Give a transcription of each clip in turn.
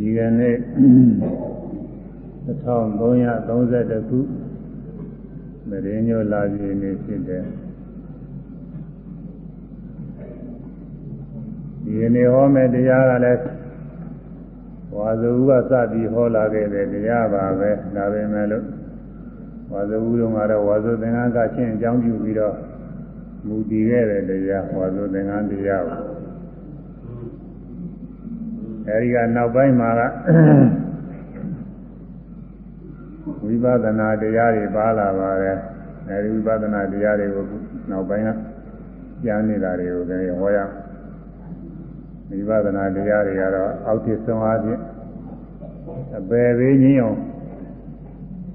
ဒီကနေ့1332ခုမရင်းညိုလာပြည်နေဖြစ်တဲ့ဒီကနေ့ဟောမယ့်တရားကလည်းဝါဇုကစပြီးဟောလာခဲ့တဲ့တရားပါပဲဒါပဲမဲ့လို့ဝါဇုတို့ကတော့ဝါဇုသင်္ကန်းကချင်းအကြောင်းပြုပြီးတော့မူတည်ခဲ့တဲ့တရားဝါဇုသင်္ကန်းတရားပါ အဲဒီကနောက်ပိုင်းမှာကဝိပဿနာတရားတွေပါလာပါတယ်အဲဒီဝိပဿနာတရားတွေကိုနောက်ပိုင်းကကြားနေတာတွေကိုလည်းဟောရဝိပဿနာတရားတွေကတော့အောက်ထစ်ဆုံးအားဖြင့်အပယ်သေးကြီးအောင်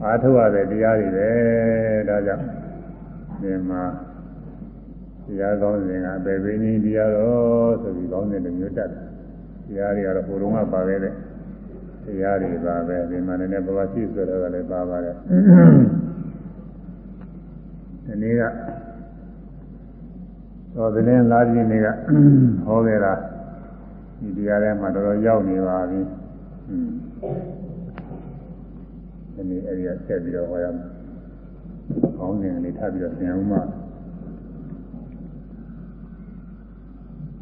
အားထုတ်ရတဲ့တရားတွေပဲဒါကြောင့်ဒီမှာတရားကောင်းစဉ်ကအပယ်သေးကြီးတရားတော်ဆိုပြီးကောင်းတဲ့မျိုးတက်တယ်တ ရားတွေကတော့ဟိုတုန်းကပါခဲ့တဲ့တရားတွေပါပဲဒီမှာလည်းဘဝရှိဆိုတော့လည်းပါပါတယ်ဒီနေ့ကသောသင်းလာခြင်းတွေကဟောခဲ့တာဒီတရားထဲမှာတော်တော်ရောက်နေပါပြီဒီနေ့အဲ့ဒီဆက်ပြီးတော့ဟောရမယ်ကောင်းစဉ်လေးထပ်ပြီးတော့သင်အောင်မှာ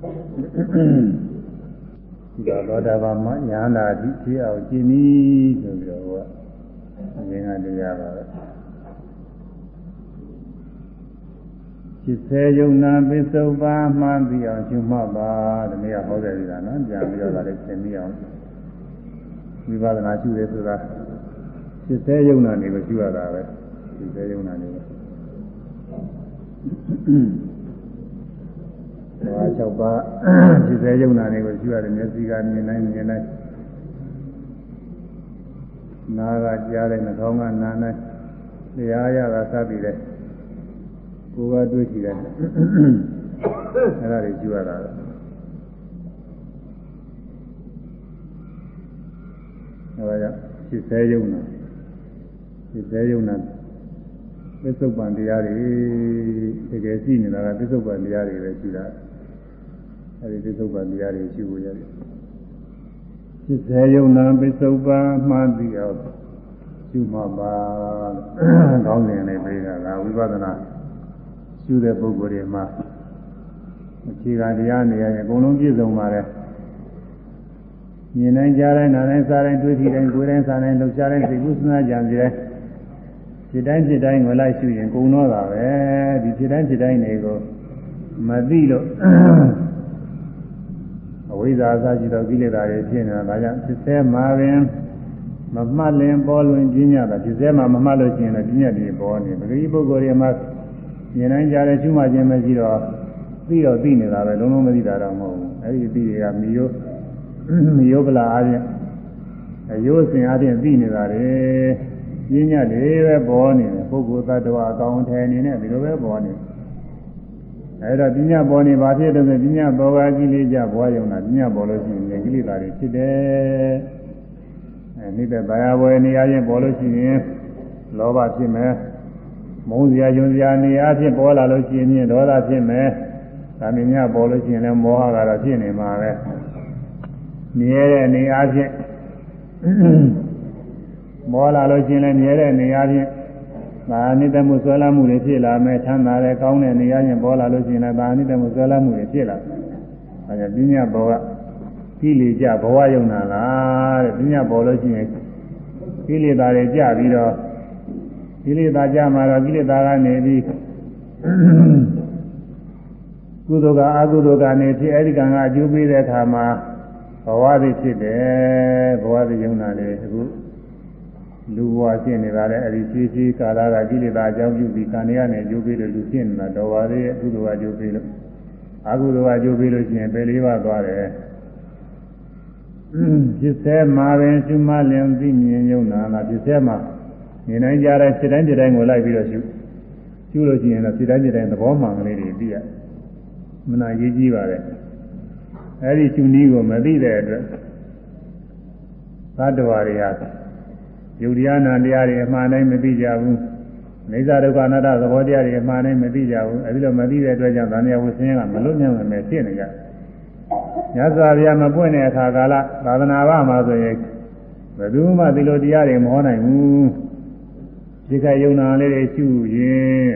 Mm-hmm. ဒါ သောတာပန်မှာညာနာတိဖြစ်အောင်ကျင့်ဤဆိုပြီးတော့ကအရင်ကတရားပါပဲจิตเสยုံနာပစ္စုပ္ပါမှန်ပြီးအောင်ရှုမှတ်ပါဒီနေ့ဟောခဲ့ပြီလားနော်ပြန်ပြီးတော့လည်းသင်ပြီးအောင်ဝိပဿနာရှုရဲဆိုတာจิตเสยုံနာနေကိုရှုရတာပဲจิตเสยုံနာနေကို ဟော6ပါးဖြစ်စေယုံနာတွေကိုကြည့်ရတယ်မျက်စိကမြင်နိုင်မြင်နိုင်နားကကြားတယ်နှာခေါင်းကနားနိုင်တရားရတာစသည်လေကိုယ်ကတွေ့ကြည့်တယ်အဲ့ဒါတွေကြည့်ရတာပဲအဲ့ဒါကြောင့်ဖြစ်စေယုံနာဖြစ်စေယုံနာပစ္စုပန်တရားတွေတကယ်ရှိနေတာကပစ္စုပန်တရားတွေပဲရှိတာ အဲဒီပစ္စုပန်တရားတွေရှိဖို့ရတယ်စိတ်စေယုံနာပစ္စုပန်မှန်ပြီးအောင်ရှုမှပါကောင်းတယ်လေးပေးတာကဝိပဿနာရှုတဲ့ပုဂ္ဂိုလ်တွေမှာအခြေခံတရားနေရရင်အကုန်လုံးပြည့်စုံပါတယ်မြင်နိုင်ကြားတိုင်းနားတိုင်းစားတိုင်းတွေ့ထိတိုင်းကိုယ်တိုင်းစားတိုင်းလှုပ်ရှားတိုင်းစိတ်ကူးစဉ်းစားကြံစီတိုင်းဖြစ်တိုင်းဖြစ်တိုင်းဝင်လိုက်ရှုရင်ကုံတော့တာပဲဒီဖြစ်တိုင်းဖြစ်တိုင်းတွေကိုမသိလို့အ ဝိဇ္ဇာအစရှိသောကိလေသာတွေဖြစ်နေတာဒါကြောင့်ဖြစ်စေမှာပင်မမှတ်လင်ပေါ်လွင်ခြင်းညတာဖြစ်စေမှာမမှတ်လို့ရှိရင်လည်းပြည့်ညတ်တွေပေါ်နေပဂတိပုဂ္ဂိုလ်တွေမှာမြင်နိုင်ကြတဲ့ရှုမှတ်ခြင်းမရှိတော့သိတော့သိနေတာပဲလုံးလုံးမသိတာတော့မဟုတ်ဘူးအဲ့ဒီသိတွေကမိယောမိယောပလာအားဖြင့်အယိုးစင်အားဖြင့်သိနေတာတွေပြည့်ညတ်တွေပဲပေါ်နေတယ်ပုဂ္ဂိုလ်သတ္တဝါအကောင်းထဲအနေနဲ့ဒီလိုပဲပေါ်နေတယ် အဲဒါပညာပေါ်နေပါဖြစ်တယ်ဆိုပညာပေါ်ကကိလေသာဘွားယုံတာပညာပေါ်လို့ရှိရင်ကိလေသာတွေဖြစ်တယ်အဲနိစ္စတရားဝယ်နေရာချင်းပေါ်လို့ရှိရင်လောဘဖြစ်မယ်မုန်းစရာယုံစရာနေရာဖြစ်ပေါ်လာလို့ရှိရင်ဒေါသဖြစ်မယ်ဒါမြညာပေါ်လို့ရှိရင်လည်းမောဟကတော့ဖြစ်နေမှာပဲမြဲတဲ့နေရာချင်းမောလာလို့ရှိရင်လည်းမြဲတဲ့နေရာချင်း ဒါအနိတ္တမှုဆွဲလာမှုတွေဖြစ်လာမယ်ချမ်းသာတဲ့ကောင်းတဲ့နေရာချင်းပေါ်လာလို့ရှိရင်လည်းဒါအနိတ္တမှုဆွဲလာမှုတွေဖြစ်လာတယ်အဲဒါပညာဘောကကိလေသာဘဝယုံနာလားတဲ့ပညာပေါ်လို့ရှိရင်ကိလေသာတွေကြပြီးတော့ကိလေသာကြမှာတော့ကိလေသာကနေပြီးကုသိုလ်ကအကုသိုလ်ကနေဖြစ်အဲဒီကံကအကျိုးပေးတဲ့အခါမှာဘဝတွေဖြစ်တယ်ဘဝတွေယုံနာတယ်အခု လူဘဝဖြစ်နေတာလည်းအဲဒီရှိရှိကာလကကိလေသာအကြောင်းပြုပြီးကံရနဲ့ကျိုးပေးလို့လူဖြစ်နေတာတော်ပါသေးရဲ့ကုသိုလ်ကကျိုးပေးလို့အကုသိုလ်ကကျိုးပေးလို့ရှိရင်ပယ်လေးပါးသွားတယ်ဖြစ်စေမှာပင်ရှုမှလင်သိမြင်ယုံနာလားဖြစ်စေမှာမြင်နိုင်ကြတဲ့စိတ်တိုင်းစိတ်တိုင်းကိုလိုက်ပြီးတော့ရှုရှုလို့ရှိရင်တော့စိတ်တိုင်းစိတ်တိုင်းသဘောမှန်ကလေးတွေသိရမနာရေးကြည့်ပါတဲ့အဲဒီရှုနည်းကိုမသိတဲ့အတွက်သတ္တဝါတွေဟာ ယုတ်တရားနာတရားတွေအမှန်တိုင်းမသိကြဘူးနေသာဒုက္ခအနတ္တသဘောတရားတွေအမှန်တိုင်းမသိကြဘူးအဲဒီလိုမသိတဲ့အတွက်ကြောင့်သံဃာဝဆင်းရဲကမလွတ်မြောက်နိုင်ပဲဖြစ်နေကြမြတ်စွာဘုရားမပွင့်တဲ့အခါကာလသာသနာ့ဘာမှာဆိုရင်ဘယ်သူမှဒီလိုတရားတွေမဟောနိုင်ဘူးဒီကယုံနာလေးတွေရှုရင်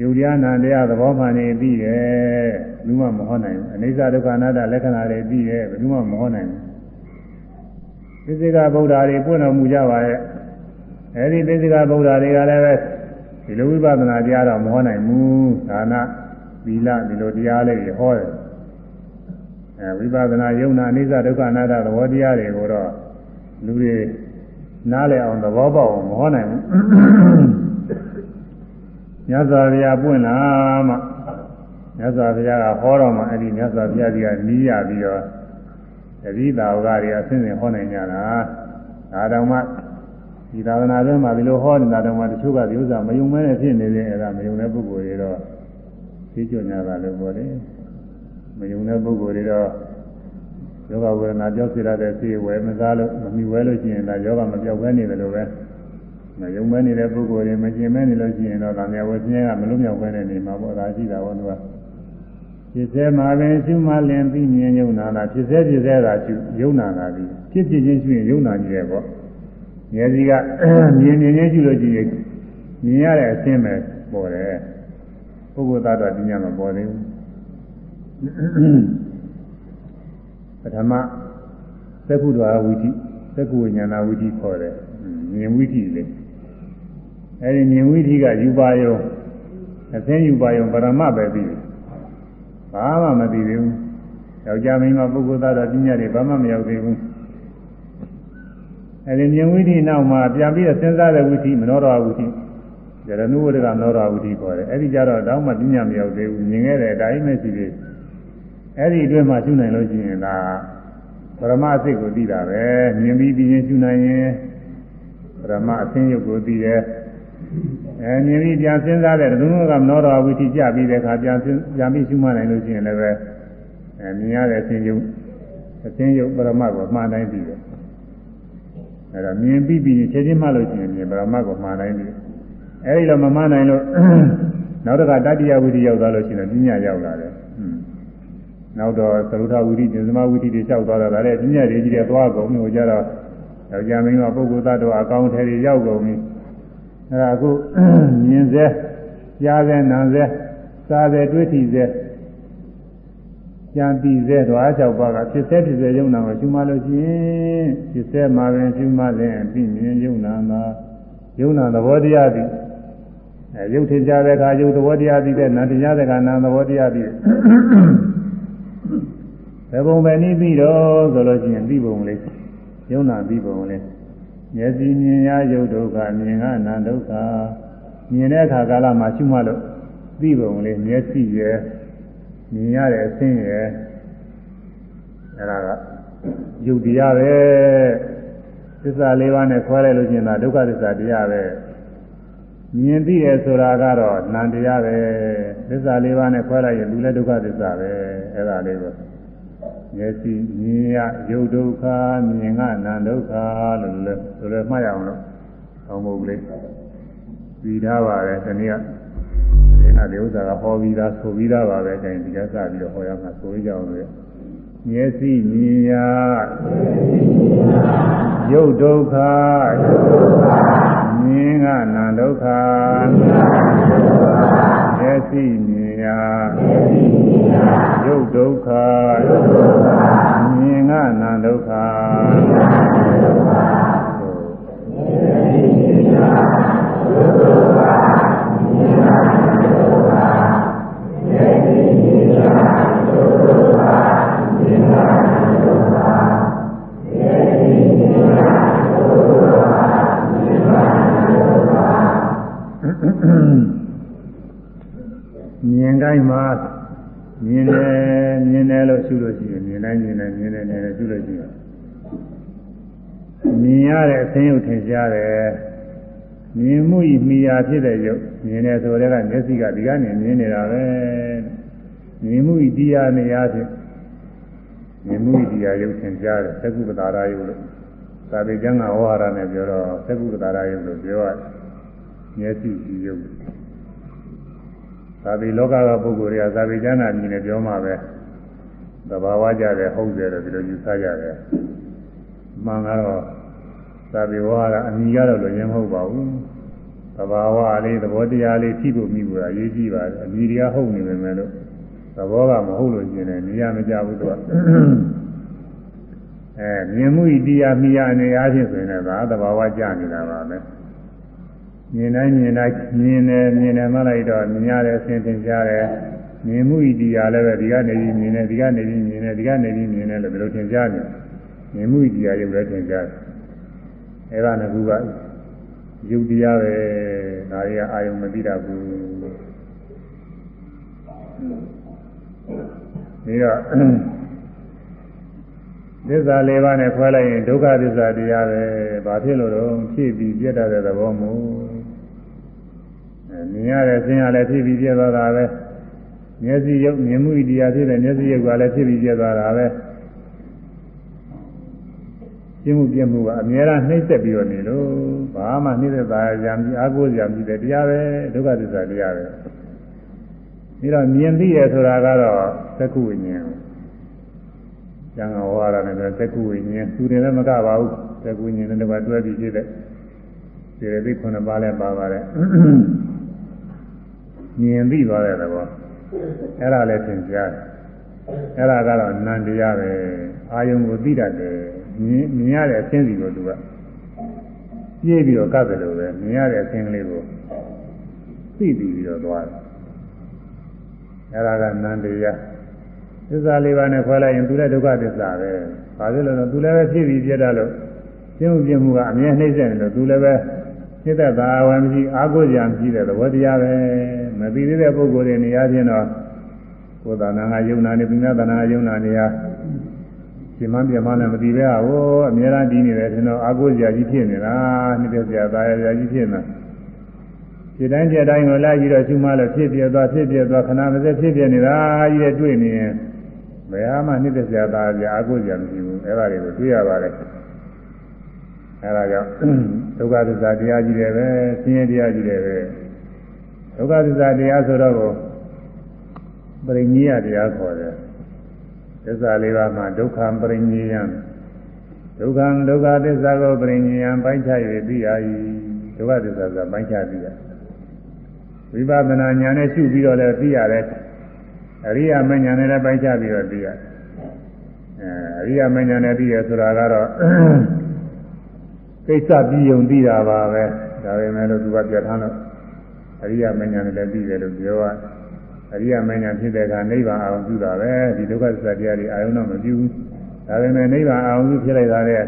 ယုတ်တရားနာတရားသဘောမှန်နေပြီးရဲ့ဘယ်သူမှမဟောနိုင်ဘူးအနိစ္စဒုက္ခအနတ္တလက္ခဏာတွေပြီးရဲ့ဘယ်သူမှမဟောနိုင်ဘူး သိစိကဗုဒ္ဓတွေပွင့်တော်မူကြပါရဲ့အဲဒီသိစိကဗုဒ္ဓတွေကလည်းပဲဒီလိုဝိပဿနာတရားတော့မဟောနိုင်ဘူးဒါနသီလဒီလိုတရားလေးတွေဟောတယ်အဲဝိပဿနာယုံနာအနိစ္စဒုက္ခအနတ္တသဘောတရားတွေကိုတော့လူတွေနားလည်အောင်သဘောပေါက်အောင်မဟောနိုင်ဘူးမြတ်စွာဘုရားပွင့်လာမှမြတ်စွာဘုရားကဟောတော်မှအဲ့ဒီမြတ်စွာဘုရားကြီးကနီးရပြီးတော့ တတိတာဝကတွေအဆင့်ဆင့်ဟောနိုင်ကြတာဒါတောင်မှဒီသာသနာ့ထဲမှာဒီလိုဟောနေတာတောင်မှတချို့ကဒီဥစ္စာမယုံမဲနဲ့ဖြစ်နေတယ်အဲ့ဒါမယုံတဲ့ပုဂ္ဂိုလ်တွေတော့သိကြညာတာလို့ပြောတယ်မယုံတဲ့ပုဂ္ဂိုလ်တွေတော့ယောဂဝေဒနာကြောက်စေရတဲ့စိတ်ဝယ်မစားလို့မမီဝဲလို့ရှိရင်ဒါယောဂမပြောက်ဘဲနေတယ်လို့ပဲမယုံမဲနေတဲ့ပုဂ္ဂိုလ်တွေမကျင်မဲနေလို့ရှိရင်တော့ဒါမျိုးဝေစင်းကမလို့မြောက်ဘဲနေနေမှာပေါ့ဒါရှိတာပေါ့သူက ဖြစ်စေမှာပင်ရှုမှလင်သိမြင်ယုံနာတာဖြစ်စေဖြစ်စေတာရှုယုံနာတာဒီဖြစ်ဖြစ်ချင်းရှုရင်ယုံနာကြီးတယ်ပေါ့ဉာဏ်စီကမြင်မြင်ချင်းရှုလို့ကြည့်ရင်မြင်ရတဲ့အရှင်းပဲပေါ်တယ်ပုဂ္ဂိုလ်သားတော်ဒီညမှာပေါ်သေးဘူးပထမသက္ကုဒ္ဒဝဝိတိသက္ကုဝိညာဏဝိတိခေါ်တယ်မြင်ဝိတိလေအဲဒီမြင်ဝိတိကယူပါယုံအသိယူပါယုံပရမပဲပြီး ဘာမှမသိသေးဘူးယောက်ျားမိန်းမပုဂ္ဂိုလ်သားတော်ပညာတွေဘာမှမရောက်သေးဘူးအဲဒီမြင်ဝိတိနောက်မှာပြန်ပြီးတော့စဉ်းစားတဲ့ဝိတိမနောရဝိတိဇရဏုဝဒကနောရဝိတိခေါ်တယ်အဲဒီကြတော့တောင်းမှပညာမရောက်သေးဘူးမြင်ခဲ့တဲ့အတိုင်းပဲရှိသေးတယ်အဲ့ဒီအတွင်းမှာရှုနိုင်လို့ရှိရင်ဒါပရမအစိတ်ကိုသိတာပဲမြင်ပြီးပြီးရင်ရှုနိုင်ရင်ပရမအသိရုပ်ကိုသိတယ် အဲမြင်ပြီးပြန်စဉ်းစားတဲ့ဒုက္ခကမနောတော်ဝိသိကြပြီးတဲ့အခါပြန်ပြန်ပြီးရှုမှနိုင်လို့ရှိရင်လည်းပဲအဲမြင်ရတဲ့အသိရုပ်အသိရုပ်ပရမကိုမှားနိုင်ပြီတယ်အဲဒါမြင်ပြီးပြီးချက်ချင်းမှလို့ရှိရင်မြင်ပရမကိုမှားနိုင်ပြီအဲဒီလိုမမှားနိုင်လို့နောက်တစ်ခါတတိယဝိသိရောက်သွားလို့ရှိရင်ပညာရောက်လာတယ်နောက်တော့သရုထဝိတိဉာဏ်သမဝိတိတွေလျှောက်သွားတာဒါလည်းပညာတွေကြီးတွေသွားကုန်ပြီဟိုကြတော့ယောက်ျားမင်းကပုဂ္ဂိုလ်သတ္တဝါအကောင်းထဲတွေရောက်ကုန်ပြီ အဲဒါအခုမြင်စေကြားစေနားစေစားစေတွေ့ထိစေကြံပြီးစေတော့အ၆ပါးကဖြစ်စေဖြစ်စေယုံနာကိုရှုမှလို့ရှိရင်ဖြစ်စေမှာပင်ရှုမှလည်းပြီးမြင်ယုံနာမှာယုံနာသဘောတရားသည်အဲယုတ်ထင်ကြတဲ့အခါယုတ်သဘောတရားသည်တဲ့နာတရားတဲ့အခါနာသဘောတရားသည်ဘယ်ပုံပဲနည်းပြီးတော့ဆိုလို့ရှိရင်ပြီးပုံလေးယုံနာပြီးပုံလေး မျက်စိမြင်ရယုတ်ဒုက္ခမြင်ကနာဒုက္ခမြင်တဲ့အခါကာလမှာရှုမှလို့ပြီးပုံလေးမျက်စိရယ်မြင်ရတဲ့အဆင်းရယ်အဲ့ဒါကယုတ်တရားပဲသစ္စာလေးပါးနဲ့ခွဲလိုက်လို့ရှိရင်ဒါဒုက္ခသစ္စာတရားပဲမြင်သိတယ်ဆိုတာကတော့နံတရားပဲသစ္စာလေးပါးနဲ့ခွဲလိုက်ရင်လူလည်းဒုက္ခသစ္စာပဲအဲ့ဒါလေးကို မျက်စိမြင်ရယုတ်ဒုက္ခမြင်ကနာဒုက္ခလို့လည်းဆိုလည်းမှတ်ရအောင်လို့ကောင်းမှုလေးပြီးသားပါပဲဒီနေ့ကဒီနေ့ဒီဥစ္စာကဟောပြီးသားဆိုပြီးသားပါပဲအဲဒီကစပြီးတော့ဟောရမှာဆိုကြအောင်လို့မျက်စိမြင်ရယုတ်ဒုက္ခမြင်ကနာဒုက္ခမျက်စိမြင် ရယုတ်ဒုက္ခမြင်ကနာဒုက္ခ မြင်တိုင်းမှာမြင်တယ်မြင်တယ်လို့ရှုလို့ရှိရင်မြင်တိုင်းမြင်တယ်မြင်တယ်မြင်တယ်ရှုလို့ရှိရင်မြင်ရတဲ့အသိဉာဏ်ထင်ရှားတယ်မြင်မှုဤမိယာဖြစ်တဲ့ရုပ်မြင်တယ်ဆိုတဲ့ကမျက်စိကဒီကနေမြင်နေတာပဲမြင်မှုဤတရားနေရာဖြင့်မြင်မှုဤတရားရုပ်ထင်ရှားတယ်သက္ကုပ္ပတာရယုလို့သာဝေကျမ်းကဝါရနဲ့ပြောတော့သက္ကုပ္ပတာရယုလို့ပြောရတယ်မျက်စိဤရုပ် သာဝေလောကကပုဂ္ဂိုလ်တွေကသာဝေကျမ်းနာမြင်နေပြောမှာပဲသဘာဝကြတယ်ဟုတ်တယ်လို့ဒီလိုယူဆကြတယ်မှန်ကတော့သာဝေဝါကအမိကတော့လည်းမဟုတ်ပါဘူးသဘာဝလေးသဘောတရားလေးဖြစ်ဖို့မိဖို့အရေးကြီးပါတယ်အမိတရားဟုတ်နေပေမဲ့လို့သဘောကမဟုတ်လို့ရှင်တယ်နေရာမကြဘူးသူကအဲမြင်မှုဤတရားမိရအနေအားဖြင့်ဆိုရင်လည်းဒါသဘာဝကြနေတာပါပဲ မြင်တိုင်းမြင်တိုင်းမြင်တယ်မြင်တယ်မှလိုက်တော့မြင်ရတဲ့အစဉ်သင်ကြားတယ်မြင်မှုဤတရားလည်းပဲဒီကနေပြီးမြင်တယ်ဒီကနေပြီးမြင်တယ်ဒီကနေပြီးမြင်တယ်လို့ဘယ်လိုသင်ကြားနေမြင်မှုဤတရားရုပ်လည်းသင်ကြားတယ်အဲ့ဒါကကူကယုတ်တရားပဲဒါတွေကအာယုံမသိတာဘူးပြီးတော့သစ္စာလေးပါးနဲ့ခွဲလိုက်ရင်ဒုက္ခသစ္စာတရားပဲဘာဖြစ်လို့တော့ဖြစ်ပြီးပြတ်တတ်တဲ့သဘောမို့အဲ မြင်ရတဲ့ဆင်းရလည်းဖြစ်ပြီးပြတ်သွားတာပဲမျက်စိရုပ်မြင်မှုတရားဖြစ်တဲ့မျက်စိရုပ်ကလည်းဖြစ်ပြီးပြတ်သွားတာပဲရှင်းမှုပြမှုကအများအားနှိမ့်ဆက်ပြီးတော့နေလို့ဘာမှနှိမ့်သက်သာရံပြီးအာကိုးရံပြီးတဲ့တရားပဲဒုက္ခသစ္စာတရားပဲပြီးတော့မြင်သိရဆိုတာကတော့သက္ခုဝိညာဉ်ကျန်ကဝါရနဲ့သက္ခုဝိညာဉ်သူတွေလည်းမကပါဘူးသက္ခုဝိညာဉ်နဲ့တော့တွဲပြီးဖြစ်တဲ့ဒီရသိခုနှစ်ပါးလည်းပါပါတယ် မြင်သိသွားတဲ့သဘောအဲ့ဒါလည်းသင်ကြားတယ်အဲ့ဒါကတော့နန္တရားပဲအာယုံကိုသိတတ်တယ်မြင်မြင်ရတဲ့အသင်းစီကိုသူကပြေးပြီးတော့ကပ်တယ်လို့ပဲမြင်ရတဲ့အသင်းကလေးကိုသိပြီးပြီးတော့သွားတယ်အဲ့ဒါကနန္တရားသစ္စာလေးပါးနဲ့ခွဲလိုက်ရင်သူလည်းဒုက္ခသစ္စာပဲဘာလို့လဲဆိုတော့သူလည်းပဲဖြစ်ပြီးပြတ်တယ်လို့ပြင်းမှုပြင်းမှုကအမြဲနှိမ့်ဆက်နေလို့သူလည်းပဲစိတ်သက်သာဝမ်းမရှိအာကိုကြံပြီးတဲ့သဘောတရားပဲ မသိသေးတဲ့ပုဂ္ဂိုလ်တွေနေရာချင်းတော့ကိုယ်သာနာငါယုံနာနေပြညာသာနာယုံနာနေရာဒီမှပြမနဲ့မသိပဲဟိုအများအားဒီနေတယ်ကျွန်တော်အာကိုကြကြီးဖြစ်နေတာနှစ်ပြပြသားရကြီးဖြစ်နေတာဒီတိုင်းကြတိုင်းကိုလိုက်ပြီးတော့ရှုမှလို့ဖြစ်ပြသွားဖြစ်ပြသွားခဏမစက်ဖြစ်ပြနေတာကြီးတဲ့တွေ့နေရင်ဘယ်မှနှစ်ပြပြသားရအာကိုကြမရှိဘူးအဲ့ဒါတွေကိုတွေ့ရပါတယ်အဲဒါကြောင့်ဒုက္ခသစ္စာတရားကြီးတယ်ပဲဆင်းရဲတရားကြီးတယ်ပဲ ဒုက္ခသစ္စာတရားဆိုတော့ပရိညေယတရားခေါ်တယ်သစ္စာလေးပါးမှာဒုက္ခပရိညေယံဒုက္ခဒုက္ခသစ္စာကိုပရိညေယံပိုင်းခြား၍သိရ၏ဒုက္ခသစ္စာဆိုပိုင်းခြားသိရဝိပဿနာဉာဏ်နဲ့ရှုပြီးတော့လည်းသိရတယ်အရိယာမဉာဏ်နဲ့လည်းပိုင်းခြားပြီးတော့သိရအဲအရိယာမဉာဏ်နဲ့သိရဆိုတာကတော့ကိစ္စပြီးုံသိတာပါပဲဒါပေမဲ့လို့သူကပြဋ္ဌာန်းလို့ အရိယာမဉ္ဇဉ်နဲ့လည်းပြီးတယ်လို့ပြောတာအရိယာမဉ္ဇဉ်ဖြစ်တဲ့အခါနိဗ္ဗာန်အောင်ပြုတာပဲဒီဒုက္ခသစ္စာတရားတွေအာယုံတော့မပြုဘူးဒါပေမဲ့နိဗ္ဗာန်အောင်ပြုဖြစ်လိုက်တာတဲ့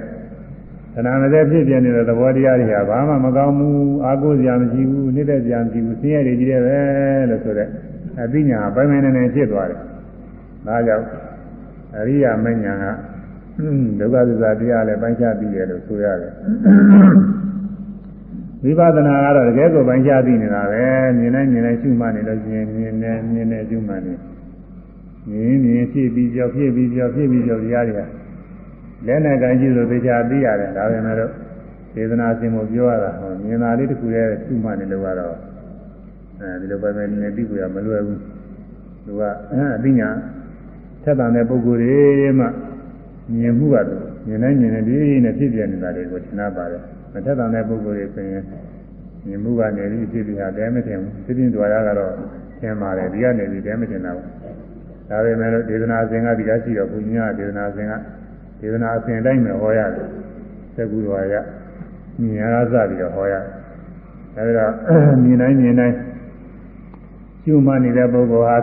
သနာမတဲ့ဖြစ်ပြနေတဲ့သဘောတရားတွေကဘာမှမကောင်းဘူးအာကိုးစရာမရှိဘူးနှိမ့်တဲ့စရာမရှိဘူးဆင်းရဲတွေကြီးတယ်ပဲလို့ဆိုတဲ့အသိဉာဏ်ပိုင်းပိုင်းနဲ့နဲ့ဖြစ်သွားတယ်ဒါကြောင့်အရိယာမဉ္ဇဉ်ကဒုက္ခသစ္စာတရားလည်းပိုင်းခြားပြီးတယ်လို့ဆိုရတယ် ဝိပဿနာကတော့တကယ်ကိုပိုင်းခြားပြီးနေတာပဲမြင်နေမြင်နေရှုမှနေလို့ရှိရင်မြင်နေမြင်နေရှုမှနေမြင်မြင်ဖြစ်ပြီးကြောက်ဖြစ်ပြီးကြောက်ဖြစ်ပြီးကြောက်တရားတွေကလက်နဲ့ကံကြည့်လို့သိချာသိရတယ်ဒါပေမဲ့လို့သေဒနာစင်ကိုပြောရတာဟောမြင်တာလေးတစ်ခုရဲ့ရှုမှနေလို့ကတော့အဲဒီလိုပဲပဲမြင်ပြီးကိုရမလွယ်ဘူးသူကအသိညာထက်တန်တဲ့ပုဂ္ဂိုလ်တွေမှမြင်မှုကတော့မြင်နိုင်မြင်နေဒီနဲ့ဖြစ်ပြနေတာတွေကိုသင်နာပါတယ် မထက်တန်တဲ့ပုဂ္ဂိုလ်တွေဆိုရင်မြင်မှုကနေပြီးဖြစ်ပြတာတဲမတင်ဘူးသိပြတွာရကတော့သင်ပါတယ်ဒီကနေပြီးတဲမတင်တာဘူးဒါပေမဲ့လို့ဒေသနာအစဉ်ကဒီကရှိတော့ဘုရားဒေသနာအစဉ်ကဒေသနာအစဉ်တိုင်းမှာဟောရတယ်သက္ကူတော်ရမြင်ရစပြီးတော့ဟောရတယ်ဒါကြတော့မြင်တိုင်းမြင်တိုင်းကျူမှနေတဲ့ပုဂ္ဂိုလ်ဟာ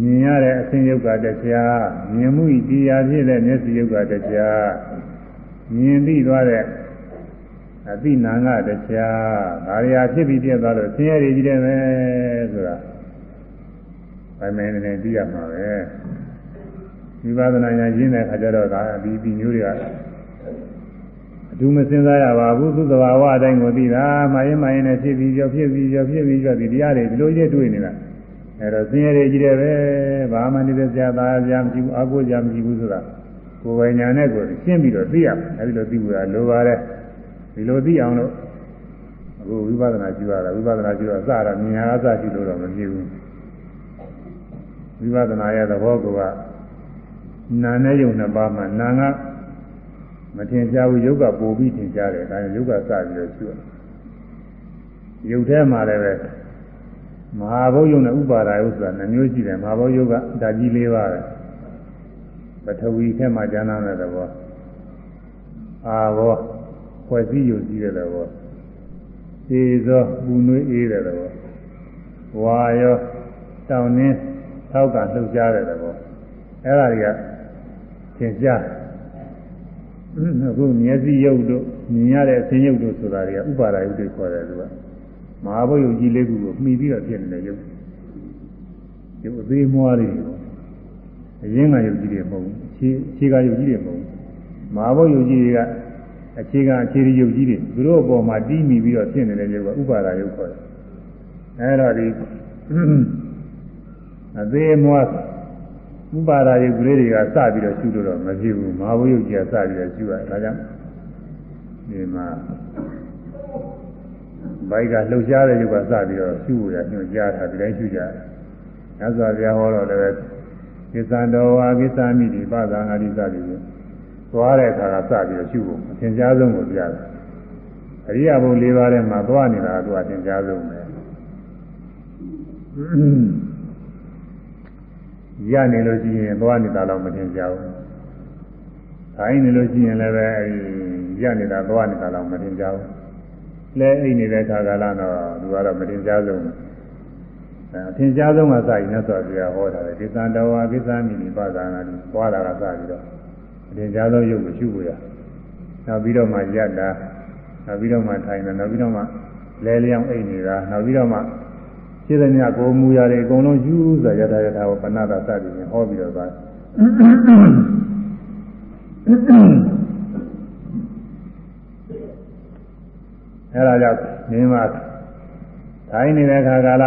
မြင်ရတဲ့အသင်ယုတ်ကတရားမြင်မှုဤတရားဖြစ်တဲ့မျက်စိယုတ်ကတရား မြင်ပြီးသွားတဲ့အသိနာငါတရားဒါရီယာဖြစ်ပြီးပြည့်သွားလို့ဆင်းရဲတွေကြီးတယ်ပဲဆိုတာဗိုင်မဲနေသိရမှာပဲဝိပဿနာဉာဏ်ရင်းတဲ့အခါကျတော့ဒါဒီဒီမျိုးတွေကအတူမစင်စားရပါဘူးသူ့သဘာဝအတိုင်းကိုသိတာမှရင်မှရင်နဲ့ဖြစ်ပြီးကြောဖြစ်ပြီးကြောဖြစ်ပြီးကြောဒီတရားတွေဒီလိုကြီးတွေ့နေတာအဲတော့ဆင်းရဲကြီးတယ်ပဲဘာမှနေတဲ့ဆရာသားဆရာမရှိဘူးအကိုဆရာမရှိဘူးဆိုတာ ကိုယ်ပိုင်ညာနဲ့ကိုရှင်းပြီးတော့သိရမယ်အဲဒီလိုသိဖို့ကလိုပါတယ်ဒီလိုသိအောင်လို့အခုဝိပဿနာကျူရတာဝိပဿနာကျူရအစတာမြင်ရအစရှိလို့တော့မဖြစ်ဘူးဝိပဿနာရဲ့သဘောကနာနဲ့ယုံနှစ်ပါးမှာနာကမထင်ရှားဘူးယုတ်ကပိုပြီးထင်ရှားတယ်ဒါကြောင့်ယုတ်ကစပြီးတော့ရှိတယ်ယုတ်ထဲမှာလည်းပဲမဟာဘုတ်ယုံနဲ့ဥပါဒါယုတ်ဆိုတာနှမျိုးရှိတယ်မဟာဘုတ်ယုတ်ကဓာကြီး၄ပါးပဲပ ထဝီထဲမှာကျမ်းသာတဲ့သဘောအာဘောဖွဲ့စည်းယုတ်ကြီးတဲ့သဘောသေသောပူနွေးအေးတဲ့သဘောဝါရောတောင်းနှင်းထောက်ကလှုပ်ရှားတဲ့သဘောအဲ့ဒါတွေကသင်ကြားအခုမျက်စိရုပ်တို့မြင်ရတဲ့အသင်ရုပ်တို့ဆိုတာတွေကဥပါဒယုတ်တွေခေါ်တယ်သူကမဟာဘုတ်ယုတ်ကြီးလေးခုကိုမှီပြီးတော့ဖြစ်နေတဲ့ယုတ်ယုတ်အသေးမွားလေးတွေ အရင်းကယုတ်ကြီးတွေမဟုတ်ဘူးအခြေအခြေကယုတ်ကြီးတွေမဟုတ်ဘူးမဟာဘုတ်ယုတ်ကြီးတွေကအခြေကအခြေယုတ်ကြီးတွေသူတို့အပေါ်မှာတီးမိပြီးတော့ဖြစ်နေတဲ့ယုတ်ကဥပါဒယုတ်ခေါ်တယ်အဲ့တော့ဒီအသေးမွားဥပါဒာယုတ်ကလေးတွေကစပြီးတော့ရှုလို့တော့မဖြစ်ဘူးမဟာဝိယုတ်ကြီးကစပြီးတော့ရှုရတယ်ဒါကြောင့်ဒီမှာဘိုက်ကလှုပ်ရှားတဲ့ယုတ်ကစပြီးတော့ရှုရညွှန်ကြားတာဒီတိုင်းရှုကြတယ်။သစ္စာပြဟောတော့လည်း ကိစ္စတော်ဝါကိစ္စမိဒီပသံဃာတိစသည်ဖြင့်သွားတဲ့အခါကစပြီးတော့ရှုဖို့အသင်ကြားဆုံးကိုပြတယ်။အရိယဘုံ၄ပါးထဲမှာသွားနေတာကသူအသင်ကြားဆုံးပဲ။ရနေလို့ရှိရင်သွားနေတာတော့မတင်ကြဘူး။ခိုင်းနေလို့ရှိရင်လည်းပဲရနေတာသွားနေတာတော့မတင်ကြဘူး။လဲအိတ်နေတဲ့ခါကလာတော့သူကတော့မတင်ကြဆုံးဘူး။ အဲအထင်ရှားဆုံးကစရင်နဲ့ဆိုပြဟောတာလေကိစ္စတော်ဝါကိစ္စမိနိပါဒနာတိသွားတာကစပြီးတော့အထင်ရှားဆုံးရုပ်ကိုရှုဖို့ရ။နောက်ပြီးတော့မှရတာနောက်ပြီးတော့မှထိုင်တယ်နောက်ပြီးတော့မှလဲလျောင်းအိတ်နေတာနောက်ပြီးတော့မှခြေသမျှကိုမူရတယ်အကုန်လုံးယူဆိုရတာရတာကိုပဏာတာစသည်ဖြင့်ဟောပြီးတော့သွားအဲဒါကြောင့်မင်းမထိုင်နေတဲ့ခါကာလ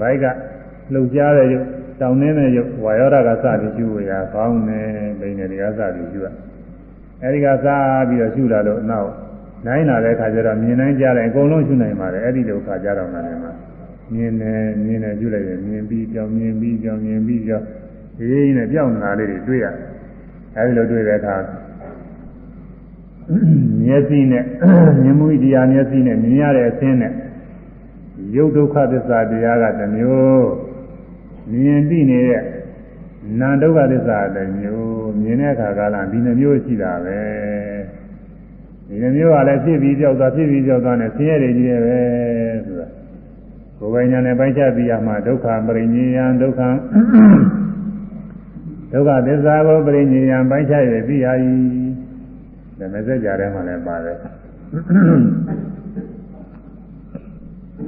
ဘိုက်ကလှုပ်ရှားတဲ့ရုပ်တောင်းနေတဲ့ရုပ်ဝါယောဓာကစပြီးယူရကောင်းတယ်ဘိနေတွေကစပြီးယူရအဲဒီကစားပြီးတော့ယူလာလို့နောက်နိုင်လာတဲ့ခါကျတော့မြင်နိုင်ကြတယ်အကုန်လုံးရှုနိုင်ပါတယ်အဲ့ဒီလိုခါကြတော့မှလည်းမြင်တယ်မြင်တယ်ပြုလိုက်ရင်မြင်ပြီးကြောင်မြင်ပြီးကြောင်မြင်ပြီးကြောင်ဒီနဲ့ပြောင်းလာလေးတွေတွေ့ရတယ်အဲ့ဒီလိုတွေ့တဲ့အခါမျက်စိနဲ့မြင်မှုတရားမျက်စိနဲ့မြင်ရတဲ့အသင်းနဲ့ ရုပ်ဒုက္ခသစ္စာတရားကတစ်မျိုးမြင်ပြီးနေတဲ့နာဒုက္ခသစ္စာတစ်မျိုးမြင်တဲ့အခါကလည်းဒီနှမျိုးရှိတာပဲဒီနှမျိုးကလည်းဖြစ်ပြီးကြောက်သွားဖြစ်ပြီးကြောက်သွားနဲ့ဆင်းရဲတွေကြီးတယ်ပဲဆိုတာကိုယ်ပိုင်ညာနဲ့ပိုင်းခြားပြီးရမှာဒုက္ခပရိညေယံဒုက္ခဒုက္ခသစ္စာကိုပရိညေယံပိုင်းခြားရပြီးရ၏ဓမ္မစကြာထဲမှာလည်းပါတယ်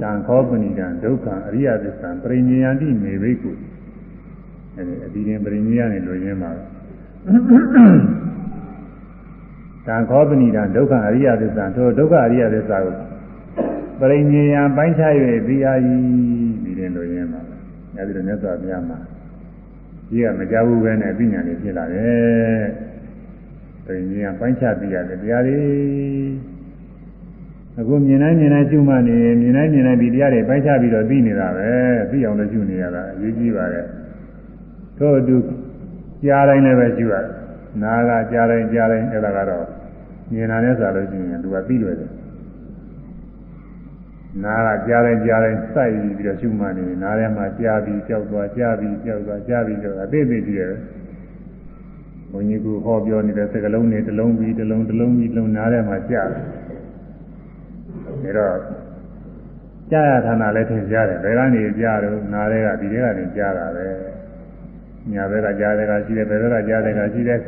တံခောပဏိတံဒုက္ခအရိယသစ္စာပရိညေယံတိမေဘိကုအဲဒီအဒီရင်ပရိညေယံနဲ့လိုရင်းပါတံခောပဏိတံဒုက္ခအရိယသစ္စာတို့ဒုက္ခအရိယသစ္စာကိုပရိညေယံပိုင်းခြား၍ပြီးအာ၏ဒီရင်လိုရင်းပါအဲဒီလိုမြတ်စွာဘုရားမှာကြီးကမကြဘူးပဲနဲ့ပြညာနေဖြစ်လာတယ်ပရိညေယံပိုင်းခြားပြီးရတယ်တရားတွေ အခုမြင်တိုင်းမြင်တိုင်းကျွမှနေမြင်တိုင်းမြင်တိုင်းဒီတရားတွေပိုင်းခြားပြီးတော့သိနေတာပဲသိအောင်လည်းကျွနေရတာအရေးကြီးပါတယ်တို့အတူကြားတိုင်းလည်းပဲကျွရနာကကြားတိုင်းကြားတိုင်းအဲ့ဒါကတော့မြင်တာနဲ့ဆိုလို့ရှိရင်သူကပြီးလွယ်တယ်နာကကြားတိုင်းကြားတိုင်းစိုက်ပြီးတော့ကျွမှနေနာထဲမှာကြားပြီးကြောက်သွားကြားပြီးကြောက်သွားကြားပြီးတော့အသေးသေးကြည့်ရတယ်ဘုန်းကြီးကဟောပြောနေတဲ့စကလုံးတွေတစ်လုံးပြီးတစ်လုံးတစ်လုံးပြီးတစ်လုံးနားထဲမှာကြားတယ် ဒါတော့ကြားရဌာနလည်းသင်ကြားတယ်ဘယ်ကနေကြားတော့နားထဲကဒီထဲကနေကြားတာပဲညာဘက်ကကြားတဲ့ကရှိတယ်ဘယ်ဘက်ကကြားတဲ့ကရှိတယ်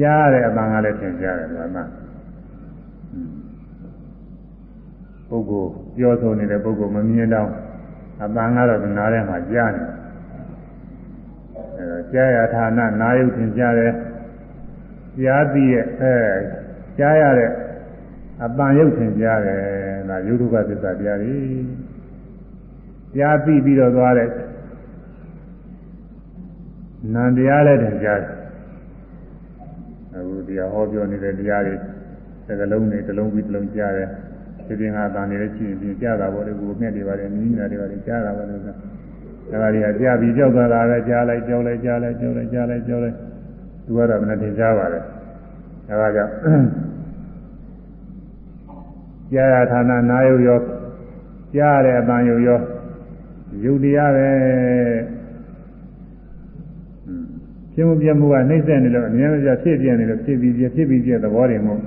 ကြားရတဲ့အပန်းကလည်းသင်ကြားတယ်ဒါမှပုဂ္ဂိုလ်ပြောဆိုနေတဲ့ပုဂ္ဂိုလ်မမြင်တော့အပန်းကတော့နားထဲမှာကြားနေတယ်ကြားရဌာနနာယုတ်သင်ကြားတယ်ကြားပြီးရဲ့အဲကြားရတဲ့ အပန်ရုပ်သင်ကြားတယ်ဒါယုဒုက္ခသစ္စာတရားကြီးကြားပြီးပြီးတော့သွားတဲ့နန္တရားလည်းသင်ကြားတယ်အခုတရားဟောပြောနေတဲ့တရားတွေစကလုံးတွေတစ်လုံးပြီးတစ်လုံးကြားတယ်ဒီပြင်ကအတန်တွေလည်းရှိရင်ပြင်ကြတာပေါ့လေကိုမြက်တွေပါတယ်မြင်းညာတွေပါတယ်ကြားတာပေါ့လို့ဆိုဒါကတွေကကြားပြီးကြောက်သွားတာပဲကြားလိုက်ကြောက်လိုက်ကြားလိုက်ကြောက်လိုက်ကြားလိုက်ကြောက်လိုက်သူကတော့မနဲ့တင်ကြားပါတယ်ဒါကကြောင့် ကြားရဌာနနာယုရောကြားရတဲ့အတန်ယုရောယုတ်တရားပဲပြင်းမှုပြမှုကနှိမ့်ဆက်နေလို့အမြဲတမ်းဖြစ်ပြနေလို့ဖြစ်ပြီးပြဖြစ်ပြီးပြသဘောတွေမို့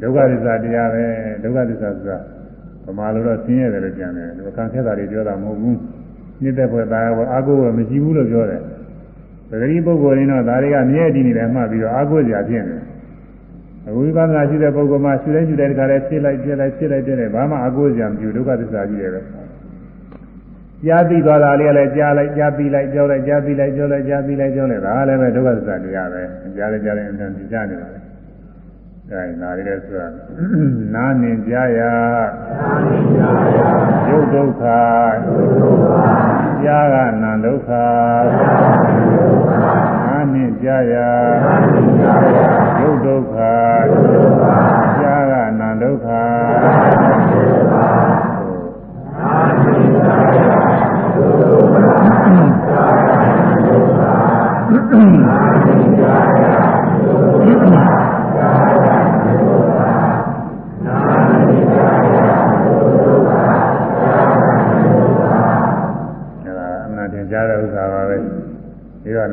ဒုက္ခသစ္စာတရားပဲဒုက္ခသစ္စာဆိုတာဗမာလိုတော့ဆင်းရဲတယ်လို့ကြံတယ်ဒီကံခက်တာတွေပြောတာမဟုတ်ဘူးနှိမ့်သက်ဖွယ်သားရောအာကိုယ်ကမရှိဘူးလို့ပြောတယ်ပဂတိပုဂ္ဂိုလ်ရင်းတော့ဒါတွေကမြဲတည်နေတယ်မှတ်ပြီးတော့အာကိုယ်ကြာဖြစ်နေတယ် အခုဝိပဿနာရှိတဲ့ပုဂ္ဂိုလ်မှာရှုတိုင်းရှုတိုင်းတခါလဲဖြစ်လိုက်ဖြစ်လိုက်ဖြစ်လိုက်ဖြစ်လိုက်ဘာမှအာကိုယ်ကြာမပြုဒုက္ခသစ္စာကြီးတယ်ပဲကြားသိသွားတာလေးလည်းကြားလိုက်ကြားပြီးလိုက်ကြောက်လိုက်ကြားပြီးလိုက်ကြောက်လိုက်ကြားပြီးလိုက်ကြောက်လိုက်ဒါလည်းပဲဒုက္ခသစ္စာတရားပဲကြားလိုက်ကြားလိုက်အမှန်တရားနေပါလေအဲဒါလေးလည်းဆိုတာနားနေကြရရုပ်ဒုက္ခကြားကနာဒုက္ခ နားနေကြရရုပ်ဒုက္ခကြားကနာဒုက္ခနားနေကြရရုပ်ဒုက္ခနားနေ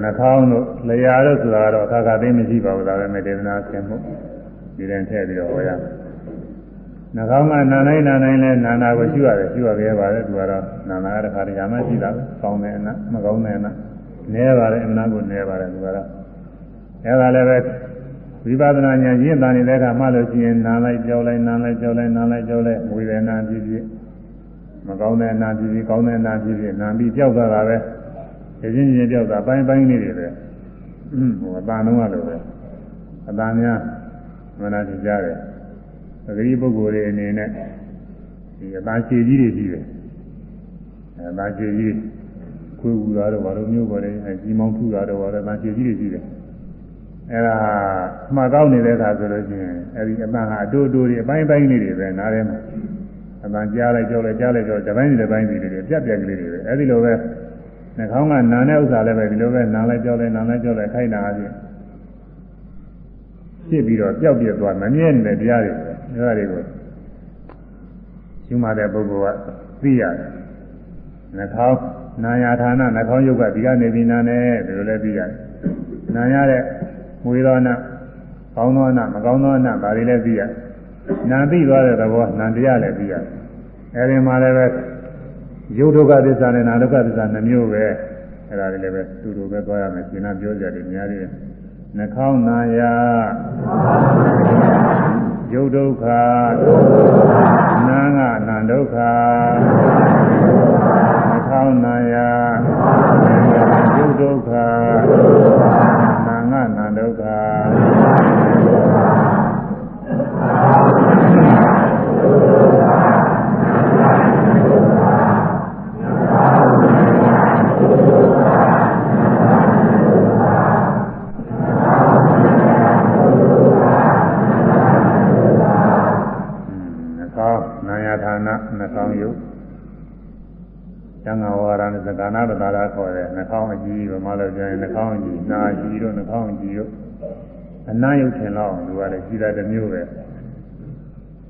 နှာခေါင်းတို့လျှာတို့ဆိုတာတော့အခါခါသိမရှိပါဘူးဒါပဲမေတ္တာဆင်မှုဒီရင်ထည့်ပြီးတော့ဟောရမယ်နှာခေါင်းကနာနိုင်နာနိုင်လဲနာနာကိုရှုရတယ်ရှုရခဲ့ပါတယ်သူကတော့နာနာကတခါတည်းရမှရှိတာပဲကောင်းတဲ့အနာမကောင်းတဲ့အနာနဲပါတယ်အနာကိုနဲပါတယ်သူကတော့အဲဒါလည်းပဲဝိပဿနာဉာဏ်ရင့်တာနေတဲ့အခါမှလို့ရှိရင်နာလိုက်ကြောက်လိုက်နာလိုက်ကြောက်လိုက်နာလိုက်ကြောက်လိုက်ဝေဒနာဖြစ်ဖြစ်မကောင်းတဲ့အနာဖြစ်ဖြစ်ကောင်းတဲ့အနာဖြစ်ဖြစ်နာပြီးကြောက်သွားတာပဲဒီ ချင်းချင်းကြောက်တာပိုင်းပိုင်းလေးတွေပဲဟိုအတန်လုံးကလိုပဲအတန်များမနာကြကြတယ်ပဂရိပုဂ္ဂိုလ်တွေအနေနဲ့ဒီအတန်ခြေကြီးတွေရှိတယ်အဲအတန်ခြေကြီးခွေးဝူတာတော့ဘာလို့မျိုးပေါ်လဲအဲကြီးမောင်းထူတာတော့ဘာလို့အတန်ခြေကြီးတွေရှိတယ်အဲဒါမှတ်ကောက်နေတဲ့အခါဆိုလို့ရှိရင်အဲဒီအတန်ဟာအတူတူတွေအပိုင်းပိုင်းလေးတွေပဲနားထဲမှာအတန်ကြားလိုက်ကြောက်လိုက်ကြားလိုက်ကြောက်တစ်ပိုင်းတစ်ပိုင်းတွေပြက်ပြက်ကလေးတွေပဲအဲဒီလိုပဲ နှာခေါင်းကနာတဲ့ဥစ္စာလည်းပဲဒီလိုပဲနာလိုက်ကြောက်လိုက်နာလိုက်ကြောက်လိုက်ခိုက်တာအချင်းဖြစ်ပြီးတော့ပျောက်ပြက်သွားမမြဲနေတဲ့တရားတွေပဲဒါတွေကိုရှုမှတဲ့ပုဂ္ဂိုလ်ကသိရတယ်နှာခေါင်းနာယာဌာနနှာခေါင်းယုတ်ကဒီကနေပြီးနာနေဒီလိုလည်းသိရတယ်နာရတဲ့မွေသောနာကောင်းသောနာမကောင်းသောနာဒါတွေလည်းသိရတယ်နာသိသွားတဲ့သဘောနာတရားလည်းသိရတယ်အဲဒီမှာလည်းပဲ ရုပ်ဒုက္ခသစ္စာနဲ့နာဒုက္ခသစ္စာနှမျိုးပဲအဲ့ဒါလေးလည်းပဲတူတူပဲသွားရမယ်ရှင်းနာပြောကြတယ်များတယ်နှာခေါင်းနာယရုပ်ဒုက္ခနာငါနာဒုက္ခနှာခေါင်းနာယရုပ်ဒုက္ခနာငါနာဒုက္ခသံဃာဝါရနဲ့သက္ကနာပဒါရခေါ်တယ်နှာခေါင်းအကြီးဗမာလိုပြောရင်နှာခေါင်းအကြီးနာအကြီးတို့နှာခေါင်းအကြီးတို့ အနာယုတ်ထင်တော့သူကလည်းကြီးတာတစ်မျိုးပဲ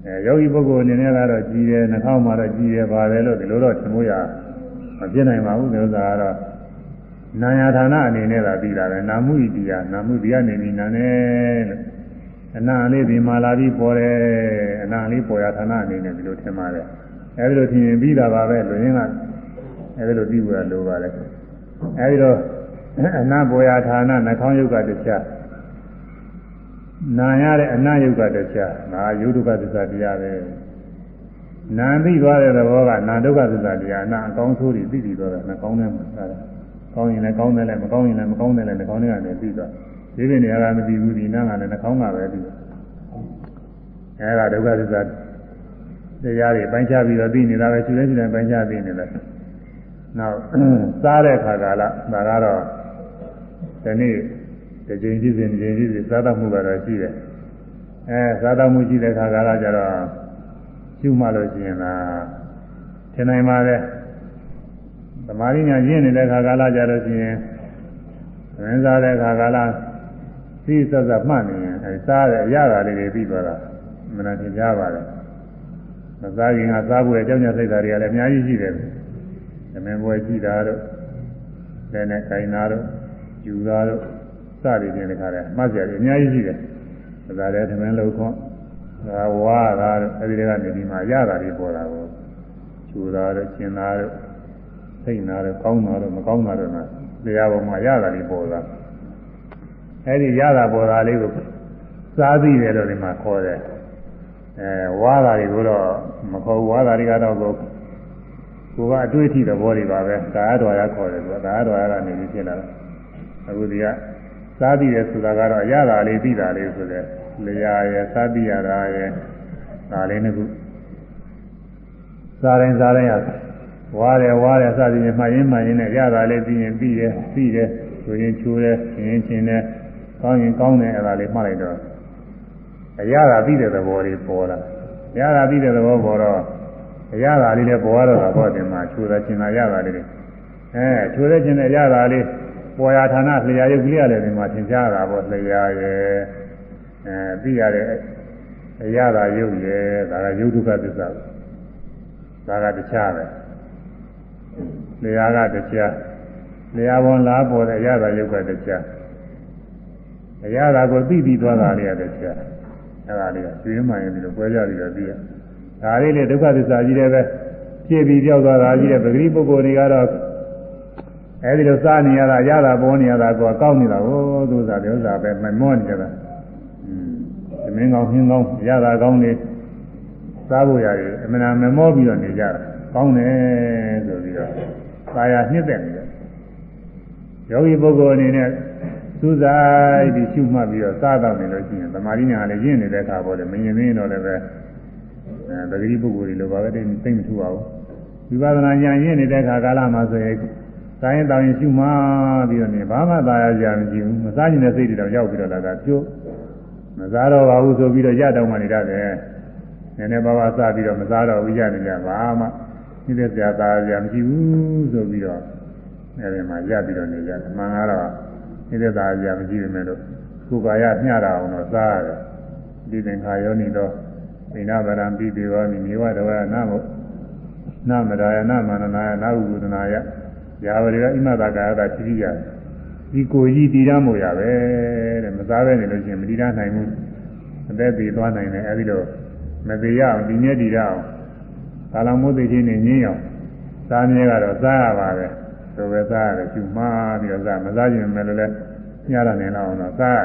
အဲယောဂီပုဂ္ဂိုလ်အနေနဲ့ကတော့ကြီးတယ်နှာခေါင်းမှာတော့ကြီးတယ်ပါတယ်လို့ဒီလိုတော့ထင်လို့ရမပြနိုင်ပါဘူးဒီဥစ္စာကတော့နာယာဌာနအနေနဲ့သာပြီးတာပဲနာမှုဤတရားနာမှုဒီကနေပြီးနာနေလို့အနာလေးဒီမာလာပြီးပေါ်တယ်အနာလေးပေါ်ရဌာနအနေနဲ့ဒီလိုထင်ပါတယ်အဲဒီလိုထင်ရင်ပြီးတာပါပဲလူရင်းကအဲဒီလိုပြီးဖို့လိုပါတယ်အဲဒီတော့အနာဘောယာဌာနနှာခေါင်းယုတ်ကတခြား နာရတဲ့အနာယုတ်ကတခြားငါယုဒုက္ခသစ္စာတရားပဲနာသိသွားတဲ့သဘောကနာဒုက္ခသစ္စာတရားနာအကောင်းဆိုးတွေသိပြီးတော့နှာခေါင်းထဲမှာသာတယ်ကောင်းရင်လည်းကောင်းတယ်လည်းမကောင်းရင်လည်းမကောင်းတယ်လည်းနှာခေါင်းထဲကနေပြီးသွားဒီပြင်နေရာကမသိဘူးဒီနာကလည်းနှာခေါင်းကပဲပြီးအဲဒါဒုက္ခသစ္စာတရားတွေပိုင်းခြားပြီးတော့သိနေတာပဲရှင်နေရှင်ပိုင်းခြားသိနေတယ်နောက်စားတဲ့ခါကာလဒါကတော့ဒီနေ့ တစ်ချိန်ကြည့်စဉ်တစ်ချိန်ကြည့်စဉ်စားတတ်မှုကတော့ရှိတယ်အဲစားတတ်မှုရှိတဲ့ခါကာလကျတော့ရှုမှလို့ရှိရင်လားထင်နိုင်ပါလေသမာဓိညာရင်းနေတဲ့ခါကာလကြလို့ရှိရင်ဝင်စားတဲ့ခါကာလသိစစမှတ်နေရင်အဲစားတဲ့အရာဓာလေးတွေပြီးသွားတာမနာထင်ကြပါလေမစားခင်ကစားဖို့အကြောင်းညာစိတ်ဓာတ်တွေကလည်းအများကြီးရှိတယ်သမင်ပွဲကြည့်တာတို့လည်းနဲ့ခိုင်တာတို့ယူတာတို့ စသည်ဖြင့်တခါလဲမှတ်ကြတယ်အများကြီးရှိတယ်ဒါလည်းသမင်လို့ခွန်းဒါဝါတာတို့အဲဒီတွေကနေဒီမှာရတာတွေပေါ်တာကိုချူတာတို့ကျင်တာတို့စိတ်နာတို့ကောင်းတာတို့မကောင်းတာတို့ကတရားပေါ်မှာရတာတွေပေါ်တာအဲဒီရတာပေါ်တာလေးကိုစားသိတယ်လို့ဒီမှာခေါ်တယ်အဲဝါတာတွေကိုတော့မခေါ်ဘူးဝါတာတွေကတော့ကိုကိုကအတွေ့အထိသဘောတွေပါပဲကာယတော်ရခေါ်တယ်သူကကာယတော်ရကနေပြီးဖြစ်လာတာအခုဒီက စားသိတယ်ဆိုတာကတော့ရတာလေးသိတာလေးဆိုတဲ့လျာရယ်စားသိရတာရယ်ဒါလေးနှစ်ခုစားတိုင်းစားတိုင်းရဝါတယ်ဝါတယ်စသည်ဖြင့်မှတ်ရင်းမှတ်ရင်းနဲ့ရတာလေးသိရင်ပြီးတယ်ပြီးတယ်ဆိုရင်ချိုးတယ်ရင်ချင်းတယ်ကောင်းရင်ကောင်းတယ်အဲ့ဒါလေးမှတ်လိုက်တော့အရသာပြီးတဲ့သဘောလေးပေါ်လာရတာပြီးတဲ့သဘောပေါ်တော့အရသာလေးလည်းပေါ်ရတော့တာပေါ့ဒီမှာချိုးတာချင်းတာရတာလေးတွေအဲချိုးတဲ့ချင်းတဲ့ရတာလေး ပေါ်ရဌာနလျာရုပ်ကလေးရတယ်ဒီမှာသင်ကြားတာပေါ့လျာရဲ့အဲပြီးရတဲ့အရသာရုပ်ရဲ့ဒါကယုတ်ဒုက္ခသစ္စာဒါကတခြားပဲလျာကတခြားလျာပေါ်လားပေါ်တဲ့အရသာရုပ်ကတခြားအရသာကိုသိပြီးသွားတာလေးရတဲ့ခြားအဲ့ဒါလေးကကျွေးမှရင်ဒီလိုပွဲကြပြီးတော့ပြီးရဒါလေးလေဒုက္ခသစ္စာကြီးတယ်ပဲပြည့်ပြီးပြောက်သွားတာကြီးတဲ့ပဂရိပုဂ္ဂိုလ်တွေကတော့ အဲဒီလိုစားနေရတာရတာပေါ်နေရတာကိုကောက်နေတာဟိုသူစားတယ်ဥစ္စာပဲမမောနေကြတာอืมသမင်းကောင်းဟင်းကောင်းရတာကောင်းနေစားဖို့ရတယ်အမှန်မမောပြီးတော့နေကြတာကောင်းတယ်ဆိုပြီးတော့သာယာနှစ်သက်နေတယ်ယောဂီပုဂ္ဂိုလ်အနေနဲ့စူးစိုက်ပြီးရှုမှတ်ပြီးတော့စားတော့နေလို့ရှိရင်သမာဓိညာလည်းရင့်နေတဲ့အခါပေါ်တယ်မရင်သေးတော့လည်းပဲအဲပဂတိပုဂ္ဂိုလ်တွေလိုပါပဲတိတ်သိမ့်မထူပါဘူးဝိပဿနာဉာဏ်ရင့်နေတဲ့အခါကာလမှာဆိုရင် စားရင်တောင်းရင်ရှုမှပြီးတော့နေဘာမှသာယာကြမရှိဘူးမစားကျင်တဲ့စိတ်တွေတော့ရောက်ပြီးတော့လာတာကျိုးမစားတော့ပါဘူးဆိုပြီးတော့ရတောင်းမှနေတတ်တယ်နည်းနည်းပါးပါးစားပြီးတော့မစားတော့ဘူးရနေကြဘာမှဒီတဲ့ကြာသာယာမရှိဘူးဆိုပြီးတော့အဲဒီမှာရပြီးတော့နေကြတယ်မှန်ကတော့နေတဲ့သာကြာမရှိပေမဲ့လို့ကိုယ်ကာယမျှတာအောင်တော့စားရတယ်ဒီသင်္ခါယောနိတော့မိနာဗရံပြီးပြီးတော့မြေဝတဝနာမို့နာမရာယနာမနနာယနာဥပဒနာယ ရာဝတွေကဣမသာကာယတာရှိကြတယ်ဒီကိုကြီးတည်ရမို့ရပဲတဲ့မစားပဲနေလို့ရှိရင်မတည်ရနိုင်ဘူးအသက်သေးသွားနိုင်တယ်အဲဒီလိုမသေးရအောင်ဒီမြဲတည်ရအောင်ကာလမိုးသိချင်းနေငင်းအောင်စားမြဲကတော့စားရပါပဲဆိုပဲစားရတယ်ကျူမှားပြီးတော့စားမစားရင်လည်းလည်းညရနေတော့အောင်တော့စား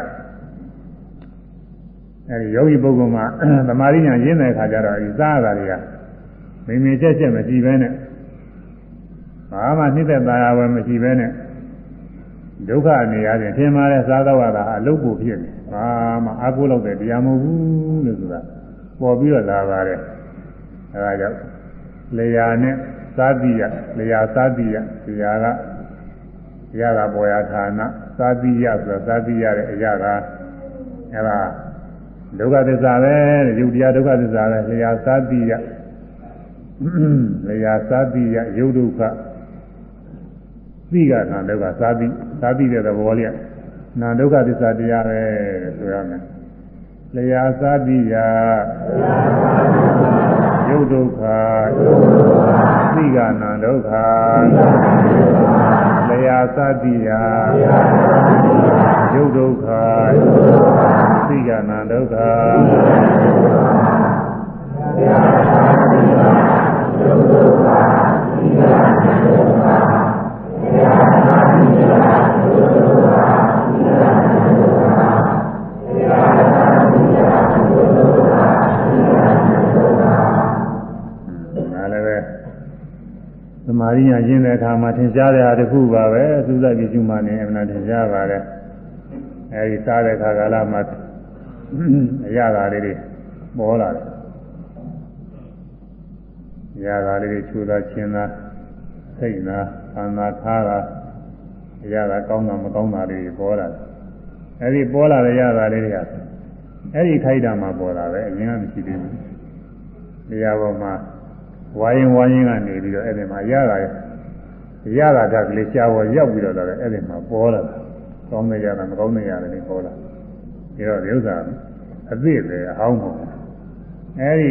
အဲဒီယောဂီပုဂ္ဂိုလ်မှာသမာဓိညာရင်းတဲ့အခါကျတော့ဒီစားရတာတွေကမိမိချက်ချက်မကြည့်ပဲနဲ့ ဘာမှနှိမ့်သက်သာရဝယ်မရှိပဲနဲ့ဒုက္ခအနေရခြင်းထင်ပါတယ်စားတော့ရတာအလုတ်ကိုဖြစ်နေဘာမှအာကိုလောက်တဲ့တရားမဟုတ်ဘူးလို့ဆိုတာပေါ်ပြီးတော့လာပါတယ်အဲဒါကြောင့်လေယာနဲ့သာတိယလေယာသာတိယဒီဟာကရတာပေါ်ရဌာနသာတိယဆိုတာသာတိယတဲ့အရာကအဲဒါဒုက္ခသစ္စာပဲတဲ့ယုတ်တရားဒုက္ခသစ္စာပဲလေယာသာတိယလေယာသာတိယယုတ်ဒုက္ခ သိကနာဒုက္ခသာတိသာတိတဲ့သဘောလေးနာဒုက္ခသစ္စာတရားပဲဆိုရမယ်လျာသာတိယယုတ်ဒုက္ခသိကနာဒုက္ခလျာသာတိယယုတ်ဒုက္ခသိကနာဒုက္ခလျာသာတိယယုတ်ဒုက္ခသိကနာဒုက္ခ မာဓိညာရင်းတဲ့အခါမှာသင်ကြားတဲ့အားတစ်ခုပါပဲသုဇပိစုမှနေအမှန်သင်ကြားပါတယ်အဲဒီစားတဲ့အခါကာလမှာအရာဓာလေးတွေပေါ်လာတယ်အရာဓာလေးတွေချူတာချင်းတာ စိတ်နာခန္ဓာထားတာအရာဓာကောင်းတာမကောင်းတာတွေပေါ်လာတယ်အဲဒီပေါ်လာတဲ့ရတာလေးတွေကအဲဒီခိုက်တာမှာပေါ်လာပဲအရင်ကမရှိသေးဘူးနေရာပေါ်မှာဝိုင်းဝိုင်းကနေပြီးတော့အဲ့ဒီမှာရတာရတာကလေးရှားပေါ်ရောက်ပြီးတော့လည်းအဲ့ဒီမှာပေါ်လာတာကောင်းနေရတာမကောင်းနေရတယ်လည်းပေါ်လာပြီးတော့ဒီဥစ္စာအသိပဲအဟောင်းပုံအဲ့ဒီ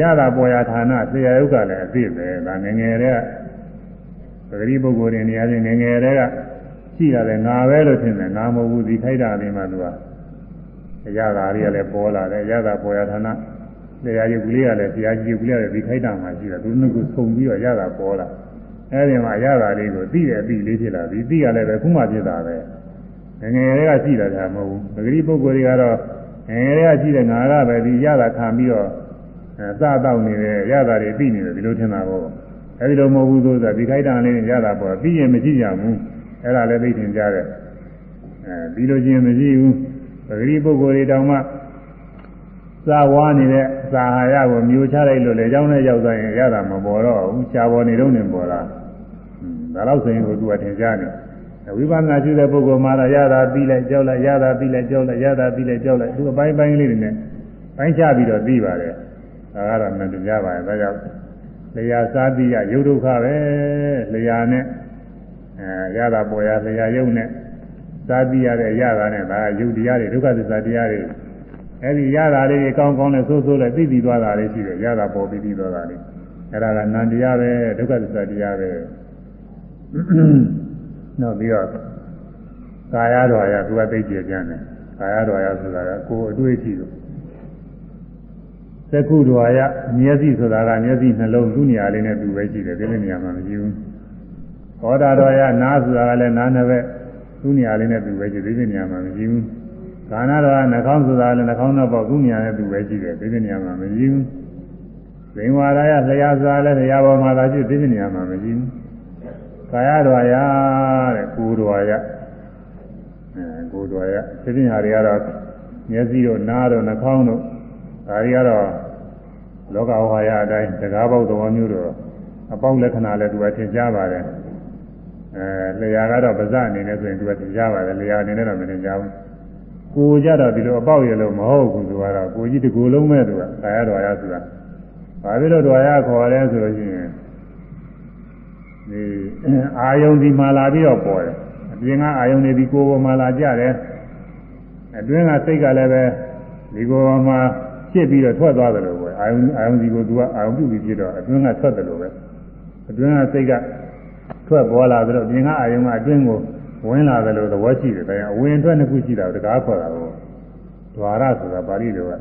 ရတာပေါ်ရဌာနဆရာယုတ်ကလည်းအသိပဲဒါငငယ်တဲ့ ပဂရိပုဂ္ဂိုလ်တွေနေရာချင်းငငယ်တဲ့ကရှိရတယ်ငါပဲလို့ထင်တယ်ငါမဟုတ်ဘူးဒီခိုက်တာလေးမှသူကအရသာလေးကလည်းပေါ်လာတယ်ရတာပေါ်ရဌာနတရားရုပ်ကလေးကလည်းတရားကြီးရုပ်ကလေးကလည်းဒီခိုက်တာမှရှိတယ်သူတို့ကဆုံပြီးတော့ရတာပေါ်လာအဲဒီမှာရတာလေးကိုသိတယ်သိလေးဖြစ်လာပြီသိရလည်းပဲခုမှဖြစ်တာပဲငငယ်တွေကရှိတာကမဟုတ်ဘူးပဂရိပုဂ္ဂိုလ်တွေကတော့ငငယ်တွေကရှိတဲ့ငါကပဲဒီရတာခံပြီးတော့အဲစတော့နေတယ်ရတာတွေသိနေတယ်ဒီလိုထင်တာကို အဲဒီလိုမဟုတ်ဘူးဆိုတာဒီခိုက်တာလေးရတာပေါ်ပြီးရင်မရှိကြဘူးအဲ့ဒါလည်းသိထင်ကြတယ်အဲဒီလိုချင်းမရှိဘူးပဂရိပုဂ္ဂိုလ်တွေတောင်မှစာဝါနေတဲ့စာဟာရကိုမျိုးချလိုက်လို့လေเจ้าနဲ့ရောက်သွားရင်ရတာမပေါ်တော့ဘူးရှားပေါ်နေတော့နေပေါ်လာဒါတော့ဆိုရင်ကိုသူကထင်ရှားနေဝိပဿနာရှိတဲ့ပုဂ္ဂိုလ်မှာတော့ရတာပြီးလိုက်ကြောက်လိုက်ရတာပြီးလိုက်ကြောက်လိုက်ရတာပြီးလိုက်ကြောက်လိုက်သူအပိုင်းပိုင်းလေးတွေနဲ့ပိုင်းချပြီးတော့ပြီးပါတယ်ဒါကတော့မတူကြပါဘူးဒါကြောင့် လျာစားတိရရုပ်ဒုက္ခပဲလျာနဲ့အဲရတာပေါ်ရလျာရုပ်နဲ့စားတိရတဲ့ရတာနဲ့ဒါရုပ်တရားတွေဒုက္ခသစ္စာတရားတွေအဲ့ဒီရတာလေးတွေကောင်းကောင်းနဲ့ဆိုးဆိုးနဲ့သိပြီးသွားတာလေးရှိတယ်ရတာပေါ်ပြီးပြီးသွားတာလေးအဲ့ဒါကနန္တရားပဲဒုက္ခသစ္စာတရားပဲနောက်ပြီးတော့ကာယတော်ရသူကသိကြကြတယ်ကာယတော်ရဆိုတာကကိုယ်အတွေ့အထိလို့ သက္ကုတော်ရမျက်စိဆိုတာကမျက်စိနှလုံးသူ့နေရာလေးနဲ့သူပဲရှိတယ်ဒီလိုနေရာမှာမရှိဘူးသောတာတော်ရနားဆိုတာကလည်းနားနှစ်ဘက်သူ့နေရာလေးနဲ့သူပဲရှိတယ်ဒီလိုနေရာမှာမရှိဘူးကာဏတော်ကနှာခေါင်းဆိုတာလည်းနှာခေါင်းတော့ပေါ့သူ့နေရာနဲ့သူပဲရှိတယ်ဒီလိုနေရာမှာမရှိဘူးဇင်ဝါရယလျှာစာလည်းတရားပေါ်မှာသာရှိဒီလိုနေရာမှာမရှိဘူးကာယတော်ရတဲ့ကိုယ်တော်ရအဲကိုယ်တော်ရသိပညာတွေကတော့မျက်စိတို့နားတို့နှာခေါင်းတို့ ဒါတွေကတော့လောကဝါယအတိုင်းတကားပေါက်တော်မျိုးတို့အပေါက်လက္ခဏာလည်းသူကသင်ကြားပါတယ်အဲလျာကတော့ဗဇအနေနဲ့ဆိုရင်သူကသင်ကြားပါတယ်လျာအနေနဲ့တော့မသင်ကြားဘူးကိုကြတော့ဒီလိုအပေါက်ရလို့မဟုတ်ဘူးသူကတော့ကိုကြီးတကူလုံးမဲ့သူကကာယတော်ရဆိုတာဘာဖြစ်လို့တော်ရခေါ်လဲဆိုလို့ရှိရင်ဒီအာယုန်ဒီမှာလာပြီးတော့ပေါ်တယ်အပြင်ကအာယုန်တွေဒီကိုယ်ပေါ်မှာလာကြတယ်အတွင်းကစိတ်ကလည်းပဲဒီကိုယ်ပေါ်မှာ ဖြစ်ပြီးတော့ထွက်သွားတယ်လို့ပဲအာယုန်အာယုန်ဒီကိုသူကအာယုန်ပြုပြီးဖြစ်တော့အတွင်းကထွက်တယ်လို့ပဲအတွင်းကစိတ်ကထွက်ပေါ်လာပြီးတော့ပြင်ကအာယုန်ကအတွင်းကိုဝင်လာတယ်လို့သဘောရှိတယ်ဒါကြောင့်အဝင်ထွက်နှစ်ခုရှိတာတကားခေါ်တာကိုဒွါရဆိုတာပါဠိလိုက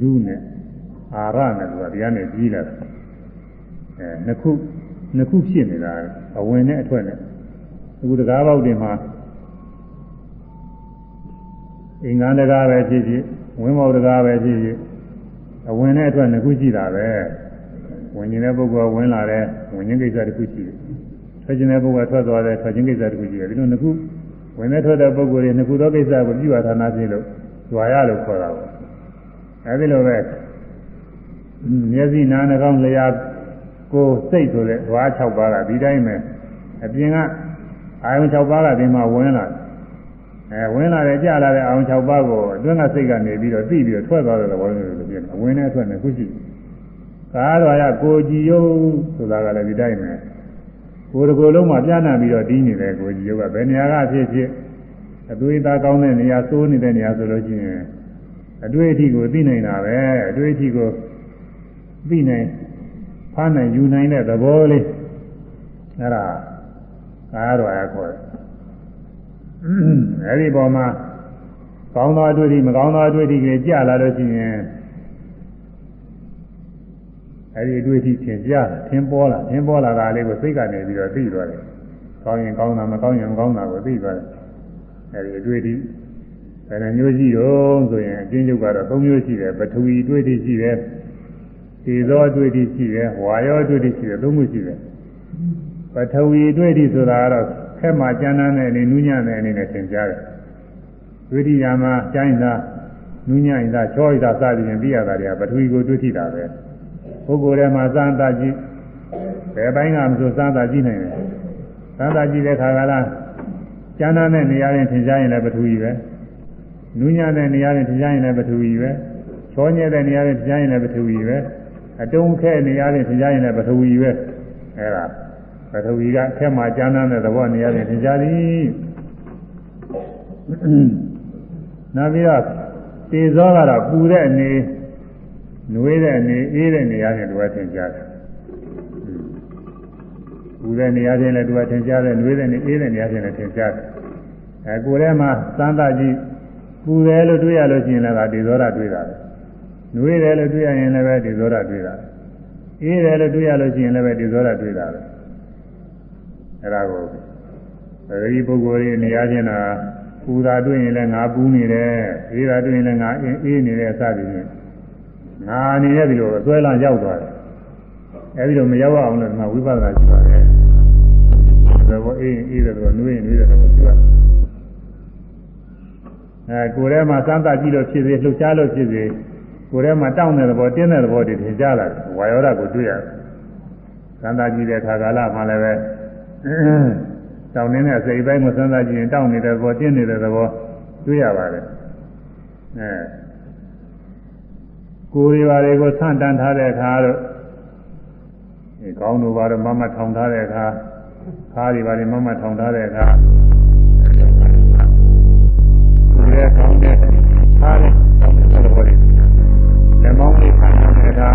ဒုနဲ့အာရနဲ့ဆိုတာဒီကနေပြီးလာတယ်အဲနှစ်ခုနှစ်ခုဖြစ်နေတာအဝင်နဲ့အထွက်နဲ့အခုတကားပေါက်တင်မှာ အင်္ဂါတကားပဲဖြစ်ဖြစ်ဝင်းပေါက်တကားပဲဖြစ်ဖြစ်အဝင်နဲ့အထွက်နှစ်ခုရှိတာပဲဝင်နေတဲ့ပုဂ္ဂိုလ်ဝင်လာတဲ့ဝင်ခြင်းကိစ္စတစ်ခုရှိတယ်ထွက်ခြင်းတဲ့ပုဂ္ဂိုလ်ထွက်သွားတဲ့ထွက်ခြင်းကိစ္စတစ်ခုရှိတယ်ဒီလိုနှစ်ခုဝင်နေထွက်တဲ့ပုဂ္ဂိုလ်တွေနှစ်ခုသောကိစ္စကိုပြုဝါဌာနဖြစ်လို့ဇွာရလို့ခေါ်တာပေါ့အဲဒီလိုပဲမျက်စိနားနှာခေါင်းလျှာကိုယ်စိတ်ဆိုတဲ့ဓဝါ6ပါးကဒီတိုင်းပဲအပြင်ကအာယုံ6ပါးကဒီမှာဝင်လာ အဲဝင်လာတယ်ကြာလာတဲ့အာယုံ6ပါးကိုအတွင်းကစိတ်ကနေပြီးတော့သိပြီးတော့ထွက်သွားတဲ့သဘောမျိုးလိုဖြစ်နေအဝင်နဲ့အထွက်နဲ့ခုရှိကားတော်ရကိုကြည်ယုတ်ဆိုတာကလည်းဒီတိုင်းပဲကိုယ်တစ်ကိုယ်လုံးမှာပြန့်နှံ့ပြီးတော့တီးနေတယ်ကိုကြည်ယုတ်ကဘယ်နေရာကဖြစ်ဖြစ်အသွေးသားကောင်းတဲ့နေရာစိုးနေတဲ့နေရာဆိုလို့ရှိရင်အတွေ့အထိကိုသိနိုင်တာပဲအတွေ့အထိကိုသိနိုင်ဖားနိုင်ယူနိုင်တဲ့သဘောလေးအဲ့ဒါကာယတော်ရခေါ်တယ် အဲ့ဒီပေါ်မှာကောင်းသောအတွေ့အထိမကောင်းသောအတွေ့အထိတွေကြာလာလို့ရှိရင်အဲ့ဒီအတွေ့အထိသင်ကြားသင်ပေါ်လာသင်ပေါ်လာတာလေးကိုစိတ်ကနေပြီးတော့သိသွားတယ်ကောင်းရင်ကောင်းတာမကောင်းရင်မကောင်းတာကိုသိသွားတယ်အဲ့ဒီအတွေ့အထိဘယ်နှမျိုးရှိတော့ဆိုရင်အကျဉ်းချုပ်ကတော့၃မျိုးရှိတယ်ပထဝီအတွေ့အထိရှိတယ်သေသောအတွေ့အထိရှိတယ်ဝါရောအတွေ့အထိရှိတယ်သုံးခုရှိတယ်ပထဝီအတွေ့အထိဆိုတာကတော့ ခက်မှကျမ်းမ်းတဲ့အနေနူးညံ့တဲ့အနေနဲ့သင်ကြားတယ်ဒုတိယမှာကျမ်းသာနူးညံ့သာချောရတာစသည်ဖြင့်ပြရတာတွေကပထဝီကိုတွေ့ထိတာပဲပုဂ္ဂိုလ်ထဲမှာစမ်းသပ်ကြည့်ဘယ်ပိုင်းကမဆိုစမ်းသပ်ကြည့်နိုင်တယ်စမ်းသပ်ကြည့်တဲ့ခါကလားကျမ်းမ်းတဲ့နေရာရင်သင်ကြားရင်လည်းပထဝီပဲနူးညံ့တဲ့နေရာရင်သင်ကြားရင်လည်းပထဝီပဲချောညက်တဲ့နေရာနဲ့ကြားရင်လည်းပထဝီပဲအတုံးခဲနေရာနဲ့ကြားရင်လည်းပထဝီပဲအဲဒါ ပထဝီကခဲမှာကျမ်းမ်းတဲ့သဘောနေရာနဲ့ကြားသည်နောက်ပြီးတော့တေဇောကတော့ပူတဲ့အနေနှွေးတဲ့အနေအေးတဲ့နေရာနဲ့တူအထင်ရှားတယ်ပူတဲ့နေရာချင်းလည်းတူအထင်ရှားတယ်နှွေးတဲ့နေအေးတဲ့နေရာချင်းလည်းထင်ရှားတယ်အဲကိုယ်ထဲမှာသံသကြည့်ပူတယ်လို့တွေးရလို့ရှိရင်လည်းဒါတေဇောရတွေးတာပဲနှွေးတယ်လို့တွေးရရင်လည်းပဲတေဇောရတွေးတာအေးတယ်လို့တွေးရလို့ရှိရင်လည်းပဲတေဇောရတွေးတာပဲ အဲဒါကိုပရိပုဂ္ဂိုလ်ရဲ့နေရာချင်းတာပူတာတွေ့ရင်လည်းငါပူနေတယ်အေးတာတွေ့ရင်လည်းငါအေးနေတယ်စသည်ဖြင့်ငါနေတဲ့ဒီလိုအစွဲလမ်းရောက်သွားတယ်အဲဒီလိုမရောက်အောင်လို့ဒီမှာဝိပဿနာရှိပါတယ်ဒါဘောအေးအေးတယ်တော့နှွေးရင်နှွေးတယ်တော့ရှိပါတယ်အဲကိုယ်ထဲမှာစမ်းသပ်ကြည့်လို့ဖြစ်စေလှုပ်ရှားလို့ဖြစ်စေကိုယ်ထဲမှာတောင့်တဲ့သဘောတင်းတဲ့သဘောတွေထင်ရှားလာတယ်ဝါယောဓာကိုတွေ့ရတယ်စမ်းသပ်ကြည့်တဲ့အခါကာလမှာလည်းပဲ တောင်းနေတဲ့စိတ်ပိုင်းကိုစဉ်းစားကြည့်ရင်တောင်းနေတဲ့သဘောတင်းနေတဲ့သဘောတွေ့ရပါတယ်အဲကိုယ်တွေပါတွေကိုဆန့်တန်းထားတဲ့အခါတော့ဒီကောင်းတို့ပါတော့မမထောင်ထားတဲ့အခါခါးတွေပါတွေမမထောင်ထားတဲ့အခါဒီကောင်းတဲ့ခါးတွေတောင်းတဲ့သဘောတွေလက်မောင်းလေးခံတဲ့အခါ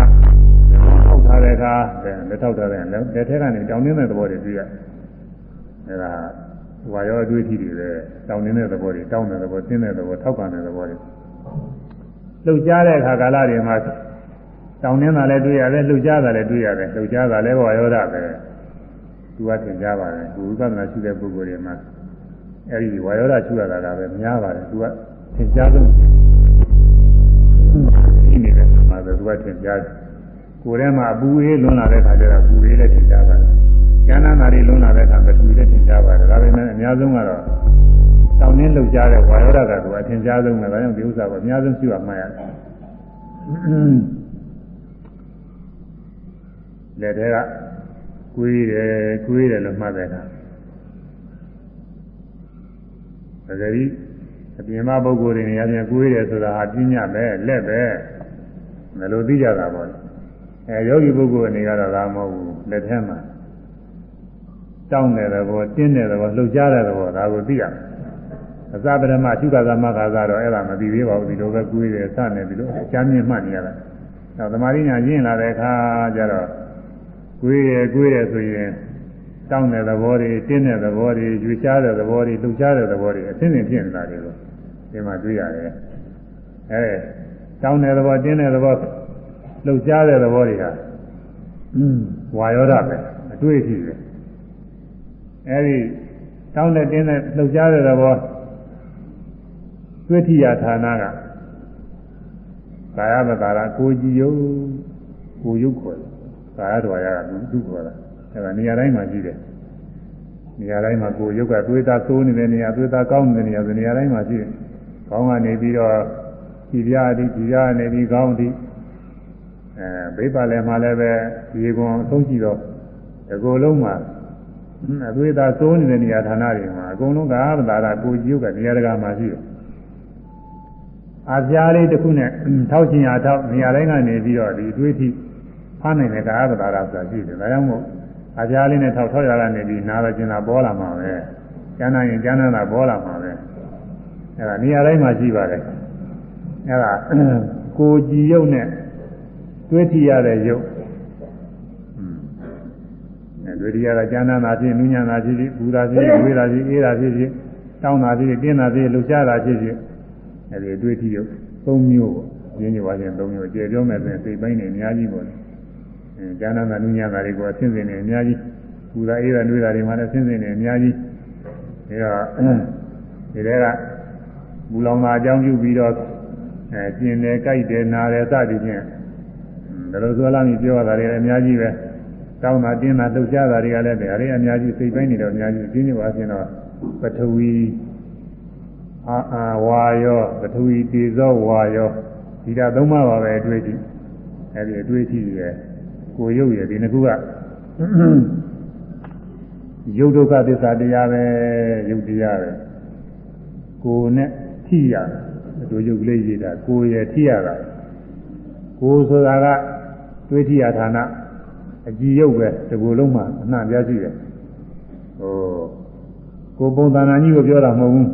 လက်မောင်းထောက်ထားတဲ့အခါလက်ထောက်ထားတဲ့လက်လက်ထဲကနေတောင်းနေတဲ့သဘောတွေတွေ့ရတယ် အဲဒါဝါရောအတွေ့အထိတွေပဲတောင်းနေတဲ့သဘောတွေတောင်းတဲ့သဘောသင်းတဲ့သဘောထောက်ကန်တဲ့သဘောတွေလှုပ်ရှားတဲ့အခါကာလတွေမှာတောင်းနေတာလည်းတွေ့ရတယ်လှုပ်ရှားတာလည်းတွေ့ရတယ်လှုပ်ရှားတာလည်းဝါရောဓပဲသူကသင်ကြားပါတယ်ဘုရားကနာရှိတဲ့ပုဂ္ဂိုလ်တွေမှာအဲဒီဝါရောဓချူရတာကပဲများပါတယ်သူကသင်ကြားဆုံးဒီနေတဲ့မှာပဲသူကသင်ကြားကိုယ်ထဲမှာအပူအေးလွန်လာတဲ့ခါကျတော့ပူအေးလည်းသင်ကြားပါတယ် ကျမ်းနာတွေလွန်လာတဲ့အခါမတူတဲ့သင်ကြားပါတယ်ဒါပေမဲ့အများဆုံးကတော့တောင်းနှင်းလှုပ်ရှားတဲ့ဝါရောဓကကအထင်ရှားဆုံးပဲဒါကြောင့်ဒီဥစ္စာကိုအများဆုံးရှိရမှရတယ်လက်ထဲကကွေးတယ်ကွေးတယ်လို့မှတ်တဲ့အခါဒါကြိအပြင်မှာပုဂ္ဂိုလ်တွေနေရာချင်းကွေးတယ်ဆိုတာဟာပြညာပဲလက်ပဲမလို့သိကြတာပေါ့အဲယောဂီပုဂ္ဂိုလ်အနေကတော့ဒါမဟုတ်ဘူးလက်ထဲမှာ တောင်းတဲ့သဘောတင်းတဲ့သဘောလှုပ်ရှားတဲ့သဘောဒါကိုသိရမယ်အစပရမသုခသမခါသာတော့အဲ့ဒါမသိသေးပါဘူးဒီလိုပဲကူးရတယ်စနေပြီလို့အချမ်းမြင့်မှတ်နေရတာနောက်သမာဓိညာရင့်လာတဲ့အခါကျတော့ကူးရကူးရဆိုရင်တောင်းတဲ့သဘောတွေတင်းတဲ့သဘောတွေရွေရှားတဲ့သဘောတွေလှုပ်ရှားတဲ့သဘောတွေအသိဉာဏ်ဖြစ်နေတာတွေကိုဒီမှာတွေ့ရတယ်အဲတောင်းတဲ့သဘောတင်းတဲ့သဘောလှုပ်ရှားတဲ့သဘောတွေဟာဝါယောဓပဲအတွေ့အထိပဲ အဲဒီတောင်းတဲ့တင်းတဲ့လှုပ်ရှားတဲ့သဘောတွေ့ထိရဌာနကကာယမကာရကိုကြည်ယုတ်ကိုယုတ်ခေါ်တယ်ကာယတော်ရကသူခေါ်တာအဲဒါနေရာတိုင်းမှာရှိတယ်နေရာတိုင်းမှာကိုယုတ်ကသွေးသားသိုးနေတဲ့နေရာသွေးသားကောင်းနေတဲ့နေရာဆိုနေရာတိုင်းမှာရှိတယ်ကောင်းကနေပြီးတော့ဒီပြားဒီဒီပြားနေပြီးကောင်းဒီအဲဘိပါလည်းမှလည်းပဲရေကွန်အဆုံးရှိတော့ဒီကိုယ်လုံးမှာ အသွေးသားသိုးနေတဲ့နေရာဌာနတွေမှာအကုန်လုံးကသာသာကိုကြည့်ကနေရာတကာမှာရှိတယ်အာပြားလေးတစ်ခုနဲ့ထောက်ချင်ရထောက်နေရာတိုင်းကနေပြီးတော့ဒီအသွေးထိဖမ်းနိုင်တဲ့ကာယပဒါရဆိုတာရှိတယ်ဒါကြောင့်မို့အာပြားလေးနဲ့ထောက်ထောက်ရကနေပြီးနားရကျင်တာပေါ်လာမှာပဲကျမ်းနာရင်ကျမ်းနာတာပေါ်လာမှာပဲအဲ့ဒါနေရာတိုင်းမှာရှိပါတယ်အဲ့ဒါကိုကြည်ရုပ်နဲ့တွေးထီရတဲ့ရုပ် အဲတွေးထီရတာကျမ်းနာတာဖြစ်နူးညံတာဖြစ်ဖြစ်ပူတာဖြစ်ဖြစ်ဝေးတာဖြစ်အေးတာဖြစ်ဖြစ်တောင်းတာဖြစ်ဖြစ်တင်းတာဖြစ်လှုပ်ရှားတာဖြစ်ဖြစ်အဲဒီအတွေ့အထိရုပ်၃မျိုးပေါ့ရင်းညွှန်ပါခြင်း၃မျိုးကျေပြောမယ်ဆိုရင်စိတ်ပိုင်းနေအများကြီးပေါ့အဲဉာဏ်နာနုညံတာတွေကိုအဆင့်ဆင့်နေအများကြီးပူတာအေးတာနှွေးတာတွေမှလည်းအဆင့်ဆင့်နေအများကြီးဒါတော့ဒီတဲကဘူလောင်တာအကြောင်းပြုပြီးတော့အဲကျင်တယ်ကြိုက်တယ်နားတယ်စသည်ဖြင့်ဒါလိုဆိုလာမြည်ပြောရတာတွေအများကြီးပဲ တောင်းတာတင်းတာလှုပ်ရှားတာတွေကလည်းဒါတွေအများကြီးစိတ်ပိုင်းနေတော့အများကြီးပြင်းနေပါခြင်းတော့ပထဝီအာအာဝါယောပထဝီတေဇောဝါယောဒီတာသုံးပါးပါပဲအတွေ့အထိအဲဒီအတွေ့အထိရယ်ကိုရုပ်ရယ်ဒီနှစ်ခုကရုပ်ဒုက္ခသစ္စာတရားပဲရုပ်တရားပဲကိုနဲ့ထိရအတူရုပ်ကလေးရတာကိုရယ်ထိရတာကိုယ်ဆိုတာကတွေးထရဌာန အကြည်ရုပ်ပဲဒီကိုယ်လုံးမှာအနှံ့ပြရှိတယ်ဟိုကိုယ်ပုံသဏ္ဍာန်ကြီးကိုပြောတာမဟုတ်ဘူး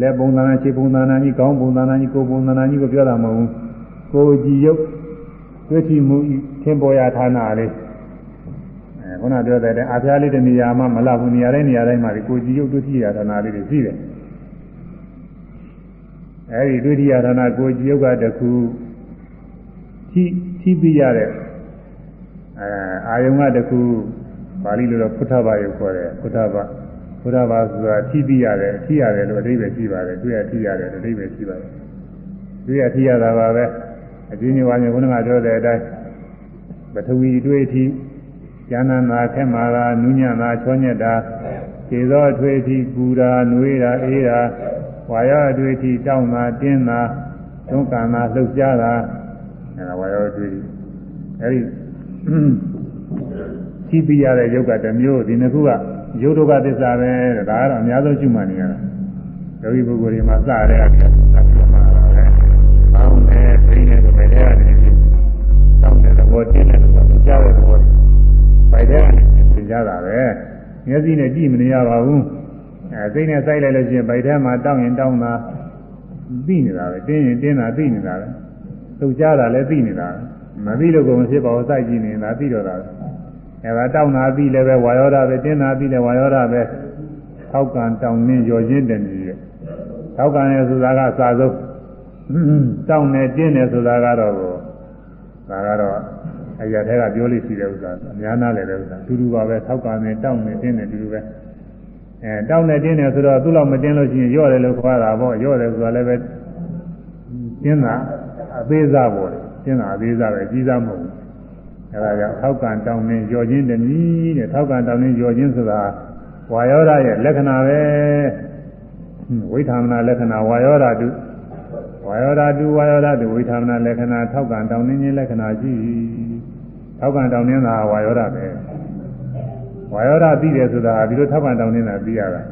လက်ပုံသဏ္ဍာန်ခြေပုံသဏ္ဍာန်ကြီးခေါင်းပုံသဏ္ဍာန်ကြီးကိုယ်ပုံသဏ္ဍာန်ကြီးကိုပြောတာမဟုတ်ဘူးကိုယ်ကြည်ရုပ်တွေးထမှုသင်ပေါ်ရာဌာနလေးအဲခုနပြောတဲ့အာဖျားလေးတနေရာမှမလဘူးနေရာတိုင်းနေရာတိုင်းမှာကိုယ်ကြည်ရုပ်တွေးထရာဌာနလေးတွေရှိတယ်အဲဒီတွေးထရာဌာနကိုယ်ကြည်ရုပ်ကတခုထိထိပြရတဲ့ အဲအာယုံကတခုပါဠိလိုတော့ဖုထဘာယုခေါ်တယ်ဖုထဘာဖုထဘာဆိုတာထိပြီးရတယ်ထိရတယ်လို့အဓိပ္ပာယ်ရှိပါတယ်တွေ့ရထိရတယ်အဓိပ္ပာယ်ရှိပါတယ်တွေ့ရထိရတာပါပဲအကျဉ်းချုပ်ဝါမျိုးဘုန်းကပြောတဲ့အတိုင်းပထဝီအတွေ့အထိဉာဏနာခက်မာတာနုညံတာချောညက်တာခြေသောအတွေ့အထိပူတာနွေးတာအေးတာဝါရအတွေ့အထိတောင်းတာတင်းတာသုံးကံတာလှုပ်ရှားတာအဲဝါရအတွေ့အဲဒီ ကြည့်ပြရတဲ့ယုတ်ကတစ်မျိုးဒီနှစ်ခုကယုတ်ဒုက္ခသစ္စာပဲတဲ့ဒါကတော့အများဆုံးရှုမှတ်နေရတာယောဂီပုဂ္ဂိုလ်တွေမှာစတဲ့အခါကပြောမှာပါပဲ။အောင်းနဲ့ပြင်းတဲ့ဘယ်ထဲကနေပြီးတောင်းတဲ့သဘောတင်းတဲ့သဘောကြားတဲ့သဘောဘယ်ထဲကနေသင်ကြတာပဲ။မျက်စိနဲ့ကြည့်မနေရပါဘူး။အဲစိတ်နဲ့စိုက်လိုက်လို့ရှိရင်ဘယ်ထဲမှာတောင်းရင်တောင်းတာသိနေတာပဲတင်းရင်တင်းတာသိနေတာပဲ။သူကြားတာလည်းသိနေတာပဲ။ မသိလို့ကိုယ်မဖြစ်ပါဘူးစိုက်ကြည့်နေတာသိတော့တာပဲ။အဲဒါတောင်းတာပြီးလည်းပဲဝါယောဓာပဲတင်းတာပြီးလည်းဝါယောဓာပဲထောက်ကံတောင်းနှင်းရော်ချင်းတည်းကြီးရဲ့ထောက်ကံရဲ့ဆိုတာကစာဆုံးတောင်းနေတင်းနေဆိုတာကတော့ဒါကတော့အရာထဲကပြောလို့ရှိတဲ့ဥစ္စာအများနာလည်းတဲ့ဥစ္စာတူတူပါပဲထောက်ကံနဲ့တောင်းနေတင်းနေတူတူပဲအဲတောင်းနေတင်းနေဆိုတော့သူ့လောက်မတင်းလို့ရှိရင်ရော့တယ်လို့ခေါ်တာပေါ့ရော့တယ်ဆိုတာလည်းပဲတင်းတာအသေးစားပေါ့ တင်းတာအသေးစားပဲကြီးစားမဟုတ်ဘူးအဲဒါကြောင့်ထောက်ကံတောင်းနေကြော်ခြင်းတနည်းတဲ့ထောက်ကံတောင်းနေကြော်ခြင်းဆိုတာဝါယောဓာရဲ့လက္ခဏာပဲဝိထာမနာလက္ခဏာဝါယောဓာတုဝါယောဓာတုဝါယောဓာတုဝိထာမနာလက္ခဏာထောက်ကံတောင်းနေခြင်းလက္ခဏာရှိထောက်ကံတောင်းနေတာဝါယောဓာပဲဝါယောဓာသိတယ်ဆိုတာဒီလိုထောက်ကံတောင်းနေတာသိရတာ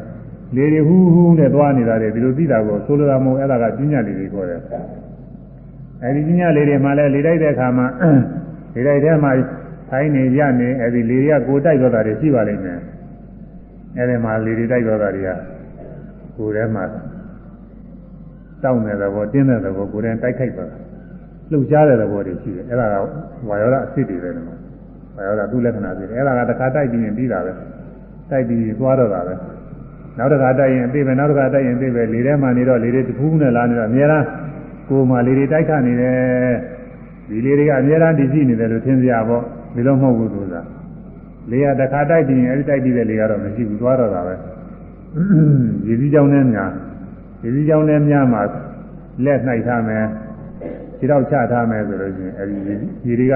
လေတွေဟူးဟူးနဲ့သွားနေတာတွေဒီလိုသိတာကိုဆိုလိုတာမဟုတ်အဲ့ဒါကပညာလေးတွေခေါ်တယ် အဲဒီပညာလေးတွေမှလည်းလေတိုက်တဲ့အခါမှာဒီတိုက်ထဲမှာထိုင်းနေရနေအဲဒီလေတွေကကိုတိုက်တော့တာတွေရှိပါလိမ့်မယ်အဲဒီမှာလေတွေတိုက်တော့တာတွေကကိုယ်ထဲမှာတောင်းတဲ့သဘောတင်းတဲ့သဘောကိုယ်ထဲတိုက်ခိုက်ပါလှုပ်ရှားတဲ့သဘောတွေရှိတယ်အဲဒါကဝါယောဓအစ်စ်တွေပဲဒီမှာဝါယောဓသူ့လက္ခဏာတွေအဲဒါကတစ်ခါတိုက်ပြီးရင်ပြီးတာပဲတိုက်ပြီးသွားတော့တာပဲနောက်တစ်ခါတိုက်ရင်အသေးပဲနောက်တစ်ခါတိုက်ရင်အသေးပဲလေထဲမှာနေတော့လေတွေတစ်ခုခုနဲ့လာနေတော့အများလား ကိုယ်မှာလေတွေတိုက်ခတ်နေတယ်ဒီလေတွေကအများအားတည်ရှိနေတယ်လို့ထင်ကြပါဒီလိုမဟုတ်ဘူးဆိုတာလေကတစ်ခါတိုက်ပြီးရင်အဲဒီတိုက်ပြီးတဲ့လေကတော့မရှိဘူးသွားတော့တာပဲရည်စည်းကြောင်းနဲ့များရည်စည်းကြောင်းနဲ့များမှာလက်နှိုက်ထားမယ်ခြေတော့ချထားမယ်ဆိုလို့ရှိရင်အဲဒီရည်တွေက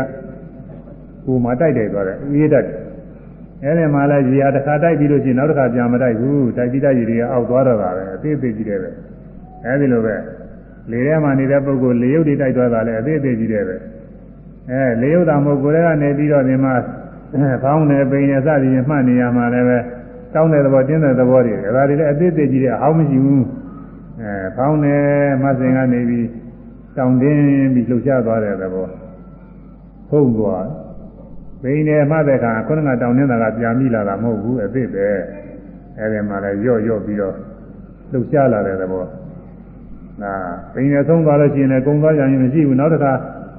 ကိုယ်မှာတိုက်တယ်သွားတယ်အေးတတ်အဲဒီမှာလည်းရေဟာတစ်ခါတိုက်ပြီးလို့ရှိရင်နောက်တစ်ခါပြန်မတိုက်ဘူးတိုက်ပြီးတိုက်ရည်တွေကအောက်သွားတော့တာပဲအသေးသေးကြီးတယ်ပဲအဲဒီလိုပဲ လေထဲမှာနေတဲ့ပုဂ္ဂိုလ်လေရုပ်တွေတိုက်သွားတာလည်းအသေးသေးကြီးတယ်ပဲအဲလေရုပ်တာမဟုတ်ကိုယ်ထဲကနေပြီးတော့ဒီမှာဖောင်းနေပိန်နေစသည်ဖြင့်မှတ်နေရမှာလည်းပဲတောင်းတဲ့သဘောတင်းတဲ့သဘောတွေဒါတွေလည်းအသေးသေးကြီးတယ်အဟောင်းမရှိဘူးအဲဖောင်းနေမှတ်စဉ်ကနေပြီးတောင်းတင်းပြီးလှုပ်ရှားသွားတဲ့သဘောဖုံးသွားပိန်နေမှတ်တဲ့အခါခုနကတောင်းနေတာကကြာမိလာတာမဟုတ်ဘူးအသေးပဲအဲဒီမှာလည်းရော့ရော့ပြီးတော့လှုပ်ရှားလာတဲ့သဘော နာပိန်နဲ့ဆုံးသွားလို့ရှိရင်လည်းကုံသွားကြရင်မရှိဘူးနောက်တစ်ခါ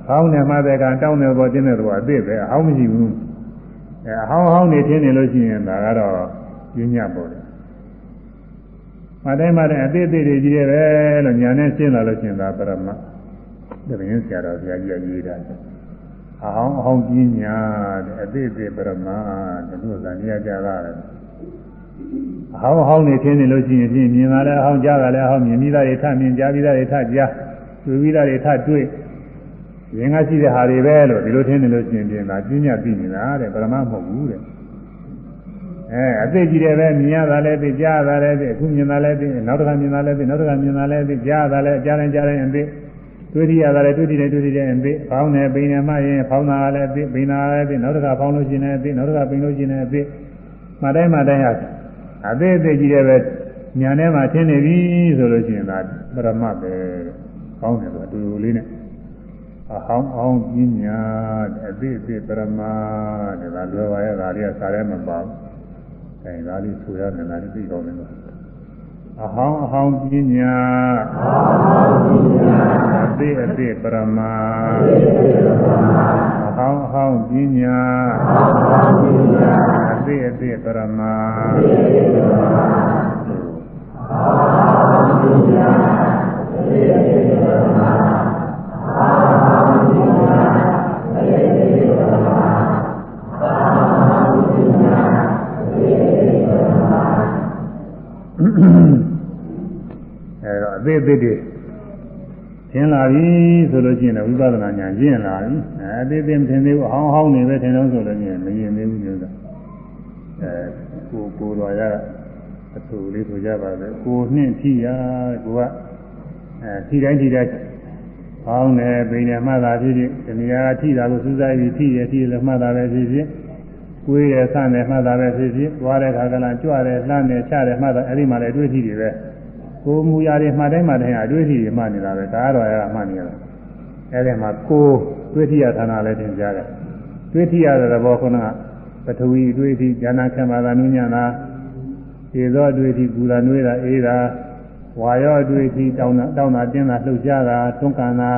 ဟောင်းနေမှတဲ့ကတောင်းနေပေါ်တင်းတဲ့တော့အစ်ပဲအဟောင်းမရှိဘူးအဲအဟောင်းဟောင်းနေတင်းနေလို့ရှိရင်ဒါကတော့ပြင်းညတ်ပေါ်တယ်မတိုင်းမတိုင်းအသေးသေးတွေကြီးတယ်ပဲလို့ညာနဲ့ရှင်းလာလို့ရှိရင်ဒါပရမတပင်းဆရာတော်ဘုရားကြီးရေးတာအဟောင်းအဟောင်းပြင်းညာတဲ့အသေးသေးပရမတို့ကဇာနေရကြတာလေ အဟောင်းအဟောင်းနေထင်းနေလို့ရှိရင်ဖြင့်မြင်လာလဲအဟောင်းကြားလာလဲအဟောင်းမြင်ပြီးသားတွေထမြင်ကြားပြီးသားတွေထကြားတွေ့ပြီးသားတွေထတွေ့ရင်ကရှိတဲ့ဟာတွေပဲလို့ဒီလိုထင်းနေလို့ရှိရင်ပြင်တာပြင်းညတ်ပြီးနေတာတဲ့ပရမမဟုတ်ဘူးတဲ့အဲအသိကြီးတယ်ပဲမြင်ရတာလည်းသိကြားရတာလည်းသိအခုမြင်တာလည်းသိနောက်တစ်ခါမြင်တာလည်းသိနောက်တစ်ခါမြင်တာလည်းသိကြားရတာလည်းကြားရင်ကြားရင်အသိတွေ့ထိရတာလည်းတွေ့ထိတယ်တွေ့ထိတယ်အသိဖောင်းတယ်ပိန်တယ်မှရင်ဖောင်းတာလည်းသိပိန်တာလည်းသိနောက်တစ်ခါဖောင်းလို့ရှိရင်လည်းသိနောက်တစ်ခါပိန်လို့ရှိရင်လည်းသိမှတိုင်းမှတိုင်းရ အသေးအသေးကြီးတယ်ပဲညာထဲမှာထင်းနေပြီဆိုလို့ရှိရင်ဒါပရမတ်ပဲကောင်းတယ်ဆိုအတူတူလေးနဲ့အဟောင်းအောင်ပညာအသိအသိပရမတဲ့ဒါလွယ်ပါရဲ့ဒါလေးကစားရဲမပါဘူးအဲဒါလေးဆိုရမယ်ဒါလေးသိကောင်းတယ်လို့ အဟောင်းအဟောင်းပညာအသိအသိပရမအဟောင်းအဟောင်းပညာအသိအသိပရမအဲတော့အ သေးသေးတွေသင်လာပြီဆိုလို့ရှိရင်ဝိပဿနာဉာဏ်ကျင့်လာပြီအဲအသေးသေးမထင်သေးဘူးအဟောင်းဟောင်းနေပဲထင်တော့ဆိုလို့ရှိရင်မရင်သေးဘူးလို့ဆိုအဲကိုကိုတော်ရအထူလေးဆိုကြပါလေကိုနှင့်ထိရကိုကအဲထိတိုင်းထိတိုင်းဟောင်းနေပိနေမှတ်တာဖြစ်ဖြစ်ဒီနေရာထိတာလို့စူးစိုက်ပြီးထိရထိရလည်းမှတ်တာပဲဖြစ်ဖြစ်ကိုယ်ရဆန့်တယ်မှတ်တာပဲဖြစ်ဖြစ်သွားတဲ့ခါကလည်းကြွတယ်လှမ်းတယ်ချတယ်မှတ်တာအဲ့ဒီမှာလည်းတွေ့ထိတွေပဲ ကိုမူရာတွေမှတ်တိုင်းမှတ်တိုင်းအတွေ့အထိတွေမှတ်နေတာပဲဒါကတော့အဲ့ဒါမှတ်နေရတာအဲ့ဒီမှာကိုတွေ့ထိရဌာနလည်းသင်ကြားတယ်တွေ့ထိရတဲ့ဘောခုနကပထဝီတွေ့ထိဉာဏ်ခမသာနုညနာခြေသောတွေ့ထိပူတာနှွေးတာအေးတာဝါရောတွေ့ထိတောင်းတာတောင်းတာတင်းတာလှုပ်ရှားတာတွန်းကန်တာ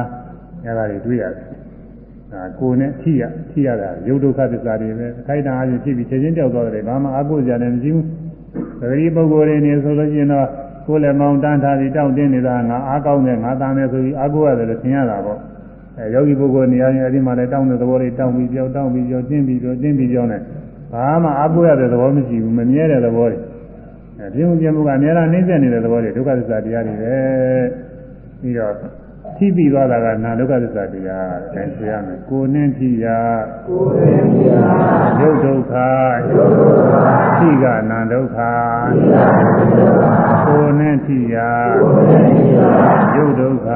အဲ့ဒါတွေတွေ့ရတယ်ဒါကိုနဲ့ထိရထိရတာရုပ်ဒုက္ခသစ္စာတွေပဲခိုက်တာအချင်းဖြစ်ပြီးချက်ချင်းတောက်သွားတယ်ဘာမှအကုစရာလည်းမရှိဘူးသတိပုဂ္ဂိုလ်တွေနေဆိုလို့ရှိရင်တော့ ကိုယ်လည်းမောင်းတန်းထားပြီးတောင့်တင်းနေတာငါအားကောင်းတယ်ငါသားတယ်ဆိုပြီးအားကိုးရတယ်လို့သင်ရတာပေါ့အဲယောဂီပုဂ္ဂိုလ်နေရာချင်းအဲဒီမှာလည်းတောင်းတဲ့သဘောတွေတောင်းပြီးကြောက်တောင်းပြီးကြောက်တင်းပြီးကြောက်တင်းပြီးကြောက်နေဘာမှအားကိုးရတဲ့သဘောမရှိဘူးမမြဲတဲ့သဘောတွေအဲဒီမှုပြမှုကအများအားနှိမ့်ဆက်နေတဲ့သဘောတွေဒုက္ခသစ္စာတရားတွေပဲပြီးတော့ထိပြီးသွားတာကနာဒုက္ခသစ္စာတရားအဲဆိုရမယ်ကိုနဲ့ထိရာကိုနဲ့ထိရာရုပ်ဒုက္ခရုပ်ဒုက္ခထိကနာဒုက္ခထိကနာဒုက္ခ ကိုနဲ့ထိရာကိုနဲ့ထိရာရုပ်ဒုက္ခ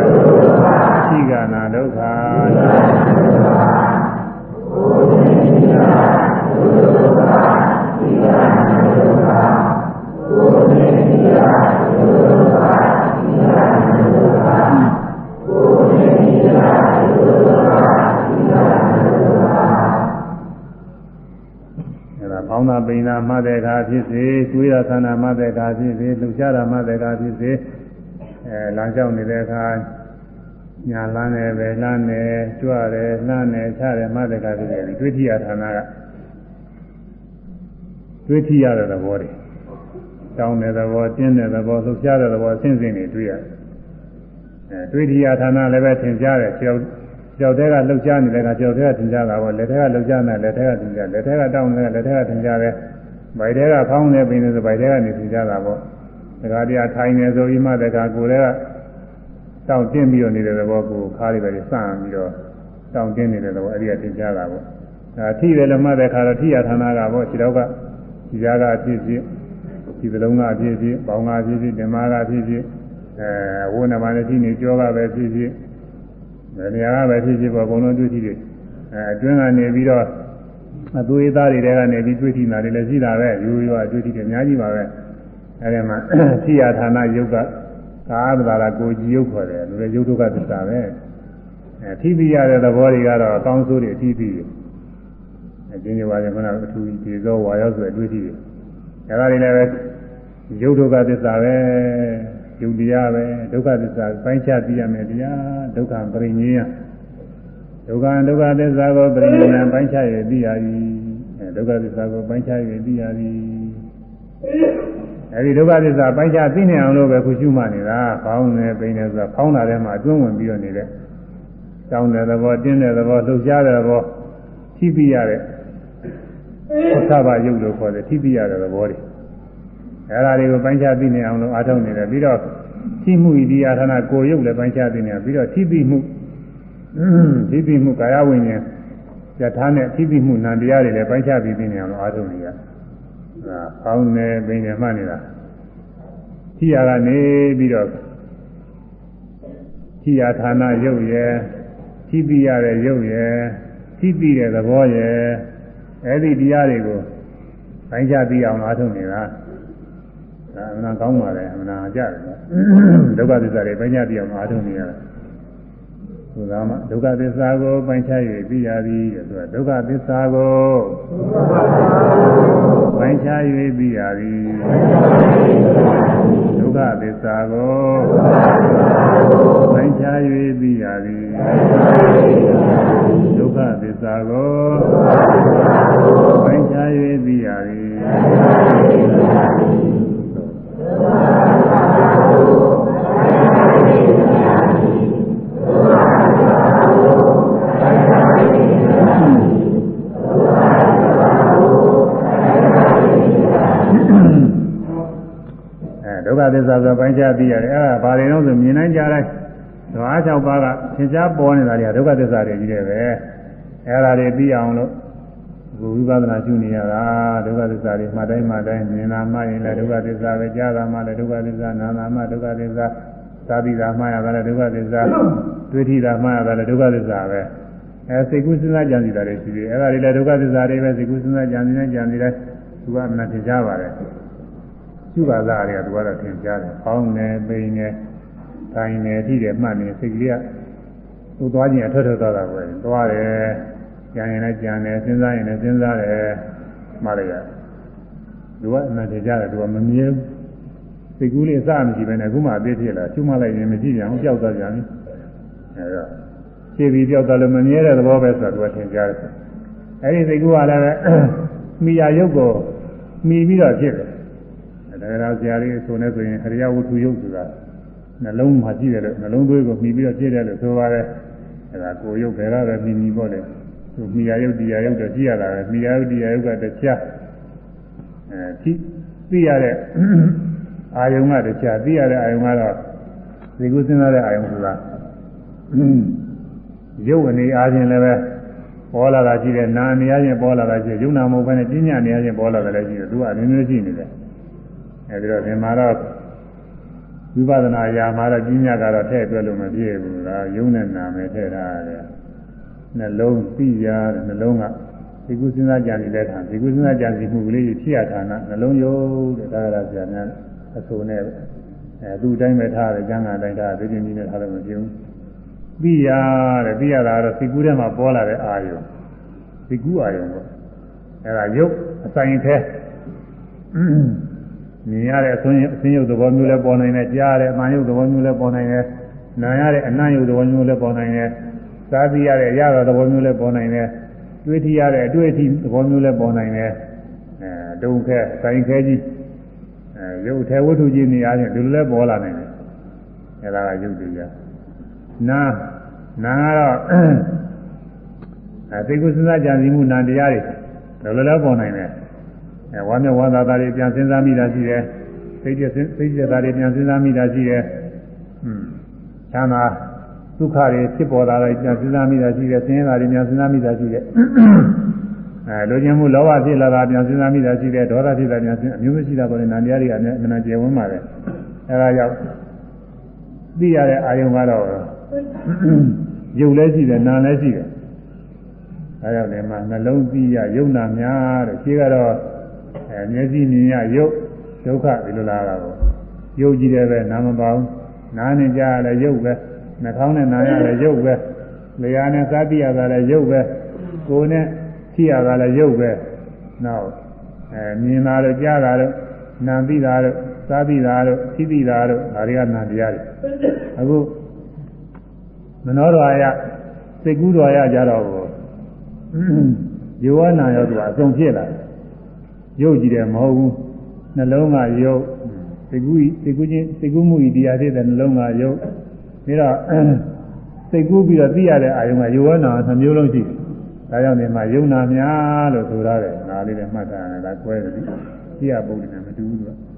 ရုပ်ဒုက္ခထိကနာဒုက္ခထိကနာဒုက္ခကိုနဲ့ထိရာရုပ်ဒုက္ခထိကနာဒုက္ခကိုနဲ့ထိရာရုပ်ဒုက္ခထိကနာဒုက္ခပေါ င်းတာပိန်တာမှတ်တဲ့အခါဖြစ်စေတွေးရဆန္ဒမှတ်တဲ့အခါဖြစ်စေလှုပ်ရှားတာမှတ်တဲ့အခါဖြစ်စေအဲလမ်းလျှောက်နေတဲ့အခါညာလမ်းနဲ့ပဲလမ်းနဲ့ကြွတယ်လမ်းနဲ့ချတယ်မှတ်တဲ့အခါဖြစ်စေတွေးထီရဌာနကတွေးထီရတဲ့သဘောတွေတောင်းတဲ့သဘောတင်းတဲ့သဘောလှုပ်ရှားတဲ့သဘောဆင်းဆင်းတွေတွေးရတယ်အဲတွေးထီရဌာနလည်းပဲသင်ကြားတယ်ကျောက် ကြောက်တဲ့ကလှုပ်ရှားနေတဲ့ကကြောက်တဲ့ကသင်ကြားတာပေါ့လက်ထက်ကလှုပ်ရှားနေလက်ထက်ကသင်ကြားလက်ထက်ကတောင်းနေလက်ထက်ကသင်ကြားတယ်ဗိုက်တဲကဖောင်းနေပင်နေဆိုဗိုက်တဲကနေသင်ကြားတာပေါ့ဒါကတရားထိုင်နေဆိုပြီးမှတကကိုယ်လည်းတောင်းတင်းပြီးတော့နေတဲ့သဘောကိုခါးလေးပဲစမ်းပြီးတော့တောင်းတင်းနေတဲ့သဘောအဲ့ဒီကသင်ကြားတာပေါ့ဒါထိတယ်လည်းမှတ်တဲ့ခါတော့ထိရဌာနကပေါ့ခြေတော့ကခြေကြားကဖြစ်ဖြစ်ဒီသလုံးကဖြစ်ဖြစ်ပေါင်းကဖြစ်ဖြစ်ဓမ္မကဖြစ်ဖြစ်အဲဝိနမနဲ့ထိနေကြောကပဲဖြစ်ဖြစ် ဘယ်နေရာကပဲဖြစ်ဖြစ်ပေါ့အကုန်လုံးတွေ့ကြည့်တယ်အဲအတွင်းကနေပြီးတော့အသွေးသားတွေတဲကနေပြီးတွေ့ကြည့်တာတွေလည်းရှိတာပဲရိုးရိုးအတွေ့ကြည့်တယ်အများကြီးပါပဲအဲဒီမှာသိရဌာနယုတ်ကကာသလာကိုကြည်ယုတ်ခေါ်တယ်လူတွေယုတ်ဒုက္ခသစ္စာပဲအဲထိပြီးရတဲ့သဘောတွေကတော့အကောင်းဆိုးတွေအထိပြီးအကျဉ်းချုပ်ပါရင်ခဏအထူးဒီသောဝါရောက်ဆိုအတွေ့ကြည့်တယ်အဲဒါတွေလည်းပဲယုတ်ဒုက္ခသစ္စာပဲ ယုတ်တရားပဲဒုက္ခသစ္စာပိုင်းခြားသိရမယ်တရားဒုက္ခပရိညေယဒုက္ခဒုက္ခသစ္စာကိုပရိညေယပိုင်းခြားရသိရသည်ဒုက္ခသစ္စာကိုပိုင်းခြားရသိရသည်အဲဒီဒုက္ခသစ္စာပိုင်းခြားသိနေအောင်လို့ပဲခုရှုမှနေတာဖောင်းနေပိနေဆိုတာဖောင်းတာထဲမှာအတွင်းဝင်ပြီးတော့နေတဲ့တောင်းတဲ့သဘောတင်းတဲ့သဘောလှုပ်ရှားတဲ့သဘောထိပြရတဲ့သဘာယုတ်လို့ခေါ်တယ်ထိပြရတဲ့သဘောတွေ အဲ့ဒါတွေကိုပိုင်းခြားသိနေအောင်လို့အားထုတ်နေတယ်ပြီးတော့သိမှုဤဒီအာသနာကိုရုပ်လည်းပိုင်းခြားသိနေပြီးတော့သိသိမှုသိသိမှုကာယဝိညာဉ်ယထာနဲ့သိသိမှုနံတရားတွေလည်းပိုင်းခြားပြီးသိနေအောင်လို့အားထုတ်နေရဒါပေါင်းနေပင်နေမှနေတာသိရကနေပြီးတော့သိရဌာနရုပ်ရဲ့သိသိရတဲ့ရုပ်ရဲ့သိသိတဲ့သဘောရဲ့အဲ့ဒီတရားတွေကိုပိုင်းခြားသိအောင်အားထုတ်နေတာ ဒါအမှန်ကောင်းပါလေအမှန်ကြတယ်ဒုက္ခသစ္စာတွေပညာတရားမှာအားထုတ်နေရတာသုသာမဒုက္ခသစ္စာကိုပိုင်းခြား၍သိရသည်တဲ့သူကဒုက္ခသစ္စာကိုပိုင်းခြား၍သိရသည်ဒုက္ခသစ္စာကိုပိုင်းခြား၍သိရသည်ဒုက္ခသစ္စာကိုပိုင်းခြား၍သိရသည်ဒုက္ခ သစ္စာဆိုပိုင်းခြားသိရတယ်အဲ့ဒါဘာတွေတော့ဆိုမြင်နိုင်ကြတယ်ဓဝါ၆ပါးကသင်္ချာပေါ်နေတာတွေကဒုက္ခသစ္စာတွေကြီးတယ်ပဲအဲ့ဒါတွေသိအောင်လို့ ဘုဝိပဿနာရှုနေရတာဒုက္ခသစ္စာတွေမှတိုင်းမှတိုင်းမြင်လာမှရင်လည်းဒုက္ခသစ္စာပဲကြားတာမှလည်းဒုက္ခသစ္စာနာနာမှဒုက္ခသစ္စာသာတိတာမှရတာလည်းဒုက္ခသစ္စာတွေ့ထိတာမှရတာလည်းဒုက္ခသစ္စာပဲအဲစိတ်ကူးစဉ်းစားကြံစီတာတွေရှိတယ်အဲ့ဒါတွေလည်းဒုက္ခသစ္စာတွေပဲစိတ်ကူးစဉ်းစားကြံစီနေကြံစီတယ်သူကအမှန်တရားပါတယ်ရှုပါသားတွေကသူကတော့သင်ကြားတယ်။အောင်းနေပိန်နေထိုင်နေထိတယ်မှတ်နေစိတ်ကလေးကသူ့သွားခြင်းအထွတ်ထွတ်သွားတာပဲ။သွားတယ်။ ကြံရင်လည်းကြံတယ်စဉ်းစားရင်လည်းစဉ်းစားတယ်မှတ်လိုက်ရ။သူကအမှန်တရားတယ်သူကမမြင်စိတ်ကူးလေးအစမရှိဘဲနဲ့အခုမှအသေးဖြစ်လာရှုမှတ်လိုက်ရင်မရှိပြန်ဘူးကြောက်သွားပြန်ပြီ။အဲတော့ခြေပြီးကြောက်သွားလို့မမြဲတဲ့သဘောပဲဆိုတော့သူကသင်ကြားတယ်။အဲဒီစိတ်ကူးကလည်းမိယာရုပ်ကိုမိပြီးတော့ဖြစ်တယ်တရားဆရာလေးဆိုနေဆိုရင်အရိယဝတ္ထုယုတ်ဆိုတာနှလုံးမှာရှိတယ်လို့နှလုံးသွေးကိုမှီပြီးတော့ပြည့်တယ်လို့ဆိုပါတယ်အဲဒါကိုယုတ်ဘယ်ကပဲမှီမှီပေါ့လေသူ မိယာယုတ်တရားယုတ်တော့ကြည့်ရတာပဲမိယာယုတ်တရားယုတ်ကတခြားအဲသိသိရတဲ့အာယုံကတခြားသိရတဲ့အာယုံကတော့ဒီကုစဉ်းစားတဲ့အာယုံဆိုတာရုပ်အနေအားဖြင့်လည်းပဲပေါ်လာတာရှိတယ်နာအနေအားဖြင့်ပေါ်လာတာရှိတယ်ယုံနာမဟုတ်ဘဲနဲ့ပညာအနေအားဖြင့်ပေါ်လာတယ်လည်းရှိတယ်သူကအမျိုးမျိုးရှိနေတယ်အဲဒီတော့ဒီမှာတော့ဝိပဿနာရာမှာတော့ကြီးညကတော့ထည့်တွက်လို့မပြည့်ဘူးလားယုံနဲ့နာမယ်ထည့်ထားရတယ် နှလုံးသိရတယ်နှလုံးကဒီကုစဉ်းစားကြံနေတဲ့အခါဒီကုစဉ်းစားကြံစီမှုကလေးဖြစ်ရဌာနနှလုံးယုတ်တဲ့ဒါကရာဆရာများအဆိုနဲ့အဲသူ့တိုင်းပဲထားတယ်ကျမ်းဂန်တိုင်းထားတယ်ဒီပြင်ကြီးနဲ့ထားလို့မပြည့်ဘူးသိရတယ်သိရတာကတော့စိတ်ကူးထဲမှာပေါ်လာတဲ့အာယုံစိတ်ကူးအာယုံပေါ့အဲဒါယုတ်အဆိုင်သေးမြင်ရတဲ့အသွင်းအသင်းရုပ်သဘောမျိုးလည်းပေါ်နိုင်တယ်ကြားရတဲ့အမှန်ရုပ်သဘောမျိုးလည်းပေါ်နိုင်တယ်နားရတဲ့အနံ့ရုပ်သဘောမျိုးလည်းပေါ်နိုင်တယ် စားသိရတဲ့အရာသဘောမျိုးလည်းပေါ်နိုင်တယ်တွေးထရတဲ့အတွေ့အထိသဘောမျိုးလည်းပေါ်နိုင်တယ်အဲဒုံခဲဆိုင်ခဲကြီးအဲရုပ်ထဲဝတ္ထုကြီးနေရာချင်းဒီလိုလည်းပေါ်လာနိုင်တယ်အဲဒါကရုပ်တရားနာနာကတော့အဲသိကုစဉ်းစားကြံစည်မှုနာတရားတွေဒါလိုလည်းပေါ်နိုင်တယ်အဲဝါမျက်ဝါသာသားတွေပြန်စဉ်းစားမိတာရှိတယ်စိတ်ကျစိတ်ကျသားတွေပြန်စဉ်းစားမိတာရှိတယ်ဟွန်းချမ်းသာ ဒုက္ခတွေဖြစ်ပေါ်လာတယ်ပြန်စဉ်းစားမိတာရှိတယ်ဆင်းရဲတာတွေပြန်စဉ်းစားမိတာရှိတယ်အဲလိုချင်မှုလောဘဖြစ်လာတာပြန်စဉ်းစားမိတာရှိတယ်ဒေါသဖြစ်တာပြန်စဉ်းအမျိုးမျိုးရှိတာပေါ်နေနာတရားတွေကအများအများကျေဝန်းပါတယ်အဲဒါကြောင့်သိရတဲ့အာယုံကတော့ယုတ်လည်းရှိတယ်နာလည်းရှိတယ်အဲကြောင့်လည်းမှနှလုံးသိရယုံနာများတဲ့ရှိကတော့အဲမျက်စိမြင်ရရုပ်ဒုက္ခဒီလိုလာတာကိုရုပ်ကြည့်တယ်ပဲနားမပေါဘူးနားနဲ့ကြားရလဲရုပ်ပဲ နှာခေါင်းနဲ့နားရလဲရုပ်ပဲလျှာနဲ့စားပြရတာလဲရုပ်ပဲကိုယ်နဲ့ထိရတာလဲရုပ်ပဲနောက်အဲမြင်တာလို့ကြားတာလို့နာသိတာလို့စားသိတာလို့ထိသိတာလို့ဒါတွေကနာတရားတွေအခုမနောတော်ရစိတ်ကူးတော်ရကြတော့ယောဝနာရောသူကအဆုံးဖြစ်လာတယ်ရုပ်ကြည့်တယ်မဟုတ်ဘူးနှလုံးကရုပ်သိကူးသိကူးချင်းသိကူးမှုဤတရားဖြစ်တဲ့နှလုံးကရုပ် ပြီးတော့သိကူးပြီးတော့သိရတဲ့အာယုံကယောဂနာနှမျိုးလုံးရှိတယ်ဒါကြောင့်ဒီမှာယုံနာများလို့ဆိုရတယ်ဒါလေးလည်းမှတ်ထားရတယ်ဒါကွဲတယ်ကြည့်ရပုံနဲ့မတူဘူးသူက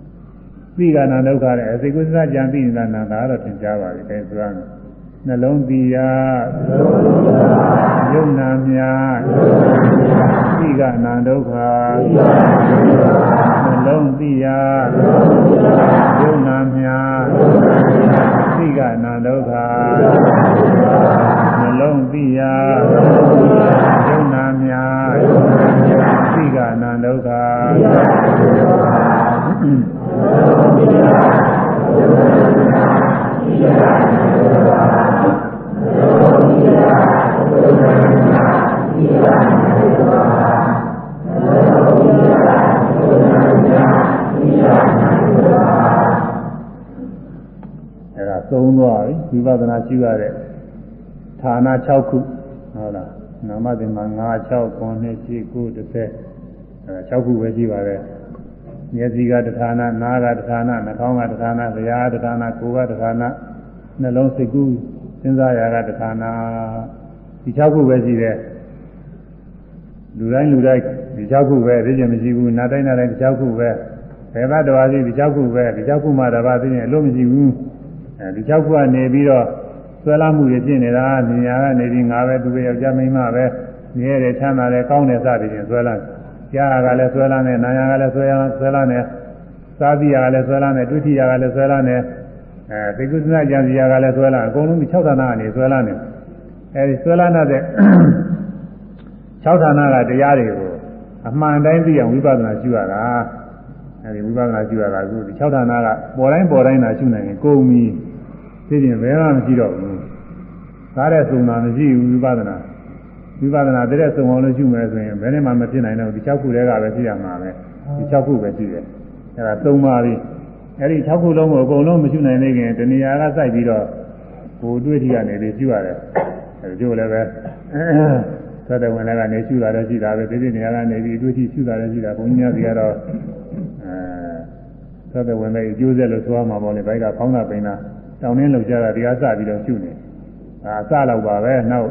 သိကနာဒုက္ခတဲ့အစိကုသကြံသိနေတာနာဒါတော့သင်ကြားပါပြီအဲဆိုရမယ်နှလုံးသီးရာယုံနာမြာသိကနာဒုက္ခနှလုံးသီးရာယုံနာမြာ နိကနာဒုက္ခနှလုံးသိရာယုံနာများသိကနာဒုက္ခ Yeah. သုံးသွားပြီဝိပဿနာရှိရတဲ့ဌာန6ခုဟုတ်လားနာမသင်္မာ9 6 9 2 9 10အဲ6ခုပဲရှိပါတယ်မျက်စိကတဌာနနားကတဌာနနှာခေါင်းကတဌာနလျှာကတဌာနကိုယ်ကတဌာနနှလုံးစိတ်ကူးစဉ်းစားရာကတဌာနဒီ6ခုပဲရှိတယ်လူတိုင်းလူတိုင်းဒီ6ခုပဲသိချင်မရှိဘူးနားတိုင်းနားတိုင်းဒီ6ခုပဲဘယ်ဘတ်တော်စီဒီ6ခုပဲဒီ6ခုမှတပါးသိရင်အလို့မရှိဘူး အဲဒီ6ခုကနေပြီးတော့ဆွဲလာမှုတွေဖြစ်နေတာမြင်ရကနေပြီးငါပဲသူပဲယောက်ျားမိန်းမပဲမြဲတယ်ချမ်းသာတယ်ကောင်းတယ်စသည်ဖြင့်ဆွဲလာကြားရကလည်းဆွဲလာနေနာရကလည်းဆွဲရဆွဲလာနေစားပြီးရကလည်းဆွဲလာနေတွေ့ထိရကလည်းဆွဲလာနေအဲသိကုသနာကြံစီရကလည်းဆွဲလာအကုန်လုံးဒီ6ဌာနကနေဆွဲလာနေအဲဒီဆွဲလာတဲ့6ဌာနကတရားတွေကိုအမှန်တိုင်းသိအောင်ဝိပဿနာရှုရတာအဲဒီဝိပဿနာရှုရတာအခုဒီ6ဌာနကပေါ်တိုင်းပေါ်တိုင်းသာရှုနိုင်ရင်ကုန်ပြီ သိရင်ဘယ်မှမရှိတော့ဘူးကားတဲ့စုံတာမရှိဘူးဝိပဿနာဝိပဿနာတဲ့စုံအောင်လို့ရှုမယ်ဆိုရင်ဘယ်နဲ့မှမဖြစ်နိုင်တော့ဒီ6ခုတည်းကပဲဖြစ်ရမှာပဲဒီ6ခုပဲရှိတယ်အဲဒါသုံးပါပြီအဲဒီ6ခုလုံးကိုအကုန်လုံးမရှုနိုင်သေးခင်တဏှာကစိုက်ပြီးတော့ဟိုတွေ့ထီကနေပြီးရှုရတယ်အဲကျိုးလည်းပဲသက်တဲ့ဝင်လည်းကနေရှုတာလည်းရှိတာပဲဒီဒီနေရာကနေပြီးတွေ့ထီရှုတာလည်းရှိတာဘုန်းကြီးများစီကတော့အဲသက်တဲ့ဝင်လည်းအကျိုးဆက်လို့ဆိုရမှာပေါ့လေဘိုက်ကဖောင်းတာပိန်တာ တောင်းနှင်းလောက်ကြတာဒီအားစပြီးတော့ရှုနေအာစလောက်ပါပဲနောက်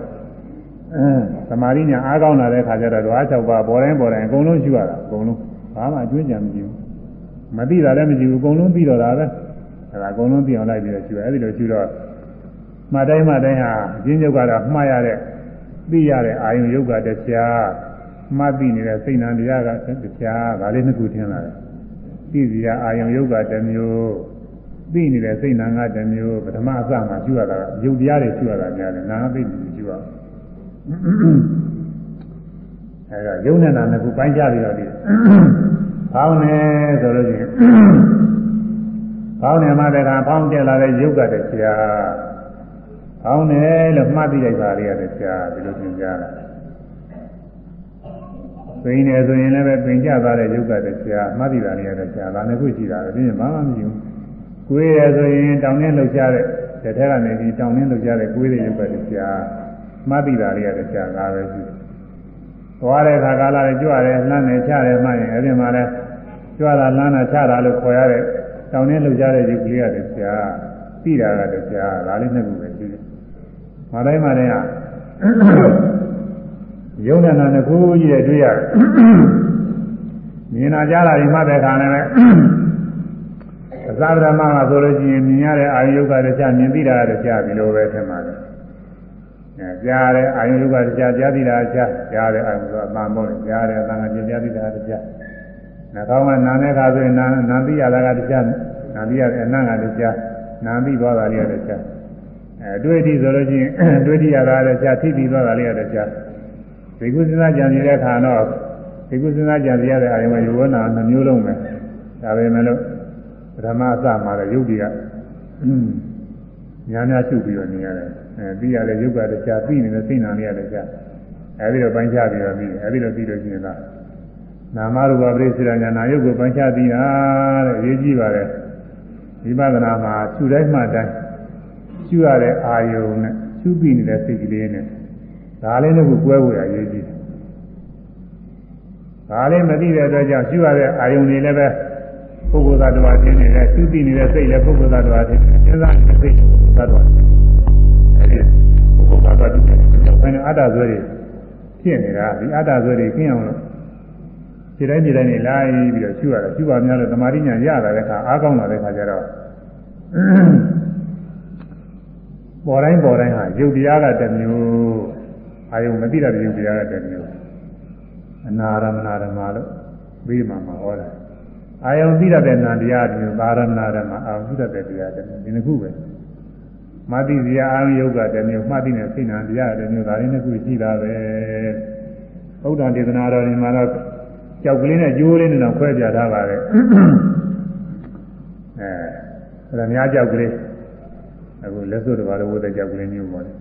သမာဓိညာအားကောင်းလာတဲ့ခါကျတော့ဓဝါ၆ပါးပေါ်တိုင်းပေါ်တိုင်းအကုန်လုံးရှုရတာအကုန်လုံးဘာမှအကျွမ်းကြံမရှိဘူးမသိတာလည်းမရှိဘူးအကုန်လုံးပြီးတော့တာပဲအဲဒါအကုန်လုံးသိအောင်လိုက်ပြီးတော့ရှုရအဲဒီလိုရှုတော့မှတ်တိုင်းမှတ်တိုင်းဟာအချင်းချုပ်ကတော့မှားရတဲ့သိရတဲ့အာယုယုတ်ကတရားမှတ်သိနေတဲ့စိတ်နံတရားကတရားဒါလေးနှစ်ခုထင်လာတယ်သိစီရအာယုယုတ်ကတစ်မျိုး သိနေတဲ့စိတ်နာငါတစ်မျိုးပထမအစမှာရှုရတာယုတ်တရားတွေရှုရတာများတယ်နာငါသိနေရှုရအောင်အဲဒါယုံနဲ့နာနှစ်ခုပိုင်းကြပြီးတော့ဒီဖောင်းနေဆိုလို့ရှိရင်ဖောင်းနေမှတည်းကဖောင်းတက်လာတဲ့ယုတ်ကတည်းကဖောင်းနေလို့မှတ်သိလိုက်ပါလေရတဲ့ဆရာဒီလိုသင်ကြားတာပင်နေဆိုရင်လည်းပဲပင်ကြသွားတဲ့ယုတ်ကတည်းကမှတ်သိတာလေးရတဲ့ဆရာဒါနှစ်ခုရှိတာပဲဒီမှာဘာမှမရှိဘူး ကိုယ်ရဆိုရင်တောင်းနှင်းလှုပ်ရှားတဲ့တဲ့ထဲကနေပြီးတောင်းနှင်းလှုပ်ရှားတဲ့ကိုယ်ရဲ့ယုတ်ကတည်းကမှတ်သိတာလေးရတဲ့ဆရာဒါပဲရှိတယ်သွားတဲ့ခါကာလနဲ့ကြွရဲလှမ်းနေချရဲမှရင်အဲ့ဒီမှာလဲကြွတာလှမ်းတာချတာလို့ခေါ်ရတဲ့တောင်းနှင်းလှုပ်ရှားတဲ့ယုတ်ကလေးရတယ်ဆရာသိတာကတည်းကဒါလေးနှစ်ခုပဲရှိတယ်။မတိုင်းမတိုင်းဟာယုံနာနှစ်ခုကြီးတဲ့တွေ့ရတယ်။မြင်လာကြတာဒီမှတဲ့ခါနဲ့ပဲ အသာဓမ္မကဆိုလို့ရှိရင်မြင်ရတဲ့အာယုကတခြားမြင်သိတာတခြားဒီလိုပဲထင်ပါတယ်။အဲကြားတဲ့အာယုကတခြားကြားသိတာတခြားကြားတဲ့အာယုကအမှန်ပေါ့လေကြားတဲ့အသံကမြင်ကြားသိတာတခြားနှာခေါင်းကနာတဲ့ခါဆိုရင်နာနာသိရတာကတခြားနာသိရတဲ့အနံ့ကတခြားနာသိသွားတာလေးရတခြားအဲတွေ့ထိဆိုလို့ရှိရင်တွေ့ထိရတာတခြားထိပြီးသွားတာလေးရတခြားဒီကုသနာကြံနေတဲ့ခါတော့ဒီကုသနာကြံရတဲ့အာယုကယောနာနှမျိုးလုံးပဲဒါပဲမဲ့လို့ ပထမအစမှာတော့ယုတ်တွေကညာများရှုပ်ပြီးတော့နေရတယ်အဲပြီးရတဲ့ယုတ်ကတခြားပြီးနေတဲ့စိတ်နာလေးရတခြားအဲဒီတော့ပိုင်းခြားပြီးတော့ပြီးအဲဒီတော့ပြီးလို့ရှိရင်ကနာမရူပပရိစ္ဆေရညာနာယုတ်ကိုပိုင်းခြားပြီးတာတဲ့အရေးကြီးပါတယ်ဝိပဿနာမှာရှုတိုင်းမှတိုင်းရှုရတဲ့အာယုံနဲ့ရှုပြီးနေတဲ့စိတ်ကလေးနဲ့ဒါလေးနဲ့ကိုကွဲဝေရရေးကြည့်ဒါလေးမသိတဲ့အတွက်ကြောင့်ရှုရတဲ့အာယုံတွေလည်းပဲ ပုဂ္ဂိုလ်သတ္တဝါသိနေတဲ့ရှုပြီးနေတဲ့စိတ်လည်းပုဂ္ဂိုလ်သတ္တဝါသိနေစဉ်းစားနေတဲ့စိတ်သတ္တဝါအဲဒီပုဂ္ဂိုလ်သတ္တဝါသိနေဘယ်နဲ့အတ္တဆွဲတွေဖြစ်နေတာဒီအတ္တဆွဲတွေကင်းအောင်လို့ဒီတိုင်းဒီတိုင်းနေလိုက်ပြီးတော့ရှုရတာရှုပါများလို့သမာဓိညာရတာတဲ့အခါအားကောင်းလာတဲ့အခါကျတော့ပေါ်တိုင်းပေါ်တိုင်းဟာယုတ်တရားကတစ်မျိုးအာယုံမသိတဲ့ယုတ်တရားကတစ်မျိုးအနာရမနာဓမ္မလို့ပြီးမှမှာဟောတာ အာယုံသိတဲ့နာတရားတစ်မျိုးသာရမနာဓမ္မအာယုံသိတဲ့တရားတစ်မျိုးဒီနှစ်ခုပဲမသိစရာအာယုံယုတ်ကတစ်မျိုးမှတ်သိတဲ့စိတ်နာတရားတစ်မျိုးဒါလေးနှစ်ခုရှိတာပဲဘုရားဒေသနာတော်ဒီမှာတော့ကြောက်ကလေးနဲ့ကျိုးလေးနဲ့တော့ခွဲပြထားပါတယ်အဲဒါများကြောက်ကလေးအခုလက်စွပ်တစ်ပါးလို့ဝတ်တဲ့ကြောက်ကလေးမျိုးပေါ့လေ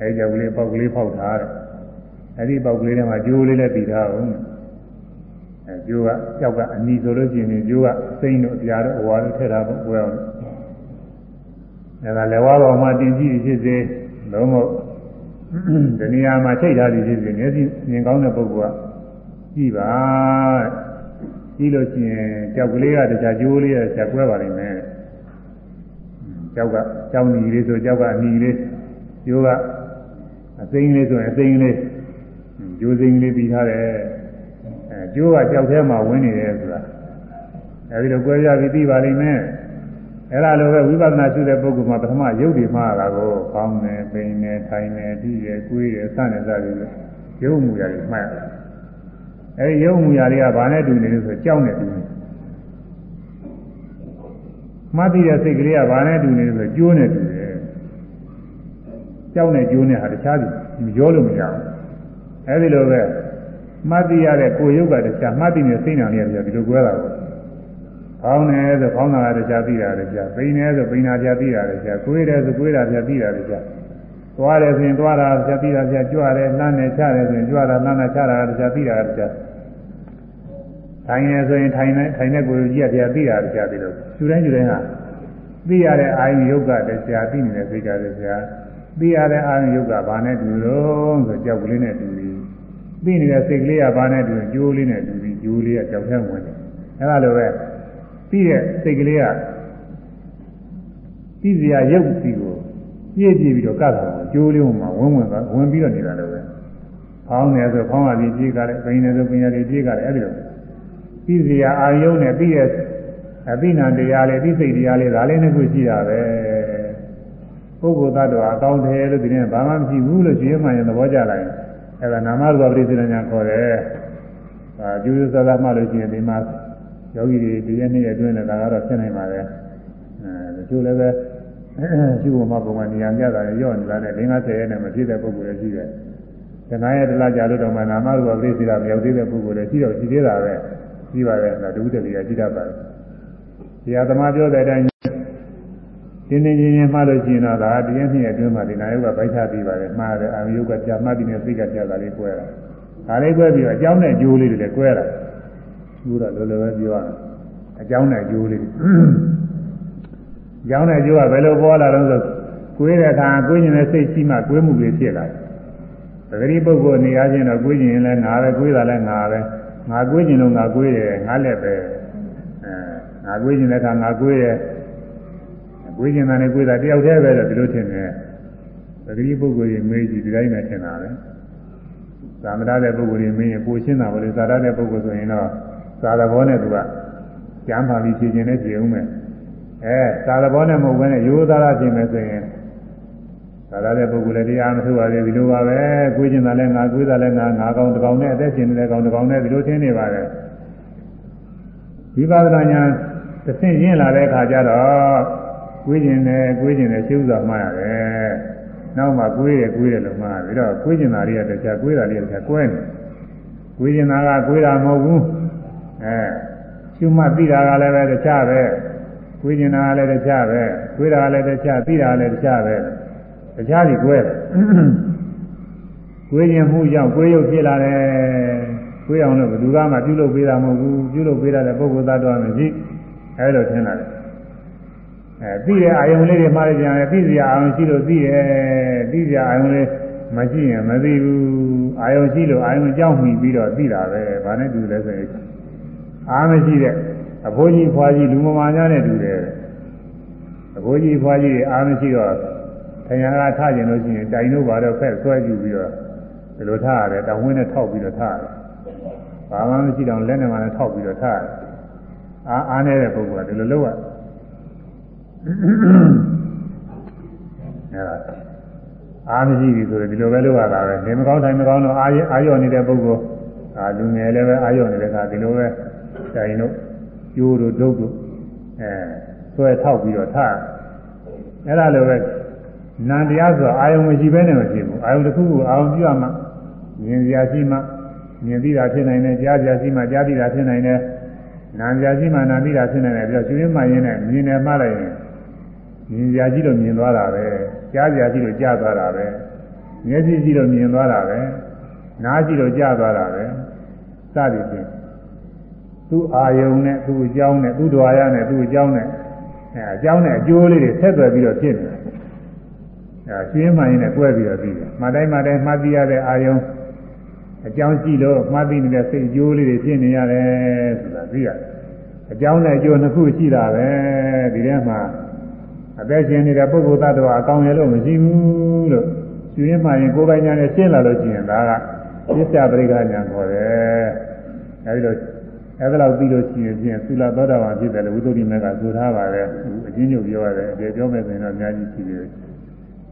အဲဒီကြောက်ကလေးပေါက်ကလေးဖောက်ထားတယ်အဲဒီပေါက်ကလေးထဲမှာကျိုးလေးနဲ့တည်ထားအောင် အဲကျိုးကကြောက်ကအနီဆိုလို့ရှိရင်ကျိုးကစိမ့်တို့အပြားတို့အဝါတို့ထည့်ထားဖို့ပွဲအောင်အဲဒါလည်းဝါပေါ်မှာတင်ကြည့်ဖြစ်စေလုံးဝဒီနေရာမှာထိတ်ထားသည်ဖြစ်စေမျက်စိမြင်ကောင်းတဲ့ပုဂ္ဂိုလ်ကကြည့်ပါကြည့်လို့ရှိရင်ကြောက်ကလေးကတခြားကျိုးလေးကချက်ကွဲပါလိမ့်မယ်ကြောက်ကကြောက်ညီလေးဆိုကြောက်ကအညီလေးကျိုးကအသိလေးဆိုရင်အသိလေးကျိုးစိမ်းလေးပြီးထားတယ်အဲ ကျိုးကကြောက်ထဲမှာဝင်နေတယ်ဆိုတာအဲဒီလိုကွဲပြားပြီးသိပါလိမ့်မယ်အဲ့ဒါလိုပဲဝိပဿနာရှုတဲ့ပုဂ္ဂိုလ်မှာပထမရုပ်တွေမှားတာကိုကောင်းတယ်၊ပိန်တယ်၊ထိုင်တယ်၊ပြီးတယ်၊ကိုယ်တယ်စတဲ့စသည်ရုပ်မူရာတွေမှားတယ်အဲဒီရုပ်မူရာတွေကဘာနဲ့တူနေလို့ဆိုကြောက်နေတူနေမှတ်ပြီးတဲ့စိတ်ကလေးကဘာနဲ့တူနေလို့ဆိုကျိုးနေတူတယ်ကြောက်နေကျိုးနေဟာတခြားစီရောလို့မရဘူးအဲဒီလိုပဲ မှတ်သိရတဲ့ကိုယ်ရုပ်ကတခြားမှတ်သိနေတဲ့စိတ်နာလေးကဒီလိုကွဲတာကိုဖောင်းတယ်ဆိုဖောင်းတာကတရားသိတာလည်းကြာပိန်တယ်ဆိုပိန်တာတရားသိတာလည်းကြာကိုယ်တယ်ဆိုကိုယ်တာတရားသိတာလည်းကြာသွားတယ်ဆိုရင်သွားတာတရားသိတာကြာကြွတယ်လှမ်းတယ်ချတယ်ဆိုရင်ကြွတာလှမ်းတာချတာတရားသိတာလည်းကြာထိုင်နေဆိုရင်ထိုင်နေထိုင်နေကိုယ်ကြီးကတရားသိတာလည်းကြာပြီလို့ယူတိုင်းယူတိုင်းဟာသိရတဲ့အာယုယုတ်ကတရားသိနေတဲ့စိတ်ကလည်းကြာသိရတဲ့အာယုယုတ်ကဘာနဲ့တူလို့ဆိုကြောက်ကလေးနဲ့တူ ပြီသိနေတဲ့စိတ်ကလေးကဘာနဲ့တူကြိုးလေးနဲ့တူပြီကြိုးလေးကကြောက်ထဲဝင်တယ်အဲလိုပဲပြီးတဲ့စိတ်ကလေးကပြီးစရာရုပ်စီကိုပြည့်ပြည့်ပြီးတော့ကတ်တာကိုကျိုးလေးမှာဝင်ဝင်ကဝင်ပြီးတော့နေတာလည်းပဲဖောင်းတယ်ဆိုဖောင်းရပြီးပြေးကြတယ်ပိန်တယ်ဆိုပိန်ရပြီးပြေးကြတယ်အဲ့ဒီလိုပြီးစရာအာယုံနဲ့ပြီးရဲ့အပိနာတရားလေးပြီးစိတ်တရားလေးဒါလေးနှစ်ခုရှိတာပဲပုဂ္ဂိုလ်သတ္တဝါအကောင်းတယ်လို့ဒီနေ့ဘာမှမရှိဘူးလို့ကျွေးမှရင်သဘောကျလာရင် အဲ့ဒါနာမရူပပရိသေညာခေါ်တယ်ဒါကျိုးစသာမှလို့ရှိရင်ဒီမှာယောဂီတွေဒီရက်နေ့အတွင်းလည်းဒါကတော့ဖြစ်နိုင်ပါတယ်အဲတချို့လည်းပဲရှိဖို့မှပုံမှန်နေရာကြတာရော့နေတာနဲ့၄50ရက်နဲ့မဖြစ်တဲ့ပုဂ္ဂိုလ်တွေရှိတယ်။ဒီ9ရက်တလားကြာလို့တော့မှနာမရူပပရိသေတာမရောက်သေးတဲ့ပုဂ္ဂိုလ်တွေရှိတော့ရှိသေးတာပဲရှိပါတယ်ဒါဒုတိယကြီးရှိတတ်ပါတယ်။ဒီဟာသမားပြောတဲ့အတိုင်းတ င်းတင်းချင်းချင်းမှားလို့ရှိရင်တော့ဒါတရက်နှစ်ရက်အတွင်းမှာဒီနာယုကပိုက်ချပြီးပါတယ်မှားတယ်အာယုကကြာမှတ်ပြီးနေစိတ်ကကြာတာလေးကွဲတာ။ဒါလေးကွဲပြီးတော့အကြောင်းနဲ့ကျိုးလေးတွေလည်းကွဲတာ။ကျိုးတော့လောလောပဲပြောရမယ်အကြောင်းနဲ့ကျိုးလေးအကြောင်းနဲ့ကျိုးကဘယ်လိုပေါ်လာတော့ဆိုကိုယ်တဲ့အခါကိုယ်ကျင်တဲ့စိတ်ရှိမှကိုယ်မှုတွေဖြစ်လာတယ်ပဂရိပုဂ္ဂိုလ်နေရာချင်းတော့ကိုယ်ကျင်ရင်လည်းငါပဲကိုယ်တာလည်းငါပဲငါကိုယ်ကျင်လို့ငါကိုယ်တယ်ငါလည်းပဲအဲငါကိုယ်ကျင်တဲ့အခါငါကိုယ်ရဲ့ ကိုယ်ကျင်တာနဲ့ကိုယ်တာတယောက်တည်းပဲလို့ဒီလိုထင်တယ်ပဂရိပုဂ္ဂိုလ်ကြီးမေးကြည့်ဒီတိုင်းပဲထင်တာပဲသာမဏေတဲ့ပုဂ္ဂိုလ်ကြီးမေးရင်ပိုရှင်းတာပဲလေသာရတဲ့ပုဂ္ဂိုလ်ဆိုရင်တော့သာသဘောနဲ့သူကကျမ်းပါပြီးဖြည့်ခြင်းနဲ့ဖြည့်ဦးမယ်အဲသာသဘောနဲ့မဟုတ်ဘဲနဲ့ရိုးသားတာဖြည့်မယ်ဆိုရင်သာရတဲ့ပုဂ္ဂိုလ်လည်းတရားမထုတ်ပါသေးဒီလိုပါပဲကိုယ်ကျင်တာလည်းငါကိုယ်တာလည်းငါငါကောင်တကောင်နဲ့အသက်ရှင်နေတဲ့ကောင်တကောင်နဲ့ဒီလိုသင်နေပါတယ်ဝိပဿနာညာတစ်ဆင့်ရင်းလာတဲ့အခါကျတော့ ကိုယ်ကျင်တယ်ကိုယ်ကျင်တယ်ရှုစွာမှရတယ်နောက်မှကိုယ်ရကိုယ်ရလို့မှပြီးတော့ကိုယ်ကျင်တာလေးကတခြားကိုယ်တာလေးကတခြားကွဲနေကိုယ်ကျင်တာကကိုယ်တာမဟုတ်ဘူးအဲရှုမှတ်သိတာကလည်းပဲတခြားပဲကိုယ်ကျင်တာကလည်းတခြားပဲကိုယ်တာကလည်းတခြားသိတာကလည်းတခြားပဲတခြားစီကွဲတယ်ကိုယ်ကျင်မှုကြောင့်ကိုယ်ရုပ်ဖြစ်လာတယ်ကိုယ်အောင်လို့ဘယ်သူကမှပြုလုပ်ပေးတာမဟုတ်ဘူးပြုလုပ်ပေးတာတဲ့ပုဂ္ဂိုလ်သားတော်မရှိအဲလိုထင်လာတယ် အဲသိတဲ့အာယုံလေးတွေမှားကြတယ်သိစရာအာယုံရှိလို့သိတယ်သိစရာအာယုံလေးမရှိရင်မသိဘူးအာယုံရှိလို့အာယုံကြောက်မှီပြီးတော့သိတာပဲဘာနဲ့တူလဲဆိုရင်အားမရှိတဲ့အဖိုးကြီးဖွားကြီးလူမမာများနဲ့တူတယ်အဖိုးကြီးဖွားကြီးအားမရှိတော့ထညာကထကျင်လို့ရှိရင်တိုင်တို့ဘာတော့ဖက်ဆွဲကြည့်ပြီးတော့ဒီလိုထားရတယ်တောင်ဝင်းနဲ့ထောက်ပြီးတော့ထားရတယ်ဘာမှမရှိတော့လက်နဲ့မှလည်းထောက်ပြီးတော့ထားရတယ်အားအားနေတဲ့ပုဂ္ဂိုလ်ကဒီလိုလုပ်ရအဲဒါ အားမရှိပြီဆိုရင်ဒီလိုပဲလုပ်ရတာပဲနေမကောင်းတိုင်းမကောင်းတော့အာရအာရော့နေတဲ့ပုဂ္ဂိုလ်အာလူငယ်လည်းပဲအာရော့နေတဲ့အခါဒီလိုပဲတိုင်တို့ကျိုးတို့ဒုတ်တို့အဲဆွဲထောက်ပြီးတော့ထားအဲ့ဒါလိုပဲနန္တရားဆိုအာယုံမရှိဘဲနဲ့မဖြစ်ဘူးအာယုံတစ်ခုခုအာယုံပြရမှမြင်စရာရှိမှမြင်သိတာဖြစ်နိုင်တယ်ကြားစရာရှိမှကြားသိတာဖြစ်နိုင်တယ်နာစရာရှိမှနာသိတာဖြစ်နိုင်တယ်ပြီးတော့ကျွေးမှရင်းနဲ့မြင်တယ်မှလိုက်ရင် မြင်စရာရှိလို့မြင်သွားတာပဲကြားစရာရှိလို့ကြားသွားတာပဲမျက်စိရှိလို့မြင်သွားတာပဲနားရှိလို့ကြားသွားတာပဲစသည်ဖြင့်သူ့အာယုံနဲ့သူ့အကြောင်းနဲ့သူ့ဓဝါရနဲ့သူ့အကြောင်းနဲ့အဲအကြောင်းနဲ့အကျိုးလေးတွေဆက်သွယ်ပြီးတော့ဖြစ်နေတယ်အဲရှင်းမှန်ရင်လည်းကွဲပြီးတော့ပြီးတယ်မှတိုင်းမှတိုင်းမှတ်သိရတဲ့အာယုံအကြောင်းရှိလို့မှတ်သိနေတဲ့စိတ်အကျိုးလေးတွေဖြစ်နေရတယ်ဆိုတာသိရတယ်အကြောင်းနဲ့အကျိုးနှစ်ခုရှိတာပဲဒီထဲမှာ အသက်ရှင်နေတဲ့ပုဂ္ဂိုလ်သတ္တဝါအကောင်ရလို့မရှိဘူးလို့ရှင်းမှရင်ကိုယ်ပိုင်ညာနဲ့ရှင်းလာလို့ရှိရင်ဒါကပစ္စယပရိက္ခညာခေါ်တယ်အဲဒီလိုအဲဒါလောက်ပြီးလို့ရှိရင်ဖြင့်သုလသောတာပန်ဖြစ်တယ်လို့ဝိသုဒ္ဓိမေကဆိုထားပါတယ်အချင်းချုပ်ပြောရတယ်အပြေပြောမယ်ဆိုရင်တော့အများကြီးရှိတယ်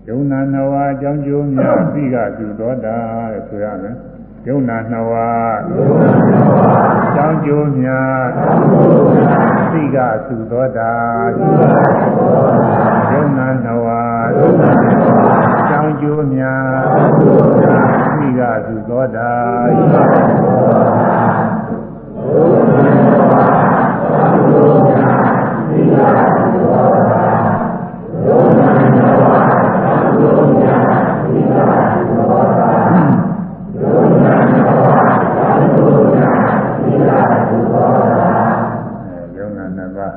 ယုံနာနဝအကြောင်းကျိုးများပြီးကသူသောတာတဲ့ဆိုရမယ် ယုံနာနဝအကြောင်းကျိုးများပြီးကသူသောတာယုံနာနဝအကြောင်းကျိုးများပြီးကသူသောတာယုံနာနှစ်ပါး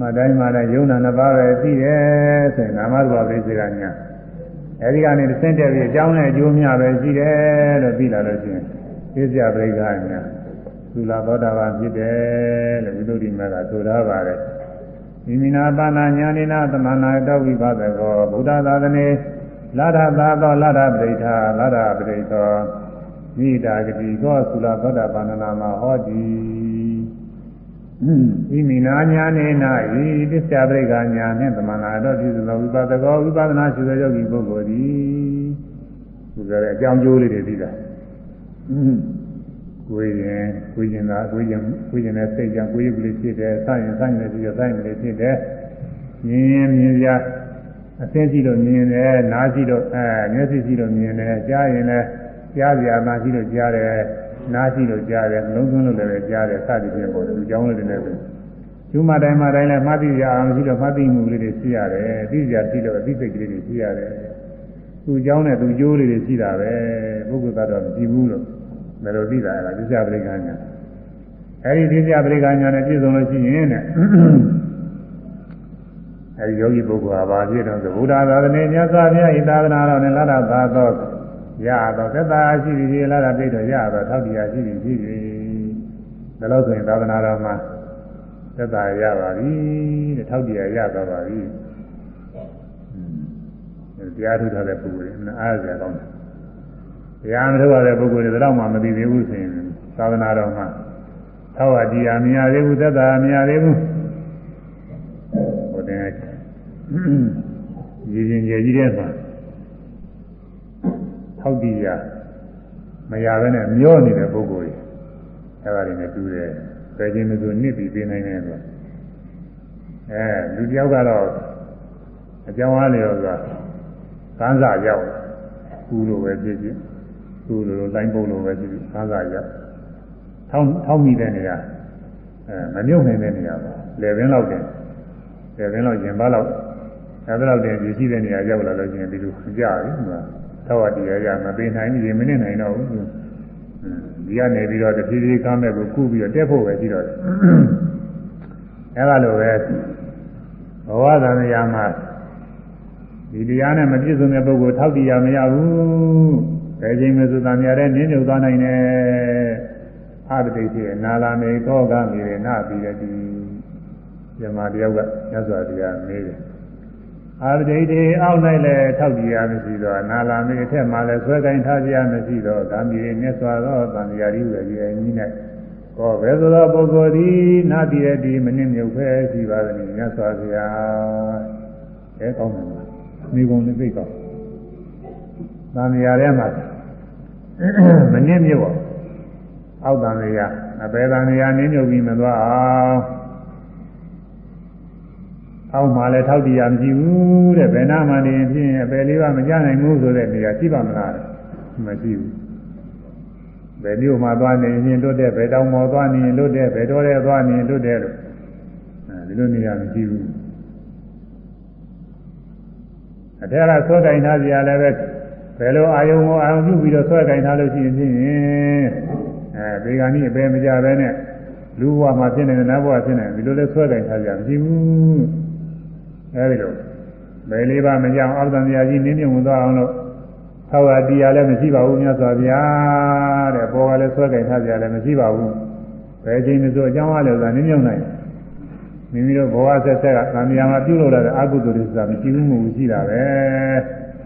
မတိုင်းမတိုင်းယုံနာနှစ်ပါးပဲသိတယ်ဆိုရင်နာမရူပပိစေကညာ အဲဒီကနေတစ်ဆင့်တက်ပြီးအကြောင်းနဲ့အကျိုးများပဲရှိတယ်လို့သိလာလို့ရှိရင်သိစရာပရိက္ခညာသုလသောတာပန်ဖြစ်တယ်လို့ဝိသုဒ္ဓိမကဆိုထားပါတယ်မိမိနာပါဏညာနိနာသမဏတောဝိပါဒကောဗုဒ္ဓသာသနေလာထသာသောလာထပရိဋ္ဌာလာထပရိဋ္ဌောမိတာဂတိသောသုလသောတာပန်နာမှာဟောတိ ဤမိနာညာနေနာဤသစ္စာပရိက္ခညာနှင့်သမဏတော်ပြုသောဝိပါဒကောဝိပဿနာရှိသောယောဂီပုဂ္ဂိုလ်သည်သူကလည်းအကြောင်းကျိုးလေးတွေပြီးတာကိုယ်ရင်ကိုယ်ရင်သာကိုယ်ရင်ကိုယ်ရင်နဲ့စိတ်ကြောင့်ကိုယ်ရုပ်ကလေးဖြစ်တယ်စရင်စရင်နဲ့ပြီးတော့စရင်ကလေးဖြစ်တယ်မြင်ရင်မြင်ရအသိရှိလို့မြင်တယ်နားရှိလို့အဲမျက်စိရှိလို့မြင်တယ်ကြားရင်လည်းကြားစရာနားရှိလို့ကြားတယ် နားရှိလို့ကြားတယ်လုံးသွင်းလို့လည်းကြားတယ်စသည်ဖြင့်ပေါ့ဒီကြောင်းလေးတွေနဲ့ဆိုကျူးမတိုင်းမတိုင်းလည်းမှတ်သိရအောင်ရှိလို့မှတ်သိမှုလေးတွေရှိရတယ်သိစရာရှိလို့အသိစိတ်ကလေးတွေရှိရတယ်သူเจ้าနဲ့သူကျိုးလေးတွေရှိတာပဲပုဂ္ဂိုလ်သတ္တဝါမကြည့်ဘူးလို့ဘယ်လိုသိတာလဲသစ္စာပရိက္ခာညာအဲဒီသစ္စာပရိက္ခာညာနဲ့ပြည့်စုံလို့ရှိရင်တဲ့အဲဒီယောဂီပုဂ္ဂိုလ်ဟာဘာဖြစ်တော့ဆိုဘုရားသာသနာမြတ်စွာဘုရားဤသာသနာတော်နဲ့လာတာသာသော ရတော့သက်သာရှိပြီလာတာပြည့်တော့ရတော့ထောက်တရားရှိပြီရှိပြီဒါလို့ဆိုရင်သာသနာတော်မှာသက်သာရပါပြီတဲ့ထောက်တရားရသွားပါပြီတရားထုတ်ထားတဲ့ပုဂ္ဂိုလ်တွေအားရစရာကောင်းတယ်တရားမထုတ်ရတဲ့ပုဂ္ဂိုလ်တွေတော့မှမသိသေးဘူးဆိုရင်သာသနာတော်မှာသောဝတရားမရသေးဘူးသက်သာမရသေးဘူးဟိုတင်ရည်ရင်ကြည်ကြီးတဲ့မှာ ထောက်တရားမရဘဲနဲ့မျောနေတဲ့ပုဂ္ဂိုလ်တွေအဲဒါတွေနဲ့တူတယ်ပယ်ခြင်းမဆိုနစ်ပြီးပေးနိုင်တယ်ဆိုအဲလူတယောက်ကတော့အကြောင်းအားလျော်စွာကန်းစာရောက်ကူလိုပဲဖြစ်ဖြစ်သူ့လိုလိုလိုင်းပုံလိုပဲဖြစ်ဖြစ်ကန်းစာရောက်ထောင်းထောင်းမိတဲ့နေရာအဲမမြုပ်နိုင်တဲ့နေရာပါလေပင်လောက်တယ်လေပင်လောက်ရင်ပါလောက်အဲဒါလောက်တင်ပြည့်တဲ့နေရာရောက်လာလို့ရှိရင်ဒီလိုကြာပြီကွာ သောဝတရားရမပေးနိုင်ဘူးမနစ်နိုင်တော့ဘူးဒီကနေပြီးတော့တဖြည်းဖြည်းကားမဲ့ကိုကုပြီးတော့တက်ဖို့ပဲရှိတော့တယ်အဲလိုပဲဘဝသံဃာမှာဒီတရားနဲ့မပြည့်စုံတဲ့ပုဂ္ဂိုလ်ထောက်တရားမရဘူး။ဘယ်ချိန်မှသုသံရတဲ့နင်းညုပ်သွားနိုင်တယ်။အာတတိဖြစ်နာလာမေသောကမေရနာပြီးတဲ့ဒီဇမတယောက်ကညဇောတရားမေးတယ်။ အာတတိတေအောက်၌လည်းထောက်တရားမရှိတော့နာလာမေအထက်မှာလည်းဆွဲကိုင်းထားတရားမရှိတော့ဂามကြီးမြတ်စွာသောသံဃာကြီးဝယ်ကြီးအင်း၌ကောဘယ်သို့သောပုဂ္ဂိုလ်သည်နာတည်တဲ့ဒီမနစ်မြုပ်ဖဲရှိပါသည်မြတ်စွာဘုရား။အဲကောင်းတယ်မိဂုံနဲ့သိကောင်း။သံဃာထဲမှာမနစ်မြုပ်အောင်အောက်သံဃာအပေသံဃာနင်းမြုပ်ပြီးမသွားအောင် အောက်မှာလည်းထောက်တရားမရှိဘူးတဲ့ဘယ်နာမှနေဖြင့်အပေလေးပါမကြနိုင်ဘူးဆိုတဲ့နေရာရှိပါမလားမရှိဘူးဘယ်မြို့မှာသွားနေရင်လွတ်တဲ့ဘယ်တောင်ပေါ်သွားနေရင်လွတ်တဲ့ဘယ်တော်တဲ့သွားနေရင်လွတ်တဲ့လို့အဲဒီလိုနေရာမရှိဘူးအထက်ကဆွဲကင်ထားကြရလည်းပဲဘယ်လိုအာယုံကိုအာယုံပြုပြီးတော့ဆွဲကင်ထားလို့ရှိရင်ဖြင့်အဲဒီကနေ့အပေမကြပဲနဲ့လူဘဝမှာဖြစ်နေတဲ့နတ်ဘဝဖြစ်နေဒီလိုလဲဆွဲကင်ထားကြမရှိဘူး အဲဒီလိုဘယ်လေးပါမကြောက်အောက်တန်တရားကြီးနင်းမြုံဝင်သွားအောင်လို့သောက်ရတရားလည်းမရှိပါဘူးမြတ်စွာဘုရားတဲ့ပေါ်ကလည်းဆွဲကြိုင်ထားကြလည်းမရှိပါဘူးဘယ်ချိန်မှဆိုအကြောင်းအားလည်းသာနင်းမြုံနိုင်မိမိတို့ဘဝဆက်ဆက်ကသံဃာမှာပြုလုပ်လာတဲ့အကုသိုလ်တွေဆိုတာမရှိဘူးမှုရှိတာပဲ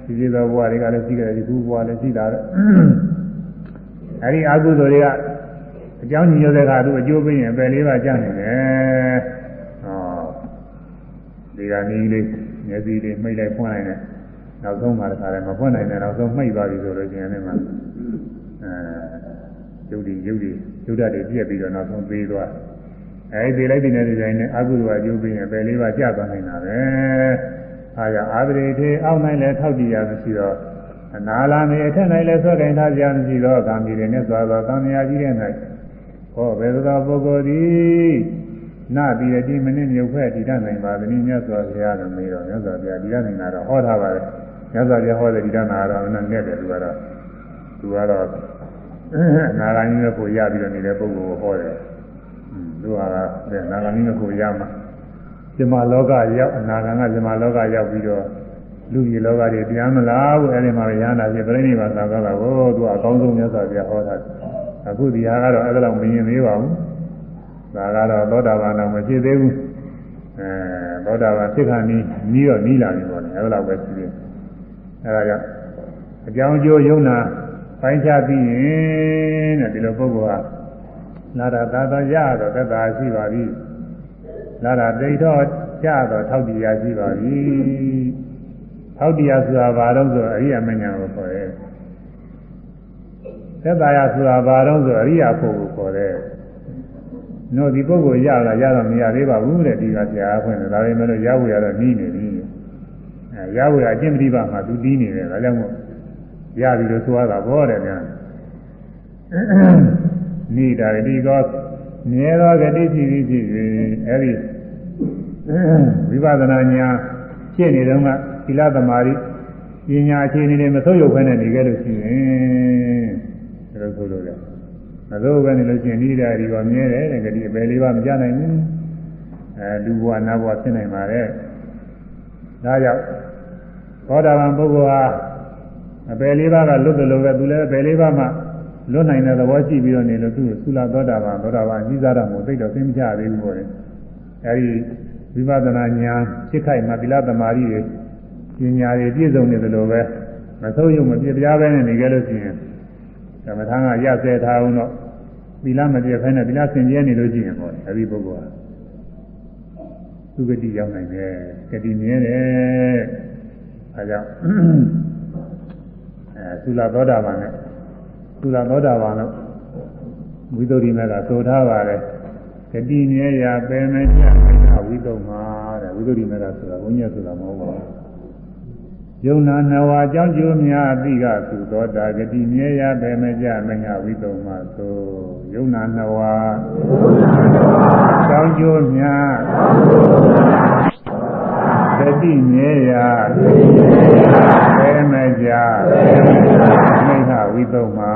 ဒီလိုသောဘဝတွေကလည်းရှိကြတယ်ဒီခုဘဝလည်းရှိတာပဲအဲဒီအကုသိုလ်တွေကအကြောင်းညွှန်တဲ့အခါသူအကျိုးပေးရင်ပယ်လေးပါကြနေတယ်ဟော ဒီကနေ့လေးမျက်စိလေးမှိတ်လိုက်ဖွင့်လိုက်တယ်နောက်ဆုံးမှတခါလည်းမဖွင့်နိုင်တဲ့နောက်ဆုံးမှိတ်သွားပြီဆိုလို့ကျင်တယ်မှာအဲရုပ်ဒီရုပ်ဒီရုပ်ဓာတ်တွေပြက်ပြီးတော့နောက်ဆုံးသေးသွားအဲဒီသေးလိုက်တဲ့ဒီတိုင်းနဲ့အကုသိုလ်အကျိုးပေးရင်ပယ်လေးပါကြသွားနိုင်တာပဲအားကြောင့်အာဒရိထေအောက်နိုင်လဲထောက်တည်ရမရှိတော့အနာလာမေအထက်၌လည်းဆွဲကင်ထားကြမရှိတော့ကာမီတွေနဲ့သွားသောသံဃာကြီးတဲ့၌ဟောဘယ်သောပုဂ္ဂိုလ်သည် နပြီးတဲ့ဒီမနစ်မြုပ်ဖက်တည်တတ်နိုင်ပါသနည်းမြတ်စွာဘုရားတော်မေးတော်မြတ်စွာဘုရားတည်တတ်နိုင်တာတော့ဟောထားပါတယ်မြတ်စွာဘုရားဟောတဲ့တည်တတ်တာတော့နည်းနည်းတယ်သူကတော့သူကတော့နာဂာကြီးနဲ့ကိုရပြီးတော့နေတဲ့ပုဂ္ဂိုလ်ကိုဟောတယ်သူကတဲ့နာဂာကြီးနဲ့ကိုရမှာဇမလောကရောက်အနာဂံကဇမလောကရောက်ပြီးတော့လူကြီးလောကတွေပြန်မလားဘူးအဲ့ဒီမှာရဟန္တာပြပြိဋိဘာသာကတော့ဟောသူကအကောင်းဆုံးမြတ်စွာဘုရားဟောတာအခုဒီဟာကတော့အဲ့ဒါတော့မမြင်သေးပါဘူး ဒါကတော့သောတာပန်တော့မဖြစ်သေးဘူးအဲသောတာပန်ဖြစ်ခါနီးနီးတော့နီးလာပြီပေါ့လေအဲ့ဒါတော့ပဲရှိသေးအဲ့ဒါကြောင့်အကြောင်းကျိုးယုံနာပိုင်းခြားပြီးရင်တဲ့ဒီလိုပုဂ္ဂိုလ်ဟာလာတာသာသာရတော့သက်သာရှိပါပြီလာတာတိတ်တော့ကြတော့ထောက်တရားရှိပါပြီထောက်တရားဆိုတာဘာလို့ဆိုအရိယာမညာကိုခေါ်တယ်သက်သာရဆိုတာဘာလို့ဆိုအရိယာဖို့ကိုခေါ်တယ် တို့ဒီပုဂ္ဂိုလ်ရတာရတော့မရသေးပါဘူးတဲ့ဒီကဆရာဖွင့်တယ်ဒါပေမဲ့လို့ရဖို့ရတော့နီးနေပြီအဲရဖို့ရအကျင့်ပฏิပါမှာသူတီးနေတယ်ဒါကြောင့်မို့ရပြီလို့ဆိုရတာဘောတယ်ဗျာနေတာဒီကောမြဲသောဂတိရှိသည်ဖြစ်၍အဲဒီဝိပဿနာဉာဏ်ဖြစ်နေတော့ကသီလသမารိပညာအခြေအနေတွေမဆုပ်ယုပ်ဖဲနဲ့နေခဲ့လို့ရှိရင်ဒါလို့ဆိုလို့လေ မဆုပ်ပဲနေလို့ရှိရင်နေတာဒီကောမြဲတယ်တဲ့ဂတိအပေလေးပါမကြနိုင်ဘူးအဲလူဘဝနတ်ဘဝဖြစ်နိုင်ပါတယ်ဒါကြောင့်သောတာပန်ပုဂ္ဂိုလ်ဟာအပယ်လေးပါးကလွတ်တယ်လို့ပဲသူလည်းအပယ်လေးပါးမှလွတ်နိုင်တဲ့သဘောရှိပြီးတော့နေလို့သူ့သုလသောတာပန်သောတာပန်ကြီးစားတာမို့သိတော့သိမချသေးဘူးပေါ့လေအဲဒီဝိပဿနာဉာဏ်ဖြစ်ခိုက်မှသီလသမารိတွေပညာတွေပြည့်စုံနေတယ်လို့ပဲမဆုံးယုံမပြပြားပဲနဲ့နေကြလို့ရှိရင် ကမ္မထာကရဆဲထားအောင်တော့သီလမပြည့်ဖဲနဲ့သီလစင်ကြဲနေလို့ရှိရင်ပေါ့အဲဒီပုဂ္ဂိုလ်ဟာသူဂတိရောက်နိုင်တယ်ဂတိမြဲတယ်အဲကြောင့်အဲသုလသောတာပန်နဲ့သုလသောတာပန်လို့ဝိသုဒ္ဓိမေကဆိုထားပါတယ်ဂတိမြဲရာပယ်မကြဝိသုဒ္ဓမှာတဲ့ဝိသုဒ္ဓိမေကဆိုတာဘုန်းကြီးဆိုတာမဟုတ်ပါဘူး ယုံနာနဝအကြောင်းကျိုးများအတိကသုသောတာဂတိမြဲရာပယ်မကြမညာဝိသုဒ္ဓမှာဆိုယုံနာနဝအကြောင်းကျိုးများသတိမြဲရာဘယ်မကြမိခဝိသုမှာ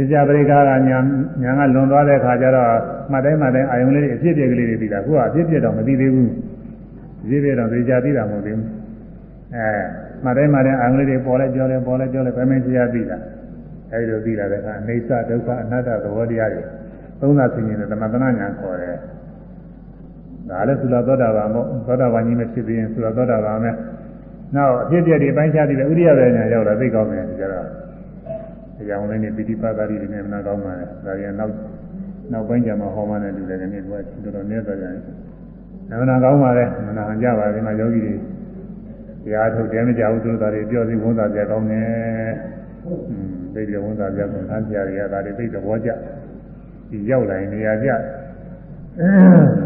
ဒီကြပရိက္ခကညာညာကလွန်သွားတဲ့ခါကျတော့မှတ်တိုင်းမှတ်တိုင်းအာယုံလေးတွေအဖြစ်ပြက်ကလေးတွေပြီးတာခုကအဖြစ်ပြက်တော့မသိသေးဘူးအဖြစ်ပြက်တော့သိကြသိတာမဟုတ်သေးဘူးအဲမှတ်တိုင်းမှတ်တိုင်းအာယုံလေးတွေပေါ်လဲကြောလဲပေါ်လဲကြောလဲပဲမင်းစီရသိတာအဲဒီလိုသိလာတဲ့အခါအိဋ္ဌဒုက္ခအနတ္တသဘောတရားတွေသုံးသဆင်ရင်သမထနာညာခေါ်တယ်ဒါလည်းသုလသောတာပန်မို့သောတာပန်ကြီးမဖြစ်သေးရင်သုလသောတာပန်မယ်နောက်အဖြစ်ပြက်တွေပိုင်းခြားပြီးတော့ဥရိယပဲညာရောက်လာသိကောင်းတယ်ကြတော့ အကြောင်းလေးနဲ့ပိဋိပါဒရီတွေနဲ့မနာကောင်းပါနဲ့ဒါရီနောက်နောက်ပိုင်းကျမှဟောမှနဲ့လူတွေကနေ့ကတော်တော်နည်းသွားကြတယ်မနာကောင်းပါလေမနာဟန်ကြပါလေဒီမှာယောဂီတွေတရားထုတ်တယ်မကြဘူးသူတို့တွေပြောစီဝန်သားကြကောင်းတယ်อืมသိတယ်ဝန်သားကြကောင်းဆန်းပြရတာတွေသိသဘောကျဒီရောက်လာရင်နေရာကျ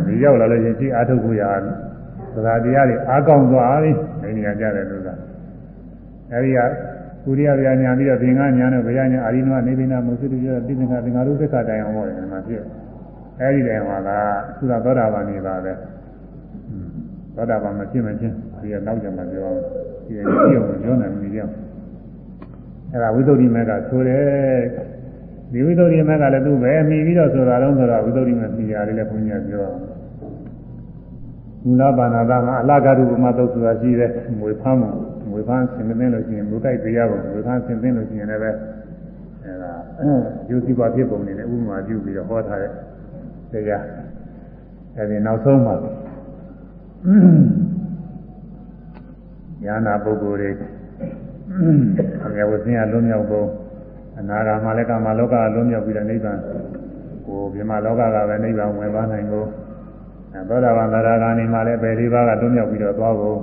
ဒီရောက်လာလို့ရှိရင်ဒီအာထုတ်ကိုရသရာတရားတွေအားကောင်းသွားပြီနေရာကျတယ်လို့ကအဲဒီက ကုရိယဗျာညာပြီးတော့သင်္ကညာနဲ့ဗျာညာအာရိနဝနေဗိနာမုသုတိပြောတိသင်္ကသင်္ဃာရုပ္ပခတိုင်အောင်ဟောတယ်မှာဖြစ်အဲဒီတိုင်မှာကသုရသောတာပန်နေပါပဲသောတာပန်မဖြစ်မချင်းဒီကနောက်ကြမှာပြောအောင်ဒီကကြည့်အောင်ပြောနိုင်ပြီကြောင်းအဲဒါဝိသုဒ္ဓိမေကဆိုတယ်ဒီဝိသုဒ္ဓိမေကလည်းသူ့ပဲမိပြီးတော့ဆိုတာတော့ဆိုတော့ဝိသုဒ္ဓိမေပြရတယ်လည်းဘုန်းကြီးကပြောအောင်မူလဘာနာတာမှာအလကာရုပမသုတ်ဆိုတာရှိတယ်ငွေဖမ်းမှု ငွေဖမ်းဆင်သင်းလို့ရှိရင်မူတိုက်ပေးရဖို့ငွေဖမ်းဆင်သင်းလို့ရှိရင်လည်းပဲအဲဒါယူစီပါဖြစ်ပုံနေနဲ့ဥပမာပြုပြီးတော့ဟောထားတဲ့တရားအဲဒီနောက်ဆုံးမှာညာနာပုဂ္ဂိုလ်တွေအမြဲဝဆင်းရလွံ့မြောက်ဖို့အနာဂါမလည်းကာမလောကလွံ့မြောက်ပြီးတော့နိဗ္ဗာန်ကိုပြမလောကကပဲနိဗ္ဗာန်ဝင်သွားနိုင်ဖို့သောတာပန်သရဂာနေမှာလည်းပဲလေးပါးကလွံ့မြောက်ပြီးတော့သွားဖို့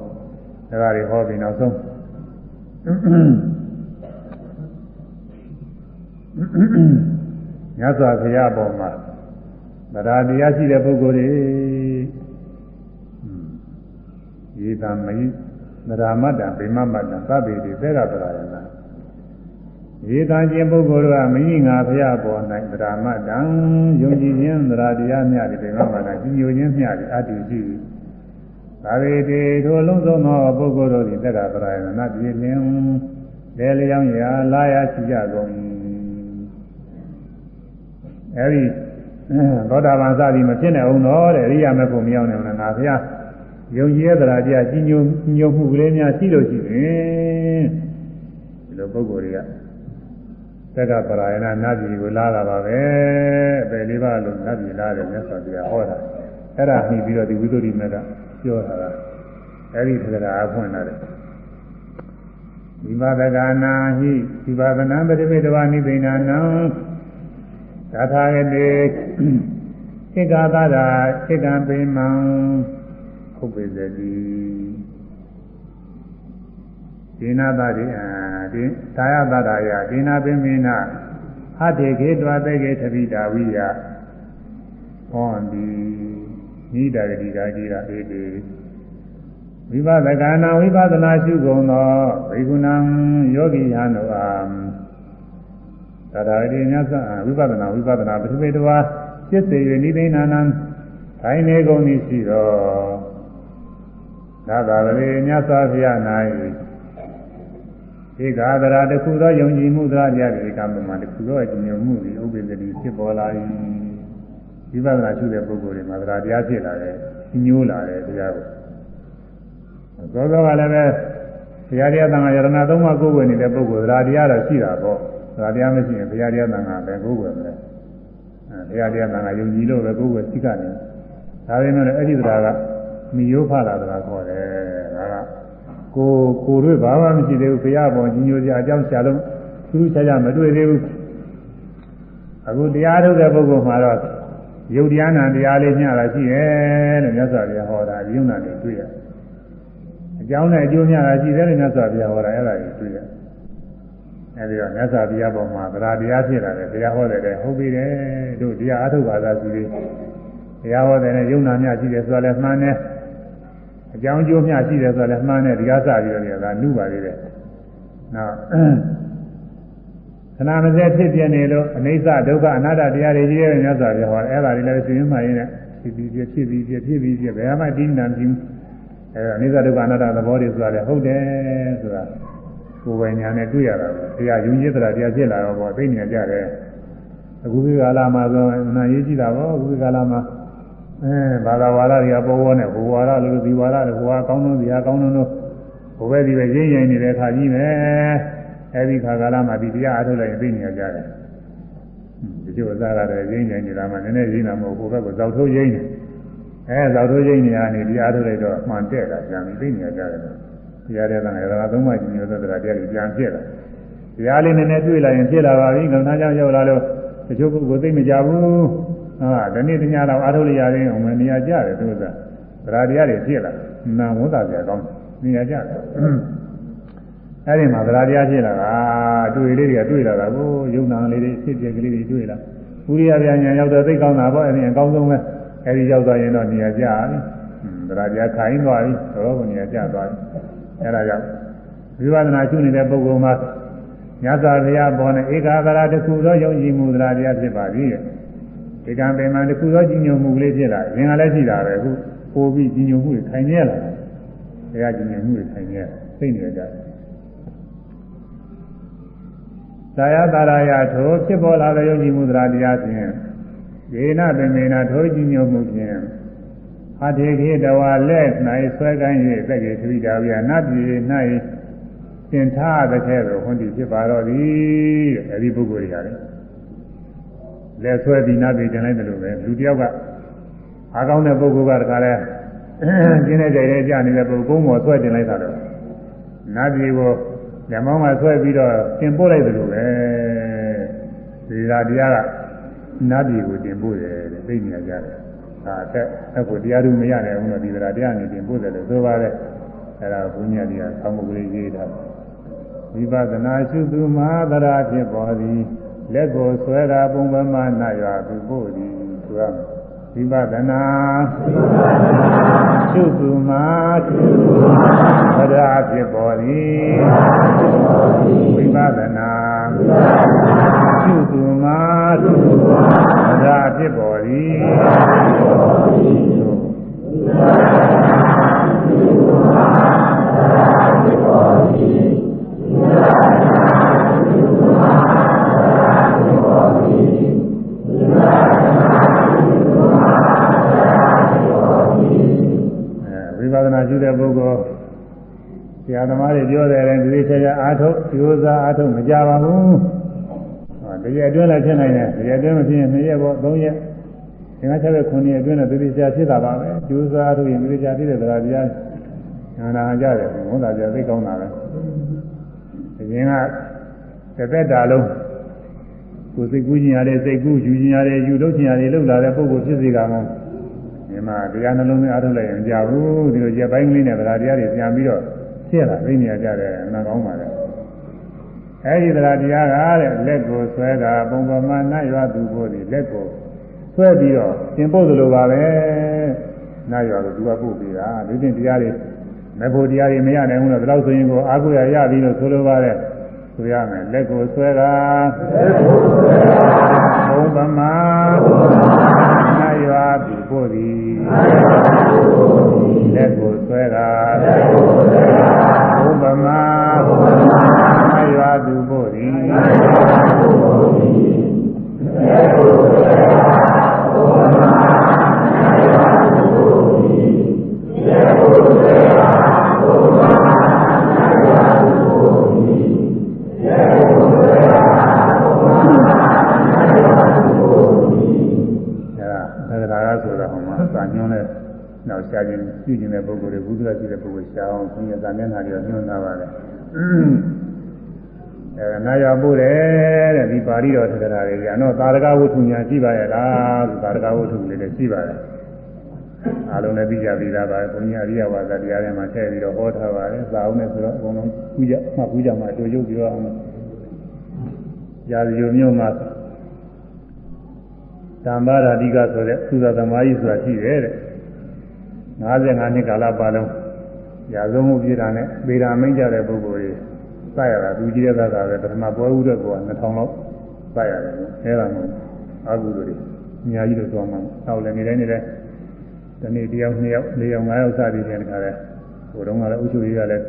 ဒါကြတွေဟောပြီးနောက်ဆုံးညစွာဘုရားပေါ်မှာတရားတရားရှိတဲ့ပုဂ္ဂိုလ်တွေရေတံမယိနရာမတ္တဗိမမတ္တသဗ္ဗေတိသေရပရာယနာရေတံခြင်းပုဂ္ဂိုလ်ကမယိငါဘုရားပေါ်၌နရာမတ္တံယုံကြည်ခြင်းနရာတရားမြတ်ဒီဗိမမတ္တကြီးညိုခြင်းမြတ်ဒီအတ္တိရှိသာ ဝေတိထိုလုံးစုံသောပုဂ္ဂိုလ်တို့သည်သေရပရာယနာပြည့်လင်လေလျောင်းရာလာရရှိကြကုန်အဲဒီသောတာပန်စသည်မဖြစ်နိုင်အောင်တော့တဲ့အရိယာမေဖို့မရောက်နိုင်ဘူးငါဘုရားယုံကြည်ရသလားတရားကြီးညိုညိုမှုကလေးများရှိလို့ရှိရင်ဒီလိုပုဂ္ဂိုလ်တွေကသက်ကပရာယနာနတ်ပြည်ကိုလာတာပါပဲအပေလေးပါလို့နတ်ပြည်လာတယ်မြတ်စွာဘုရားဟောတာအဲ့ဒါမှီပြီးတော့ဒီဝိသုဒ္ဓိမေက ပြောတာကအဲ့ဒီသက္ကရာအဖွင့်လာတယ်ဝိပါဒကနာဟိဝိပါဒနာပရိပေတဝနိဗ္ဗိနာနံသာထာဂတိဧကသာရာဧကံပိမံဥပ္ပေသတိဒေနာတတိအာဒီသာယတတာယဒေနာပိမိနာဟတေခေတွာတေခေသတိတာဝိယဟောတိ နိဒဂတိကာကြီးရာဧတေဝိပဿကနာဝိပဿနာရှုကုန်သောဘိက္ခုနံယောဂီယံတို့အားသာသာတိမြတ်စွာဝိပဿနာဝိပဿနာပထဝီတဝါစိတ်စေ၍နိသိဏနာထိုင်နေကုန်သည်ရှိတော်သာသာလေမြတ်စွာဘုရား၌ဧကာဒရာတခုသောယုံကြည်မှုသာကြတဲ့ကံမှာတခုသောအကျဉ်းမှုသည်ဥပ္ပေတိဖြစ်ပေါ်လာ၏ ဝိပဿနာရှုတဲ့ပုဂ္ဂိုလ်တွေမှာသရာတရားဖြစ်လာတယ်ညှိုးလာတယ်တရားကိုသောသောကလည်းပဲဘုရားတရားသံဃာယရဏသုံးပါးကိုယ်ဝင်နေတဲ့ပုဂ္ဂိုလ်သရာတရားတော့ရှိတာပေါ့သရာတရားမရှိရင်ဘုရားတရားသံဃာပဲကိုယ်ဝင်မလဲအဲဘုရားတရားသံဃာယုံကြည်လို့ပဲကိုယ်ဝင်သိကနေဒါပေမဲ့အဲ့ဒီသရာကမိယောဖလာသရာခေါ်တယ်ဒါကကိုကိုတို့ဘာမှမရှိသေးဘူးဘုရားပေါ်ကြီးညိုကြအကြောင်းရှာလို့သူတို့ချာချာမတွေ့သေးဘူးအခုတရားထုတ်တဲ့ပုဂ္ဂိုလ်မှာတော့ ယုတ်တရားနာတရားလေးညတာရှိရဲ့လို့မြတ်စွာဘုရားဟောတာဒီယုံနာလေးတွေ့ရအကြောင်းနဲ့အကျိုးများတာရှိတယ်လို့မြတ်စွာဘုရားဟောတာအဲ့ဒါကြီးတွေ့ရအဲဒီတော့မြတ်စွာဘုရားပေါ်မှာသရတရားဖြစ်လာတယ်ဘုရားဟောတယ်တဲ့ဟုတ်ပြီတဲ့တို့တရားအထုတ်ပါသာရှိသေးဘုရားဟောတယ်နဲ့ယုံနာများရှိတယ်ဆိုတာလည်းမှန်တယ်အကြောင်းကျိုးများရှိတယ်ဆိုတာလည်းမှန်တယ်ဒီကစပြီးတော့ဒါနုပါသေးတယ်နောက် ခဏမစဲဖြစ်ပြနေလို့အနိစ္စဒုက္ခအနတ္တတရားတွေကြီးရဲ့မြတ်စွာဘုရားဟောအဲ့ဒါတွေလည်းသိရမှရင်းနဲ့ဖြစ်ပြီးဖြစ်ဖြစ်ပြီးဖြစ်ပြီးဖြစ်ဘယ်မှတိဏံပြီးအဲအနိစ္စဒုက္ခအနတ္တသဘောတွေဆိုတာလည်းဟုတ်တယ်ဆိုတာကိုယ်ပိုင်ညာနဲ့တွေ့ရတာပဲတရားယုံကြည်သလားတရားဖြစ်လာတော့ဘောသိနေကြတယ်အခုဒီကာလမှာဆိုအနာရေးကြည့်တာပေါ့အခုဒီကာလမှာအဲဘာသာဝါဒတွေကပေါ်ပေါ်နဲ့ဘုဝါဒလို့ဒီဝါဒတွေဘုရားကောင်းဆုံးဒီဟာကောင်းဆုံးတို့ဘုဘဲဒီပဲရင်းရင်နေတဲ့အခါကြီးပဲ အဲဒီခါကာလမှာဒီတရားအားထုတ်လိုက်ရင်သိနေကြတယ်ဒီလိုစားရတယ်ရင်းရင်နေတာမှနည်းနည်းရင်းတာမဟုတ်ဘုဘဲကဇောက်ထိုးရင်းနေအဲဇောက်ထိုးရင်းနေရနေဒီအားထုတ်လိုက်တော့မှန်တဲ့တာပြန်ပြီးသိနေကြတယ်တရားတဲ့ကံရတာသုံးမှကြီးညိုတဲ့တရားတရားပြန်ဖြစ်လာတရားလေးနည်းနည်းတွေ့လာရင်ဖြစ်လာပါပြီကံသားကြောင့်ရောက်လာလို့တချို့ပုဂ္ဂိုလ်သိမကြဘူးဟာဒီနေ့တညတော့အားထုတ်လိုက်ရရင်အောင်မနေရာကြတယ်သူကဗရာတရားတွေဖြစ်လာနာဝန်တာပြကောင်းတယ်နေရာကြတယ် အဲ့ဒီမှာသရာတရားဖြစ်လာတာတွေ့လေးတွေကတွေ့လာတာကိုယုံနာလေးတွေဖြစ်ပြကလေးတွေတွေ့လာဥရိယပြညာရောက်တော့သိကောင်းတာပေါ့အဲ့ဒီအကောင်းဆုံးပဲအဲ့ဒီရောက်သွားရင်တော့နေရာကြပြီသရာတရားခိုင်းသွားပြီတော်တော်ကိုနေရာကြသွားပြီအဲ့ဒါကြောင့်ဝိပဿနာရှုနေတဲ့ပုဂ္ဂိုလ်မှာညသာဘုရားပေါ်နေဧကာသရာတစ်ခုသောယုံကြည်မှုသရာတရားဖြစ်ပါပြီဒီကံပင်မှာတစ်ခုသောကြီးညိုမှုကလေးဖြစ်လာရင်ကလည်းရှိတာပဲအခုပို့ပြီးကြီးညိုမှုတွေခိုင်နေလာတယ်တရားကြီးညိုမှုတွေခိုင်နေသိနေကြတယ် သာယတာရာယထိုဖြစ်ပေါ်လာတဲ့ယုံကြည်မှုသရာတရားဖြင့်ဒေနပင်မေနထိုကြီးညိုမှုဖြင့်အထေခေတဝါလက်၌ဆွဲကိုင်း၍သက်ကြီးသတိတာဗျာနတ်ပြည်၌သင်ထားတဲ့ထဲသို့ဟွန်ဒီဖြစ်ပါတော့သည်အဲဒီပုဂ္ဂိုလ်တွေရတယ်လက်ဆွဲပြီးနတ်ပြည်တင်လိုက်တယ်လို့ပဲလူတယောက်ကအားကောင်းတဲ့ပုဂ္ဂိုလ်ကတခါလဲကျင်းတဲ့ကြိုင်နဲ့ကြာနေတဲ့ပုဂ္ဂိုလ်ကုန်းပေါ်ဆွဲတင်လိုက်တာတော့နတ်ပြည်ကို လက်မောင်းကဆွဲပြီးတော့တင်ပို့လိုက်တယ်လို့ပဲဒီသာတရားကနတ်ပြည်ကိုတင်ပို့တယ်တဲ့သိနေကြတယ်ဒါအသက်အခုတရားသူမရနိုင်ဘူးတော့ဒီသရာတရားနေတင်ပို့တယ်လို့ဆိုပါတယ်အဲဒါဘုညာတရားသမှုကလေးရေးတာဝိပဿနာရှုသူမဟာသရာဖြစ်ပေါ်သည်လက်ကိုဆွဲတာပုံပမာနာရွာသူပို့သည်သူက ဝိပဿနာရှုသူမှာသရာဖြစ်ပေါ်သည်ဝိပဿနာရှုသူမှာသရာဖြစ်ပေါ်သည်ဝိပ ဿနာရှိတဲ့ပုဂ္ဂိုလ်ဆရာသမားတွေပြောတယ်လည်းဒီချာချာအားထုတ်ကြိုးစားအားထုတ်မကြပါဘူးဟောတရက်အတွင်းလည်းဖြစ်နိုင်တယ်တရက်အတွင်းမဖြစ်ရင်2ရက်ပေါ့3ရက်သင်္က6ရက်9ရက်အတွင်းနဲ့ဒီချာဖြစ်တာပါပဲကြိုးစားအားထုတ်ရင်ဒီချာဖြစ်တဲ့တရားတရားညာနာကြတယ်ဘုန်းတော်ပြသိကောင်းတာပဲအရင်ကတစ်သက်တာလုံးကိုယ်စိတ်ကူးခြင်းရတယ်စိတ်ကူးယူခြင်းရတယ်ယူလို့ခြင်းရတယ်လှုပ်လာတဲ့ပုဂ္ဂိုလ်ဖြစ်စေက မှဒီမှာတရားနှလုံးသွင်းအားထုတ်လိုက်ရင်မကြဘူးဒီလိုကြက်ပိုင်းကလေးနဲ့တရားတရားတွေပြန်ပြီးတော့ဖြစ်လာသိနေရကြတယ်အမှန်ကောင်းပါလေအဲဒီတရားတရားကတဲ့လက်ကိုဆွဲတာပုံပမာနရွာသူဖို့ဒီလက်ကိုဆွဲပြီးတော့သင်ပို့သလိုပါပဲနရွာကိုသူကပို့ပြီးတာဒီတင်တရားတွေမဖို့တရားတွေမရနိုင်ဘူးတော့ဒီလောက်ဆိုရင်ကိုအာဟုရရပြီးတော့ဆိုလိုပါတဲ့ဆိုရမယ်လက်ကိုဆွဲတာဘုံပမာနာရွာ ပြီဖို့သည်လက်ကိုဆွဲတာဘုံပမာနာရွာသူဖို့သည်လက်ကို ဂိုလ်တွေဘုဒ္ဓရှိတဲ့ပုဂ္ဂိုလ်ရှားအောင်သူရဲ့ဇာမျက်နှာတွေညွှန်းထားပါတယ်အဲနာရပို့တယ်တဲ့ဒီပါဠိတော်သက္ကရာတွေကတော့သာရကဝတ္ထုညာရှိပါရဲ့လားသာရကဝတ္ထုလေးလည်းရှိပါတယ်အားလုံးလည်းသိကြပြီးသားပါဘုရားအရိယဝါဒတရားထဲမှာထည့်ပြီးတော့ဟောထားပါတယ်သာအောင်နဲ့ဆိုတော့အကုန်လုံးပူဇမှပူဇမှာအတူရုပ်ပြီးတော့အောင်ရာဇယုံမျိုးမှာတမ္ပါရာတိကဆိုတဲ့သုဒသမားကြီးဆိုတာရှိတယ်တဲ့55နှစ်ကာလပတ်လုံး ရာဇဝမှုပြည်တာနဲ့ပေရာမိတ်ကြတဲ့ပုဂ္ဂိုလ်တွေစရတာသူကြီးတဲ့သာသာပဲပထမပွဲဥတဲ့ကော2000လောက်စရတယ်အဲဒါမျိုးအကုသိုလ်တွေအများကြီးလို့ဆိုမှနောက်လည်းနေတိုင်းနေတိုင်းဒီနေ့တယောက်နှစ်ယောက်၄ယောက်၅ယောက်စသည်ဖြင့်တခါလဲဟိုတုန်းကလည်းအုပ်ချုပ်ရေးကလည်း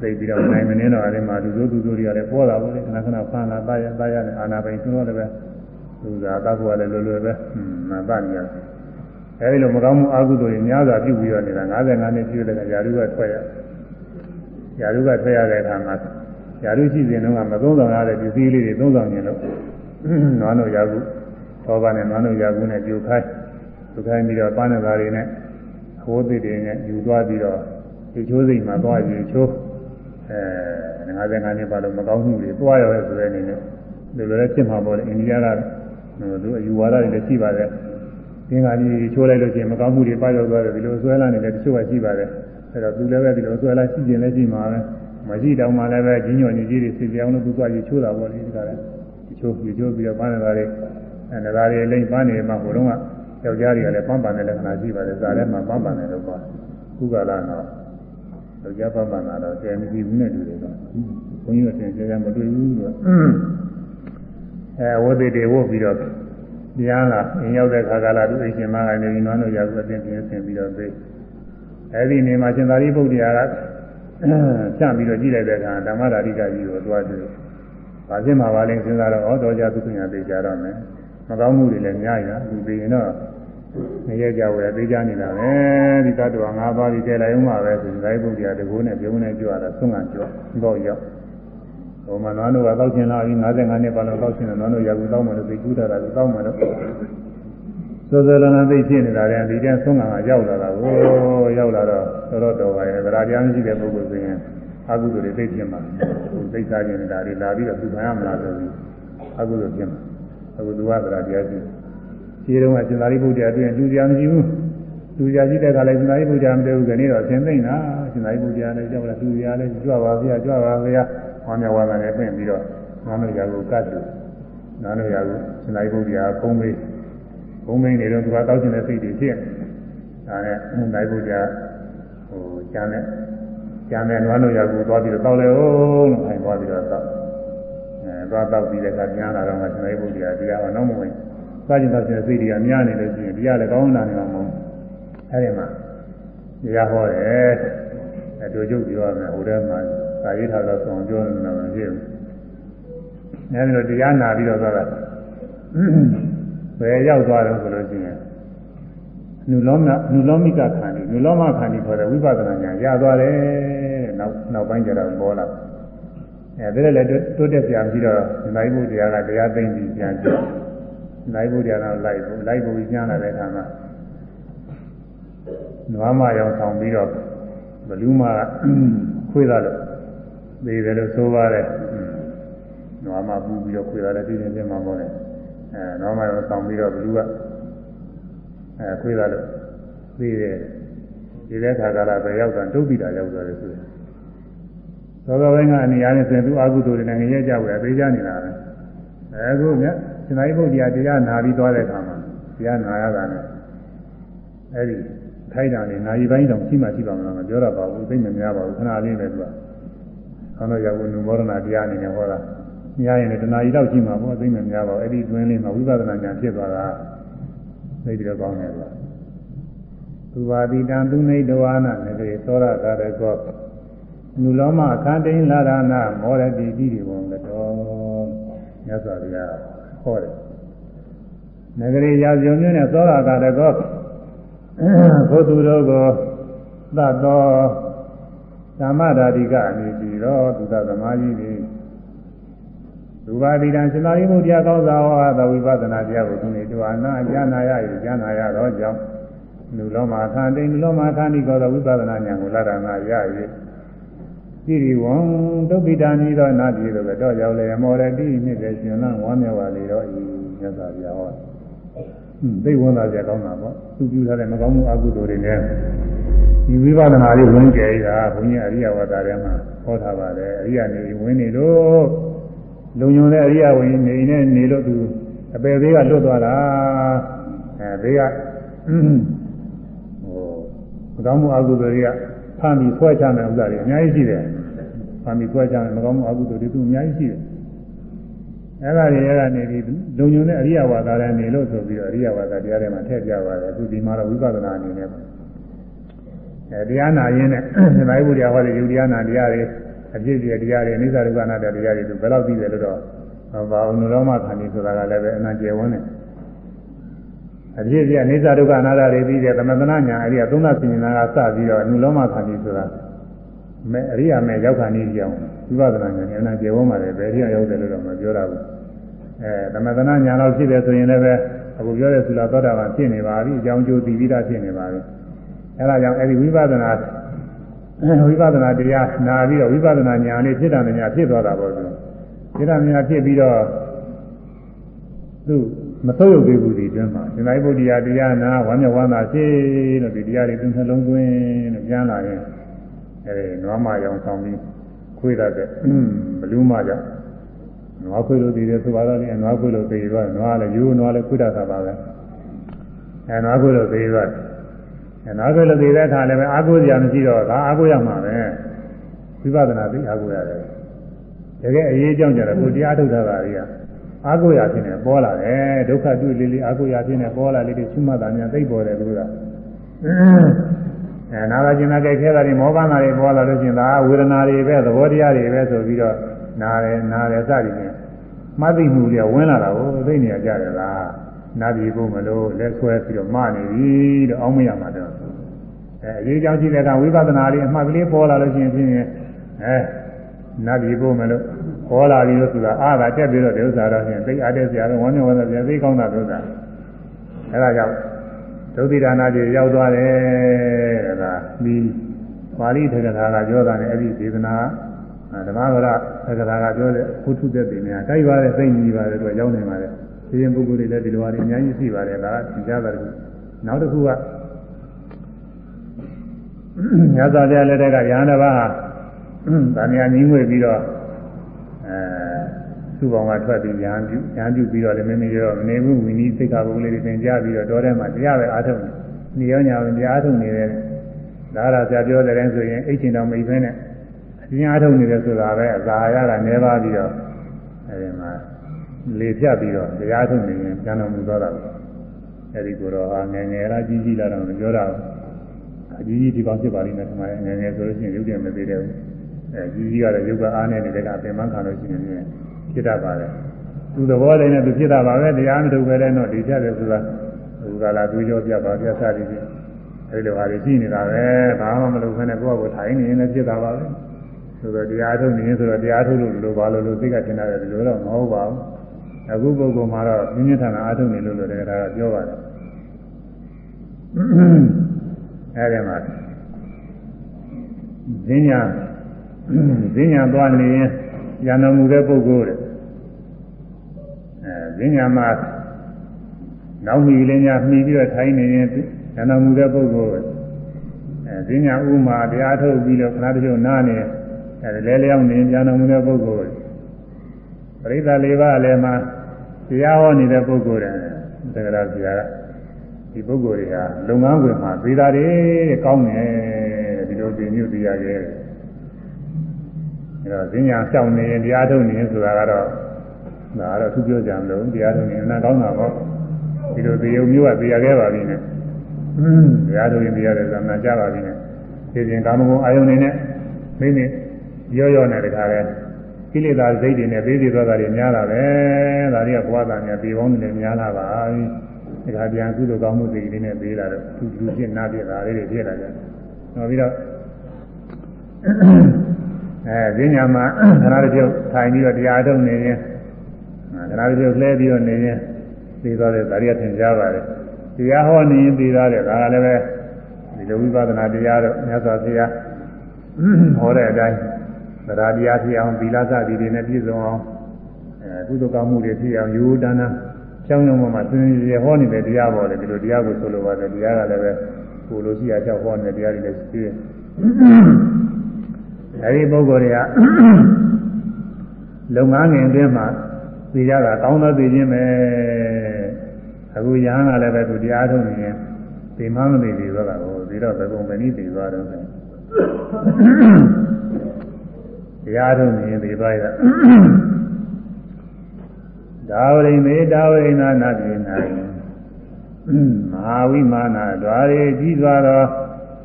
သိပြီးတော့နိုင်မနေတော့အဲ့ဒီမှာလူတို့သူတို့တွေကလည်းပေါ်လာဘူးလေခဏခဏဖမ်းလာတာရတာရနဲ့အာနာပိုင်သူတို့လည်းပဲလူသာတတ်ဖို့လည်းလွယ်လွယ်ပဲမှန်ပါနေရတယ် အဲဒီလိုမကောင်းမှုအကုသိုလ်တွေများစွာပြုပြီးတော့နေတာ55နှစ်ပြည့်တဲ့ကယာရုကထွက်ရယာရုကထွက်ရတဲ့အခါမှာယာရုရှိစဉ်တုန်းကမသုံးဆောင်ရတဲ့ပစ္စည်းလေးတွေသုံးဆောင်နေလို့နွားတို့ယာကုသောဘာနဲ့နွားတို့ယာကုနဲ့ကြိုခိုင်းကြိုခိုင်းပြီးတော့ပန်းတဲ့သားတွေနဲ့ဟိုးသစ်တွေနဲ့ယူသွားပြီးတော့ဒီချိုးစိတ်မှာသွားပြီးချိုးအဲ55နှစ်ပါလို့မကောင်းမှုတွေသွားရရဲဆိုတဲ့အနေနဲ့ဒီလိုလည်းဖြစ်မှာပေါ့လေအိန္ဒိယကသူအယူဝါဒတွေလည်းရှိပါတယ် သင်္ဃာကြီးချိုးလိုက်လို့ရှိရင်မကောင်းမှုတွေပါရောက်သွားတယ်ဒီလိုဆွဲလာနေတယ်တချို့ကရှိပါတယ်အဲ့တော့သူလည်းပဲဒီလိုဆွဲလာရှိကျင်လည်းရှိမှာပဲမရှိတော့မှလည်းပဲကြီးညော်ညီကြီးတွေစီပြောင်းလို့သူကရေချိုးတာပေါ့လေဒီကလည်းရေချိုးရေချိုးပြီးတော့ပန်းနေတာတွေအဲနေတာတွေလိမ့်ပန်းနေမှဟိုတုန်းကယောက်ျားတွေကလည်းပန်းပန်တဲ့လက္ခဏာရှိပါတယ်ဇာထဲမှာပန်းပန်တယ်လို့ပြောခုကလာတော့ယောက်ျားပန်းပန်တာတော့ကျန်မကြည့်ဘူးနဲ့တူတယ်တော့ဘုန်းကြီးတို့တင်ကြရမတွေ့ဘူးလို့အဲဝိသေတွေဝတ်ပြီးတော့ ပြန်လာအင်းရောက်တဲ့ခါကလာသူအိမ်ရှင်မကနေပြီးနွားတို့ရောက်အတင်းပြင်းဆင်ပြီးတော့သိအဲဒီနေမှာရှင်သာရိပုတ္တရာကချပြီးတော့ကြည့်လိုက်တဲ့အခါဓမ္မဓာတိကကြီးကိုသွားတွေ့ဘာဖြစ်မှာပါလဲစဉ်းစားတော့ဩတော်ကြသုခညာသိကြတော့မယ်မကောင်းမှုတွေလည်းများရသူသိရင်တော့နေရကြဝယ်သိကြနေတာပဲဒီတတ်တော်ငါးပါးဒီကျလိုက်ဦးမှာပဲဆိုရင်သာရိပုတ္တရာတကူနဲ့ပြုံးနေကြွတာဆုံးကကြွတော့ရောက် ဟိုမှာနွားတို့ကတောက်ချင်လာပြီ55နှစ်ပါလို့တောက်ချင်တယ်နွားတို့ရာကူတောက်မှလို့သိကူးတာကတောက်မှလို့စောစောလန်းသိဖြစ်နေတာတဲ့ဒီတဲ့ဆုံးကံကရောက်လာတာကိုရောက်လာတော့တော်တော်တော်ပါရဲ့ဗရာတရားမရှိတဲ့ပုဂ္ဂိုလ်ဆိုရင်အကုသိုလ်တွေသိဖြစ်မှာသိစားခြင်းနေတာတွေလာပြီးတော့သူခံရမလားဆိုပြီးအကုသိုလ်ဖြစ်မှာအခုသူကဗရာတရားရှိခြေတုံးကစင်္သာရိပုတ္တရာအတွင်းလူတရားမရှိဘူးလူတရားရှိတဲ့ကလည်းစင်္သာရိပုတ္တရာမတည်ဘူးကနေတော့သင်သိမ့်တာစင်္သာရိပုတ္တရာလည်းကြောက်လာလူတရားလည်းကြွပါဗျာကြွပါဗျာ ဟောမြဝါဒနဲ့ပြင်ပြီးတော့နာမရာကိုကတ်တယ်နာမရာကိုရှင်သာရိပုတ္တရာဖုံးပေးဘုံမင်းနေတော့သူကတောက်ကျင်တဲ့စိတ်တွေဖြစ်ဒါနဲ့နိုင်ဖို့ကြာဟိုကျန်တဲ့ကျန်တဲ့နွားတို့ရောက်ကိုသွားပြီးတော့တောက်လေဦးလို့အဲသွားပြီးတော့တောက်အဲသွားတောက်ပြီးတဲ့အခါပြန်လာတော့မှနိုင်ဖို့ကြာတရားအောင်မဝင်စားကျင်တောက်ကျင်တဲ့စိတ်တွေကများနေလို့ရှိရင်တရားလည်းကောင်းလာနေမှာမဟုတ်အဲဒီမှာတရားဟောတယ်အတူတူပြောရမယ်ဟိုထဲမှာ သာရေးထားတော့ဆောင်ပြောနေတာမဖြစ်ဘူးအဲဒီလိုတရားနာပြီးတော့သွားတာဘယ်ရောက်သွားတယ်ဆိုလို့ရှိရင်နုလောမနုလောမိကခန္ဒီနုလောမခန္ဒီခေါ်တဲ့ဝိပဿနာဉာဏ်ရသွားတယ်တဲ့နောက်နောက်ပိုင်းကျတော့ပေါ်လာအဲဒီလည်းတိုးတက်ပြန်ပြီးတော့နိုင်ဖို့တရားကတရားသိမ့်ပြီးပြန်ကြည့်နိုင်ဖို့တရားတော့လိုက်ဖို့လိုက်ဖို့ညှားလာတဲ့အခါမှာနွားမရောင်ဆောင်ပြီးတော့ဘလူးမခွေးသားလို့ သိတယ်လို့ဆိုပါတယ်နွားမပူပြီးတော့ခွေးသားလည်းပြင်းပြင်းပြမှာပေါ့လေအဲတော့မှတော့ဆောင်ပြီးတော့ဘလူကအဲခွေးသားလို့ပြီးတယ်ဒီတဲ့ခါကလာပဲရောက်တာတုတ်ပြီးတာရောက်သွားတယ်ဆိုရင်သောသောပိုင်းကအနေအားနဲ့ဆိုရင်သူအာဟုသူတွေနဲ့ငရဲကြွယ်အသေးချနေတာပဲအဲခုမြတ်ရှင်သာရိပုတ္တရာတရားနာပြီးသွားတဲ့အခါမှာတရားနာရတာနဲ့အဲဒီထိုက်တာနေနာရီပိုင်းတောင်ရှိမှရှိပါမလားမပြောတော့ပါဘူးသိမများပါဘူးခဏလေးပဲသူက ခေါင်းတော့ရောက်နုမောဒနာတရားအနေနဲ့ဟောတာညာရင်လည်းတဏှာကြီးတော့ရှိမှာပေါ့သိမများပါဘူးအဲ့ဒီတွင်းလေးမှာဝိပဿနာဉာဏ်ဖြစ်သွားတာသိပြီးတော့ကောင်းတယ်ကွာသူပါတိတံသူနေတဝါနာနေကေသောရကာရကောနုလောမအခန္တိလာရဏမောရတိတိဒီဘုံတော်မြတ်စွာဘုရားဟောတယ်နဂရီရာဇုံမျိုးနဲ့သောရကာရကောဘုသူတို့ကိုသတ်တော် သမ္မာဓာတိကအနေပြီးတော့သုဒ္ဓသမားကြီးတွေသူပါတိတံရှင်သာရိပုတ္တရာကောင်းစွာဟောသောဝိပဿနာတရားကိုသူနေတူအနာဉာဏ်နာရယူဉာဏ်နာရတော့ကြောင့်လူလောမခန္တိလူလောမခန္တိကောသောဝိပဿနာဉာဏ်ကိုလရဏရ၍ကြည်ရီဝံဒုက္ခိတာနိသောနာတိတို့ကတော့ကြောင့်လေမောရတိနှစ်တဲ့ရှင်လန်းဝမ်းမြောက်ပါလေတော့ဤမြတ်စွာဘုရားဟော သိဝန်သာကြကောင်းတာပေါ့သူပြုထားတဲ့မကောင်းမှုအကုသိုလ်တွေနဲ့ဒီဝိပဿနာလေးဝင်ကြရတာဘုန်းကြီးအရိယဝါဒထဲမှာဟောထားပါတယ်အရိယနေဝင်နေလို့လုံညုံတဲ့အရိယဝင်နေနေနေလို့သူအပယ်သေးကလွတ်သွားတာအဲသေးကဟိုမကောင်းမှုအကုသိုလ်တွေကဖမ်းပြီးဆွဲချမယ်ဥစ္စာတွေအများကြီးရှိတယ်ဖမ်းပြီးဆွဲချမယ်မကောင်းမှုအကုသိုလ်တွေသူအများကြီးရှိတယ် အဲ့ဒါတွေအဲ့ဒါနေပြီးလုံညုံတဲ့အရိယဝါဒလည်းနေလို့ဆိုပြီးတော့အရိယဝါဒတရားတွေမှာထည့်ပြပါတယ်အခုဒီမှာတော့ဝိပဿနာအနေနဲ့အဲတရားနာရင်းနဲ့သမိုင်းဘုရားဟောတဲ့ယူတရားနာတရားတွေအပြည့်ပြည့်တရားတွေအနိစ္စဒုက္ခအနတ္တတရားတွေသူဘယ်လောက်သိတယ်လို့တော့ဘာဝနုလောမခန္ဒီဆိုတာကလည်းပဲအနန္တကျေဝန်းတယ်အပြည့်ပြည့်အနိစ္စဒုက္ခအနတ္တတွေသိတဲ့သမထနာညာအရိယသုံးသပညာကစပြီးတော့နုလောမခန္ဒီဆိုတာမဲ့အရိယာမဲ့ရောက်ခန္ဒီကြောင်းဝိပဿနာဉာဏ်အနန္တကျေဝန်းပါတယ်ဘယ်အရိယာရောက်တယ်လို့တော့မပြောရဘူး အဲသမထနာညာလောက်ဖြစ်တယ်ဆိုရင်လည်းပဲအခုပြောတဲ့သုလာသောတာပန်ဖြစ်နေပါပြီအကြောင်းကျိုးသိပြီးသားဖြစ်နေပါပြီအဲဒါကြောင့်အဲဒီဝိပဿနာဝိပဿနာတရားနာပြီးတော့ဝိပဿနာဉာဏ်လေးဖြစ်တာများဖြစ်သွားတာပေါ့ဆိုဖြစ်တာများဖြစ်ပြီးတော့သူမသုတ်ရုပ်သေးဘူးဒီအတွင်းမှာရှင်သာရိပုတ္တရာတရားနာဝမ်းမြောက်ဝမ်းသာဖြစ်လို့ဒီတရားတွေသူနှလုံးသွင်းလို့ပြန်လာရင်အဲဒီနွားမရောင်ဆောင်ပြီးခွေးတတ်တဲ့ဘလူးမကြောင့် နွားခွေးလို့တည်တယ်ဆိုပါတော့လေနွားခွေးလို့တည်သွားနွားလည်းယူနွားလည်းခွေးတတ်တာပါပဲအဲနွားခွေးလို့တည်သွားအဲနွားခွေးလို့တည်တဲ့အခါလည်းပဲအာကိုစရာမရှိတော့ဒါအာကိုရမှာပဲဝိပဿနာသိအာကိုရတယ်တကယ်အရေးကြောင့်ကြတယ်ကိုတရားထုတ်တာကကြီးကအာကိုရဖြစ်နေပေါ်လာတယ်ဒုက္ခတွေ့လေးလေးအာကိုရဖြစ်နေပေါ်လာလေးတွေချွတ်မှတ်တာများသိပေါ်တယ်သူကအဲနာဂကျင်နာကြိုက်ခဲတာတွေမောပန်းတာတွေပေါ်လာလို့ရှိရင်ဒါဝေဒနာတွေပဲသဘောတရားတွေပဲဆိုပြီးတော့နားတယ်နားတယ်စသည်ဖြင့် မှတ်သိမှုတွေဝင်လာတာကိုသိနေရကြတယ်လားနားပြီးဖို့မလို့လက်ဆွဲပြီးတော့မနေပြီတော့အောင်းမရမှာတော့အဲအရေးကြောင်းရှိတဲ့ကဝိပဿနာလေးအမှတ်ကလေးပေါ်လာလို့ရှိရင်ဖြင့်အဲနားပြီးဖို့မလို့ပေါ်လာပြီလို့ဆိုတာအားသာတက်ပြီးတော့ဒီဥစ္စာတော့ဖြင့်သိအားတဲ့ဆရာကဝမ်းမြောက်ဝမ်းသာဆရာသိကောင်းတာလို့ဆိုတာအဲဒါကြောင့်ဒုတိယနာကြီးရောက်သွားတယ်တဲ့ကပြီးပါဠိထေရထာကပြောတာနဲ့အဲ့ဒီဒေသနာ ဓမ္မဝရထေရထာကပြောတဲ့ဘုထုသက်တွေများတိုက်ပါတယ်သိညီပါတယ်သူကရောက်နေပါတယ်ဒီရင်ပုဂ္ဂိုလ်တွေလည်းဒီလိုဟာတွေအများကြီးရှိပါတယ်ဒါကသင်ကြားတာတခုနောက်တစ်ခုကညဇာပြလက်ထက်ကရဟန်းတစ်ပါးဟာဗာမယာညီးငွေပြီးတော့အဲသူ့ဘောင်ကထွက်ပြီးရဟန်းပြုရဟန်းပြုပြီးတော့လည်းမင်းမရောမနေဘူးဝီနည်းစိတ်ကဘုံလေးတွေသင်ကြားပြီးတော့တော်ထဲမှာတရားပဲအားထုတ်နေရောညာဝင်တရားအားထုတ်နေတယ်ဒါရဆရာပြောတဲ့တိုင်းဆိုရင်အိတ်ချင်တော်မိဖဲနဲ့ အပြင်းအားထုတ်နေတယ်ဆိုတာပဲအသာရတာနေပါပြီးတော့အဲဒီမှာလေဖြတ်ပြီးတော့တရားထုတ်နေရင်ကျန်တော်မူသွားတာပဲအဲဒီကိုတော့ဟာငယ်ငယ်လားကြီးကြီးလားတော့မပြောတာဘူးအကြီးကြီးဒီကောင်ဖြစ်ပါလိမ့်မယ်ထင်ပါတယ်ငယ်ငယ်ဆိုလို့ရှိရင်ရုပ်တည်မသေးတဲ့ဘူးအဲကြီးကြီးကလည်းရုပ်ကအားနေနေတဲ့ကအပင်မခံလို့ရှိရင်ဖြစ်တတ်ပါတယ်သူသဘောတိုင်းနဲ့သူဖြစ်တာပါပဲတရားမထုတ်ပဲတဲ့တော့ဒီဖြတ်တယ်ဆိုတာဘုရားလာသူကြောပြပါပြသတည်ပြီးအဲဒီလိုဟာတွေရှိနေတာပဲဘာမှမလုပ်ဘဲနဲ့ကိုယ့်အကိုထိုင်နေရင်လည်းဖြစ်တာပါပဲ ဆိုတော့တရားထုတ်နေရင်ဆိုတော့တရားထုတ်လို့လိုပါလို့လို့သိကထင်တာတယ်ဒီလိုတော့မဟုတ်ပါဘူးအခုပုဂ္ဂိုလ်မှာတော့ပြင်းပြထန်တာအားထုတ်နေလို့လို့လည်းဒါကပြောပါတယ်အဲဒီမှာဈဉ္ညာဈဉ္ညာသွားနေရင်ရန်တော်မူတဲ့ပုဂ္ဂိုလ်တဲ့အဲဈဉ္ညာမှာနောက်မိလေးများမှီပြီးတော့ထိုင်နေရင်ရန်တော်မူတဲ့ပုဂ္ဂိုလ်အဲဈဉ္ညာဥမာတရားထုတ်ပြီးတော့ခဏတချို့နားနေ အဲလဲလျောင်းနေရန်တော်မူတဲ့ပုဂ္ဂိုလ်ပရိသတ်လေးပါးလည်းမှာတရားဟောနေတဲ့ပုဂ္ဂိုလ်တဲ့တက္ကရာဆရာကဒီပုဂ္ဂိုလ်တွေဟာလုပ်ငန်းဝင်မှာသေးတာတွေကောင်းတယ်ဒီလိုပြင်ညွတ်တရားရဲ့အဲတော့ဈဉ္ညာရှောင်နေရင်တရားထုတ်နေရင်ဆိုတာကတော့ဒါကတော့သူပြောကြမလို့တရားထုတ်နေရင်အနာကောင်းတာပေါ့ဒီလိုသေယုံမျိုးကသေရခဲ့ပါပြီနဲ့တရားထုတ်ရင်တရားတယ်ဆိုတာနာကြပါပြီနဲ့ဒီပြင်ကာမဂုဏ်အာယုန်နေနဲ့မိမိ ရောရောနဲ့တခါလဲကိလေသာစိတ်တွေနဲ့သေးသေးသွားတာတွေများတာပဲဒါတွေကဘဝသားများပြေပေါင်းတယ်များလာပါပြီဒါကပြန်ကုသိုလ်ကောင်းမှုစိတ်လေးနဲ့သေးလာတော့သူလူဖြစ်နာပြတာလေးတွေဖြစ်လာကြတယ်နောက်ပြီးတော့အဲဈဉာမှာခဏတစ်ပြုတ်ထိုင်ပြီးတော့တရားထုတ်နေရင်ခဏတစ်ပြုတ်လှဲပြီးတော့နေရင်သိသွားတယ်ဒါတွေကသင်ကြားပါတယ်တရားဟောနေရင်သိသွားတယ်ဒါကလည်းပဲဒီလိုဝိပဿနာတရားတော့မြတ်စွာဘုရားဟောတဲ့အတိုင်း သရတရားဖြစ်အောင်သီလစသည်တွေနဲ့ပြည့်စုံအောင်အဲကုသကောင်းမှုတွေဖြစ်အောင်ယူဒါနာကျောင်းလုံးမှာသင်ရဟောနေတဲ့တရားပေါ်တယ်ဒီလိုတရားကိုဆိုလိုပါတယ်တရားကလည်းပဲကိုလိုရှိအကြောက်ဟောနေတဲ့တရားတွေလည်းရှိတယ်အဲဒီပုဂ္ဂိုလ်တွေကလုပ်ငန်းငင်အတွင်းမှာသိကြတာကောင်းသောသိခြင်းပဲအခုရဟန်းကလည်းပဲသူတရားထုတ်နေရင်သိမှမသိသေးတော့တာကိုပြီးတော့ဘယ်ကုန်ပဲနည်းသိသွားတော့တယ် တရားထုတ်နေရင်သိသွားရဒါဝရိမေဒါဝရိနာနာတိနာမဟာဝိမာနာဓာရီကြီးစွာသော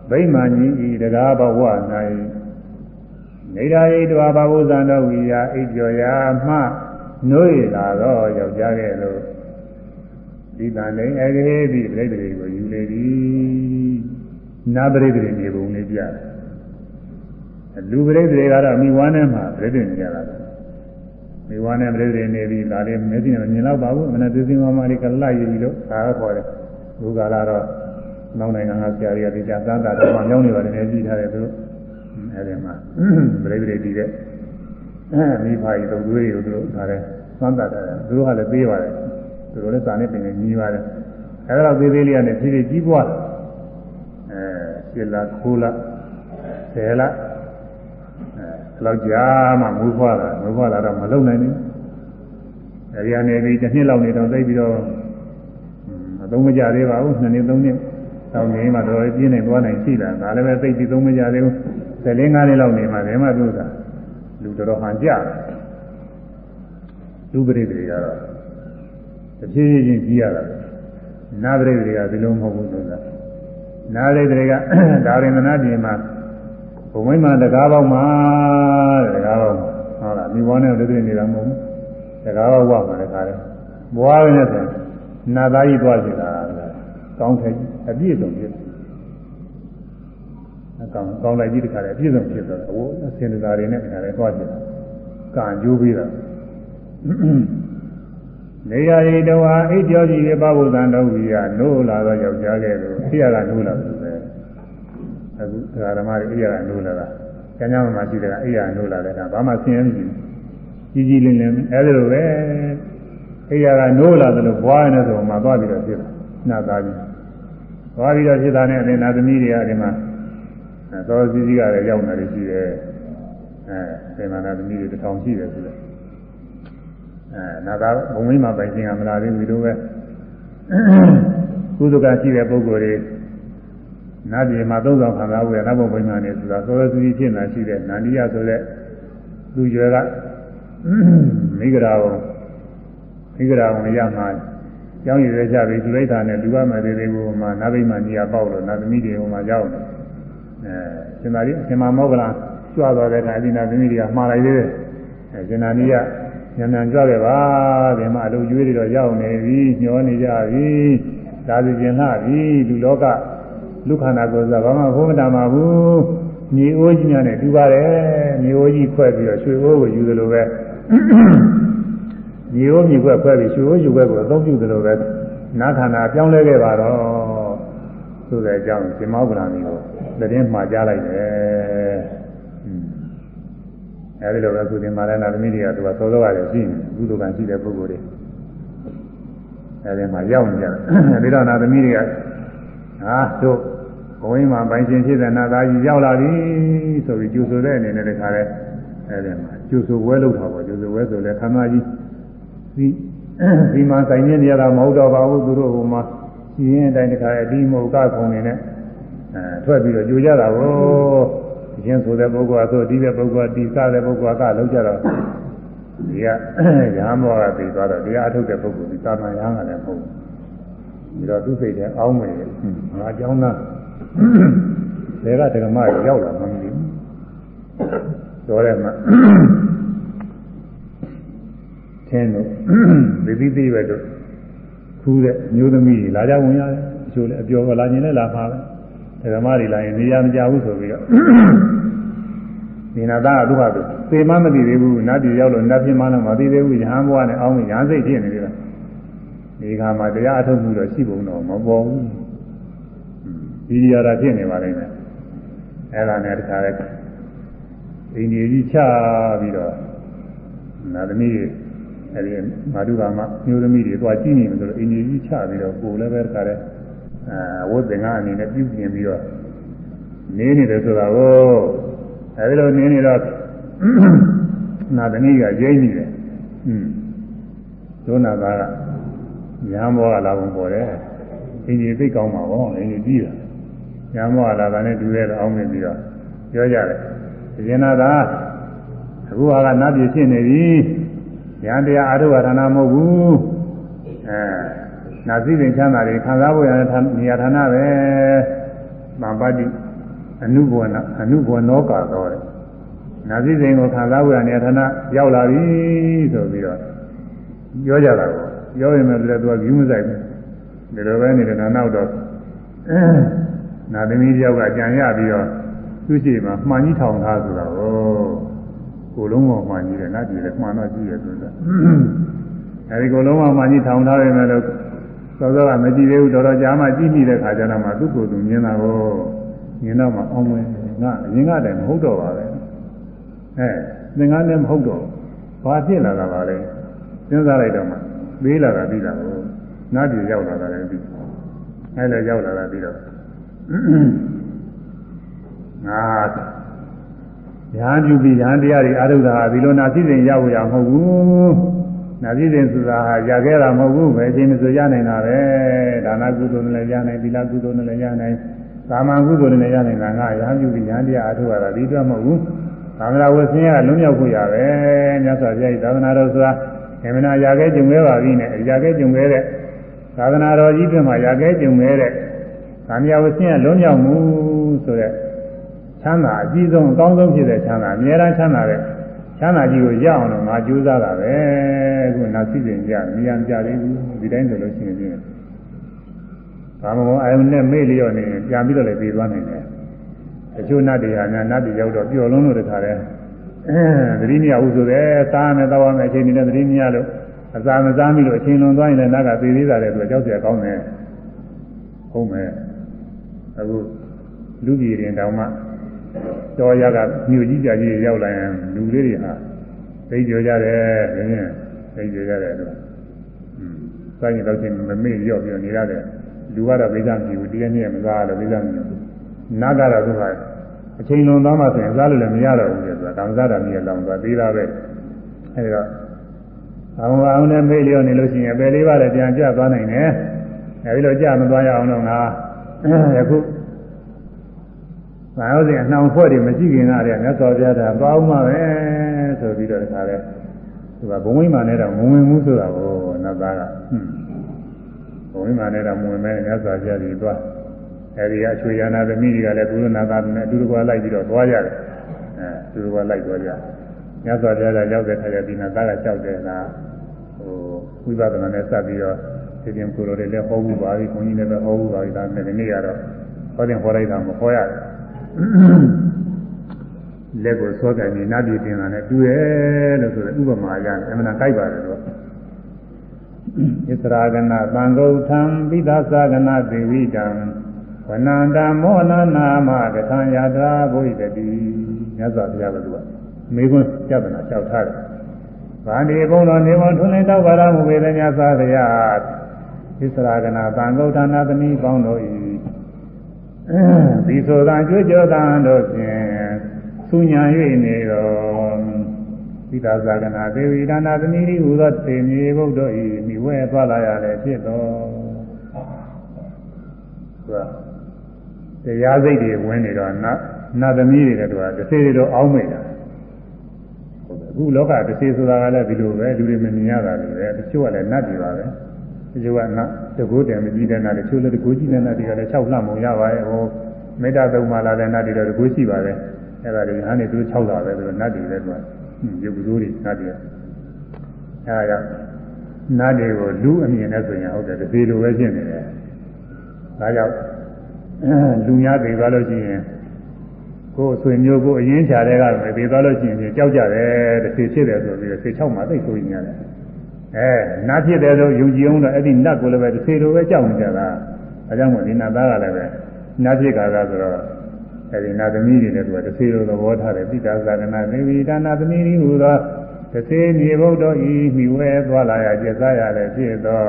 ဗိမာန်ကြီးဤတရားဘဝ၌နေရာဤတဝါဘဝဇံတော်ဝိယာအိပ်ကျော်ရာမှနှွေးလာတော့ယောက်ျားကဲ့သို့ဒီတန်နေအကေဒီပြိတ္တိကိုယူလေသည်နာပရိတ္တိနေပုံလေးပြတယ် လူပရိတ္တိကတော့မိဝမ်းထဲမှာပြိတ္တိနေကြတာမိဝါနဲ့ပြိတ္တိနေပြီးဒါလေးမျက်စိနဲ့မြင်တော့ပါဘူးမနသစ္စည်းမမလေးကလှရည်ပြီးတော့ဒါတော့ခေါ်တယ်ဘုရားလာတော့နောက်နိုင်ငံကဆရာတွေကဒီကြသံသာတော့မှညောင်းနေပါတယ်နေကြည့်ထားတယ်သူတို့အဲဒီမှာပြိတ္တိတည်တဲ့မိဖာကြီးတို့တွေးတွေကိုသူတို့ဒါလည်းသံသာတယ်သူတို့ကလည်းသေးပါတယ်သူတို့လည်းစာနဲ့ပင်နဲ့ညီးပါတယ်အဲဒါတော့သေးသေးလေးကနေဖြည်းဖြည်းကြီးပွားအဲရှင်းလာခိုးလာဆယ်လာ လောက်ကြာမှမူဖွားတာမူဖွားတာတော့မလုံနိုင်ဘူးအဲဒီကနေပြီးတစ်နှစ်လောက်နေတော့သိပြီးတော့အသုံးမကြသေးပါဘူးနှစ်နှစ်သုံးနှစ်တော့နေမှတော့ပြင်းနေသွားနိုင်ရှိတာဒါလည်းပဲသိပြီးသုံးမကြသေးဘူး၁၄၅နှစ်လောက်နေမှဘယ်မှပြုတာလူတော်တော်ဟန်ကြလူပရိသေတွေကတော့တဖြည်းဖြည်းချင်းကြီးရတာနာပရိသေတွေကဒီလိုမဟုတ်ဘူးဆိုတာနာပရိသေတွေကဒါရင်သနာပြင်မှာ ဘုံမိမတကားပေါက်မှာတဲ့တကားပေါက်မှာဟုတ်လားမိဘနဲ့ဒုတိယနေတာမဟုတ်ဘူးတကားပေါက်ဝမှာလည်းခါတယ်ဘွားရင်းနဲ့ဆိုနာသားကြီးသွားစီတာကောင်းတယ်အပြည့်စုံဖြစ်အကောင်ကောင်းလိုက်ကြီးတခါလေအပြည့်စုံဖြစ်သွားတယ်ဟိုအစင်တသားတွေနဲ့တခါလေသွားစီတာကံကျိုးပြီးတာနေရာရီတဝါအိတ်ကြောကြီးရပဗုဒ္ဓံတော်ဝီရနိုးလာတော့ယောက်ျားကဲလို့အိယာကနိုးလာတယ်ပဲ အခုဒကာဓမ္မတွေအိယာကနိုးလာတာကျမ်းစာမှာရှိတယ်ကအိယာနိုးလာတယ်ကဘာမှဆင်းရဲမရှိဘူးကြီးကြီးလင်းလင်းအဲဒီလိုပဲအိယာကနိုးလာတယ်လို့ဘွားနေဆိုမှသွားပြီးတော့ဖြစ်တာနာသားကြီးသွားပြီးတော့ဖြစ်တာနဲ့အရင်နာသမီးတွေကဒီမှာသောစီစီကလည်းရောက်နေတယ်ရှိတယ်အဲဒီမှာနာသမီးတွေတစ်ထောင်ရှိတယ်ဆိုတော့အဲနာသာဘုံမင်းမှာပိုင်ခြင်းကမလာသေးဘူးဒီလိုပဲကုသကရှိတဲ့ပုဂ္ဂိုလ်တွေ နာပြည်မှာသုံးဆောင်ခံစားဝယ်နတ်ဘုံဘိမှန်နေဆိုတာသောရသူကြီးဖြစ်နေရှိတဲ့နန္ဒီယဆိုတဲ့သူရွယ်ကမိဂရာဝမိဂရာဝရမှာကျောင်းရည်ရကြပြီးသူလိုက်တာနဲ့လူကမဲ့သေးသေးကိုမှနာဘိမှန်ကြီးကပေါက်လို့နာသမီးတွေဟိုမှာရောက်နေအဲရှင်သာရိရှင်မမောကလာကြွသွားတဲ့အခါဒီနာသမီးတွေကမှားလိုက်သေးတယ်အဲရှင်နာနီးကညံညံကြွခဲ့ပါဒီမှာအလုပ်ကျွေးတွေတော့ရောက်နေပြီညှောနေကြပြီဒါစီကျင်လှပြီလူလောက လူခန္ဓာကိုယ်စားဘာမှဘုမတာမှာဘူးမြေအိုးကြီးများနဲ့တူပါတယ်မြေအိုးကြီးခွဲပြီးတော့ရွှေအိုးကိုယူသလိုပဲမြေအိုးမြေခွဲခွဲပြီးရွှေအိုးယူခွဲကိုအသုံးပြုသလိုပဲနာခန္ဓာပြောင်းလဲခဲ့ပါတော့ဆိုတဲ့အကြောင်းဒီမောကလန်ကြီးကိုသတင်းမှာကြားလိုက်တယ်အဲဒီလိုပဲကုသင်မာရဏသမီးတွေကသူကသောသောရတယ်ရှိနေကုသကံရှိတဲ့ပုဂ္ဂိုလ်တွေအဲဒီမှာရောက်နေကြတယ်ပြီးတော့နာသမီးတွေကဟာတို့ဘ ဝင်းမှာပိုင်ရှင်ဖြစ်တဲ့နာသားကြီးရောက်လာပြီဆိုပြီးကျူဆိုတဲ့အနေနဲ့တခါလဲအဲဒီမှာကျူဆိုဝဲလုပ်တာပေါ့ကျူဆိုဝဲဆိုလဲခန္ဓာကြီးဒီဒီမှာဆိုင်နေရတာမဟုတ်တော့ပါဘူးသူတို့ဟိုမှာရှင်ရင်အတိုင်းတခါအဒီမဟုတ်ကခုံနေနဲ့အဲထွက်ပြီးတော့ကြိုကြတာကိုရင်ဆိုတဲ့ပုဂ္ဂိုလ်အဆိုဒီတဲ့ပုဂ္ဂိုလ်ဒီစားတဲ့ပုဂ္ဂိုလ်ကလုံးကြတော့ဒီကရဟန်းဘောကပြီးသွားတော့တရားအထုတ်တဲ့ပုဂ္ဂိုလ်ဒီသာမန်ရဟန်းကလည်းမဟုတ်ဘူးပြီးတော့သူ့စိတ်ထဲအောင်းမယ်ငါเจ้าသား ဘယ်ကဓမ္မရောက်လာမှမသိဘူးတော်တယ်မှာသင်တို့ဗိသိသိပဲတို့ခူးတဲ့မျိုးသမီးလာကြဝင်ရတယ်အချို့လည်းအပျော်ကလာခြင်းလည်းလာပါပဲဓမ္မတွေလာရင်နေရာမကြဘူးဆိုပြီးတော့ဒီနာသားကသူ့ဟာသူသေမမသိသေးဘူးနတ်ပြည်ရောက်လို့နတ်ပြင်းမှလည်းမသိသေးဘူးရဟန်းဘဝနဲ့အောင်းရဟန်းစိတ်ဖြစ်နေတယ်ဒီခါမှာတရားအထုတ်မှုတော့ရှိပုံတော့မပေါ်ဘူး ဒီရတာဖြစ်နေပါလိမ့်မယ်အဲ့ဒါနဲ့တခါလဲအိန္ဒိယကြီးချပြီးတော့နာသမီးတွေအဲ့ဒီမာတုကာမမျိုးသမီးတွေသွားကြည့်နေတယ်ဆိုတော့အိန္ဒိယကြီးချပြီးတော့ကိုယ်လည်းပဲတခါလဲအဲဝတ်သင်္ကန်းအနေနဲ့ပြုပြင်ပြီးတော့နေနေတယ်ဆိုတာကိုအဲဒီလိုနေနေတော့နာသမီးကရိမ့်နေတယ်อืมဒုနာသားကညာမောကလာပုံပေါ်တယ်အင်းကြီးသိကောင်းမှာပေါ့အင်းကြီးပြီးတာ ညာမောကလာတာနဲ့တူရဲတော့အောင်းနေပြီးတော့ပြောကြတယ်ရှင်နာသာအခုဟာကနတ်ပြည်ဖြစ်နေပြီဉာဏ်တရားအထုဝါဒနာမဟုတ်ဘူးအဲနာသိပင်ချမ်းသာတွေခံစားဖို့ရတဲ့နေရာဌာနပဲမပတ္တိအနုဘောနအနုဘောနောကာတော့တယ်နာသိစဉ်ကိုခံစားဖို့ရနေရာဌာနရောက်လာပြီဆိုပြီးတော့ပြောကြတာကိုပြောရင်လည်းသူကယူမဆိုင်ဘူးဒီလိုပဲနေတယ်နောက်တော့ နာသမီးတယောက်ကကြံရပြီးတော့သူ့ရှိမှာမှန်ကြီးထောင်ထားဆိုတာကိုကိုလုံးပေါ်မှန်ကြီးတယ်နတ်ပြည်လည်းမှန်တော့ကြည့်ရဆိုတာအဲဒီကိုလုံးပေါ်မှန်ကြီးထောင်ထားရမယ်လို့သောသောကမကြည့်သေးဘူးတော်တော်ကြာမှကြည့်မိတဲ့ခါကျတော့မှသူ့ကိုယ်သူမြင်တာကိုမြင်တော့မှအောင်ဝင်ငါအရင်ကတည်းကမဟုတ်တော့ပါပဲအဲသင်္ကန်းလည်းမဟုတ်တော့ဘာဖြစ်လာတာပါလဲစဉ်းစားလိုက်တော့မှသေးလာတာပြီးတာကိုနားပြေရောက်လာတာလည်းပြီးအဲလည်းရောက်လာတာပြီးတော့ ငါညာပြုပြီးညာတရားတွေအာရုဒ္ဓဟာဒီလိုနာသိစဉ်ရဖို့ရမဟုတ်ဘူးနာသိစဉ်ဆိုတာဟာရခဲ့တာမဟုတ်ဘူးပဲအချိန်မဆိုရနိုင်တာပဲဒါနကုသိုလ်နဲ့လည်းရနိုင်သီလကုသိုလ်နဲ့လည်းရနိုင်ကာမကုသိုလ်နဲ့လည်းရနိုင်တာငါညာပြုပြီးညာတရားအာထုရတာဒီတော့မဟုတ်ဘူးသာသနာဝဆင်းရဲလွံ့မြောက်ဖို့ရပဲမြတ်စွာဘုရားဤသာသနာတော်ဆိုတာေမနာရာခဲကျုံခဲ့ပါပြီနဲ့ရာခဲကျုံခဲ့တဲ့သာသနာတော်ကြီးပြမှာရာခဲကျုံခဲ့တဲ့ ။ကာမရာဝဆင်းရဲလွံ့မြောက်မှုဆိုတဲ့ချမ်းသာအကြီးဆုံးအကောင်းဆုံးဖြစ်တဲ့ချမ်းသာအများအားချမ်းသာတဲ့ချမ်းသာကြီးကိုရအောင်လို့ငါကြိုးစားတာပဲ။အခုနောက်သိပြန်ကြမြန်ကြလိမ့်မယ်ဒီတိုင်းဆိုလို့ရှိရင်ကာမဂုဏ်အယုန်နဲ့မေ့လျော့နေရင်ပြန်ပြီးတော့လည်းပြေးသွားနိုင်တယ်။တချို့နတ်တွေဟာများနတ်တွေရောက်တော့ပျော်လွန်းလို့တခါတည်းသတိမရဘူးဆိုတဲ့သားနဲ့တော်ရမယ်အချိန်နဲ့သတိမရလို့အစာမစားမိလို့အချိန်လွန်သွားရင်လည်းနတ်ကသေသေးတာလည်းသူကြောက်ကြကောင်းတယ်။ဟုတ်မယ်။ အခုလူကြီးရင်တောင်မှတော်ရကမြို့ကြီးကြကြီးရောက်လာရင်လူလေးတွေဟာသိကြကြတယ်ဘင်းသိကြကြတယ်တော့စိုင်းရင်တော့ချင်းမမေ့ရော့ပြီးနေရတယ်လူကတော့ဗိဇ္ဇမရှိဘူးတကယ်နည်းမစားလို့ဗိဇ္ဇမရှိဘူးနတ်ကတော့သူကအချိန်လွန်သွားမှဆိုရင်စားလို့လည်းမရတော့ဘူးလေဆိုတာကံစားတာမြည်လောင်သွားသေးတာပဲအဲဒီတော့အောင်အောင်နဲ့မေ့လျော့နေလို့ရှိရင်အပယ်လေးပါးလည်းပြန်ကျသွားနိုင်တယ်အဲဒီလိုကျမသွားရအောင်တော့ငါ ယခုဘာလို့လဲအနှောင်ဖွဲ့တွေမရှိခင်ကတည်းကမြတ်စွာဘုရားကသွားအောင်ပါပဲဆိုပြီးတော့ဒီခါလဲသူကဘုံဝိမာနဲ့တော့မဝင်ဘူးဆိုတာကိုနတ်သားကဟွန်းဘုံဝိမာနဲ့တော့မဝင်မဲမြတ်စွာဘုရားကြီးသွားအဲဒီကအချွေရနာသမီးတွေကလည်းသူတို့နာသားနဲ့အတူတကွာလိုက်ပြီးတော့သွားကြတယ်အဲအတူတကွာလိုက်သွားကြမြတ်စွာဘုရားကရောက်တဲ့ခါကျဒီနာသားကကြောက်တယ်ကဟိုဝိပဿနာနဲ့စပ်ပြီးတော့ဒီ ပြင်ကိုလိုတွေလည်းဟောဘူးပါပြီခွန်ကြီးလည်းပဲဟောဘူးပါပြီဒါနဲ့ဒီနေ့ကတော့ဟောတဲ့ဟောလိုက်တာမဟောရတယ်လက်ကိုစောကန်ပြီးနတ်ပြည်တင်လာနဲ့တူရဲ့လို့ဆိုတဲ့ဥပမာရတယ်အမှန်တန်ကြိုက်ပါတယ်တော့ဣသရာဂနာသံဃုထံပိသသဂနာဒေဝိတံဝနန္တမောနနာမကထံယတရာဘုိတတိမြတ်စွာဘုရားကသူကမေခွန်းကြပနာလျှောက်ထားတယ်။ဗာဒီဘုံတော်နေမထွန်းလင်းတောက်ပါရမူဝေဒမြတ်စွာဘုရားဣ သရာဂနာသံဃုဌာနာသမီးပေါင်းတို့၏ဒီဆိုသာကြွကြောတန်တို့ဖြင့်သူညာ၍နေတော်သီတာဇာကနာဒေဝီဒါနာသမီးဟူသောတေမြေဘုဒ္ဓ၏မိဝဲသွားလာရလည်းဖြစ်တော်သူကတရားစိတ်တွေဝင်နေတော့နတ်နတ်သမီးတွေလည်းသူကတစ်စေတွေတော့အောင်းမိတာအခုလောကတစ်စေဆိုတာကလည်းဒီလိုပဲလူတွေမမြင်ရတာလေတချို့ကလည်းနတ်တွေပါပဲ ဒီလိုကနတ်တကူတယ်မကြည့်တဲ့နတ်တွေချိုးလည်းတကူကြည့်တဲ့နတ်တွေကလည်း၆လှမုံရပါရဲ့ဟိုမေတ္တာသုံးပါလာတဲ့နတ်တွေတော့တကူရှိပါတယ်အဲ့ဒါတွေဟာနေသူ6လာပဲသူနတ်တွေလည်းသူကရုပ်ကစိုးတွေနတ်တွေအဲ့ဒါကြောင့်နတ်တွေကိုလူအမြင်နဲ့ဆိုရင်ဟုတ်တယ်ဒီလိုပဲဖြစ်နေတယ်ဒါကြောင့်လူများသိသွားလို့ရှိရင်ကိုယ်ဆွေမျိုးကိုအရင်ချာတဲ့ကပဲသိသွားလို့ရှိရင်ကြောက်ကြတယ်တစ်စီဖြစ်တယ်ဆိုပြီးတော့ဆေ6မှာသိဆိုရင်ရတယ် အဲနတ်ဖြစ်တယ်ဆိုယုံကြည်အောင်တော့အဲ့ဒီနတ်ကိုလည်းပဲတစ်စီလိုပဲကြောက်နေကြတာဒါကြောင့်မို့ဒီနတ်သားကလည်းပဲနတ်ဖြစ်တာကဆိုတော့အဲဒီနာသမီးတွေလည်းသူကတစ်စီလိုသဘောထားတယ်ပိတာသာကနာဒေဝီဒါနာသမီးကြီးဟူသောတစ်စီမြေဘုဒ္ဓဤမိဝဲသွားလာရကျက်စားရလည်းဖြစ်သော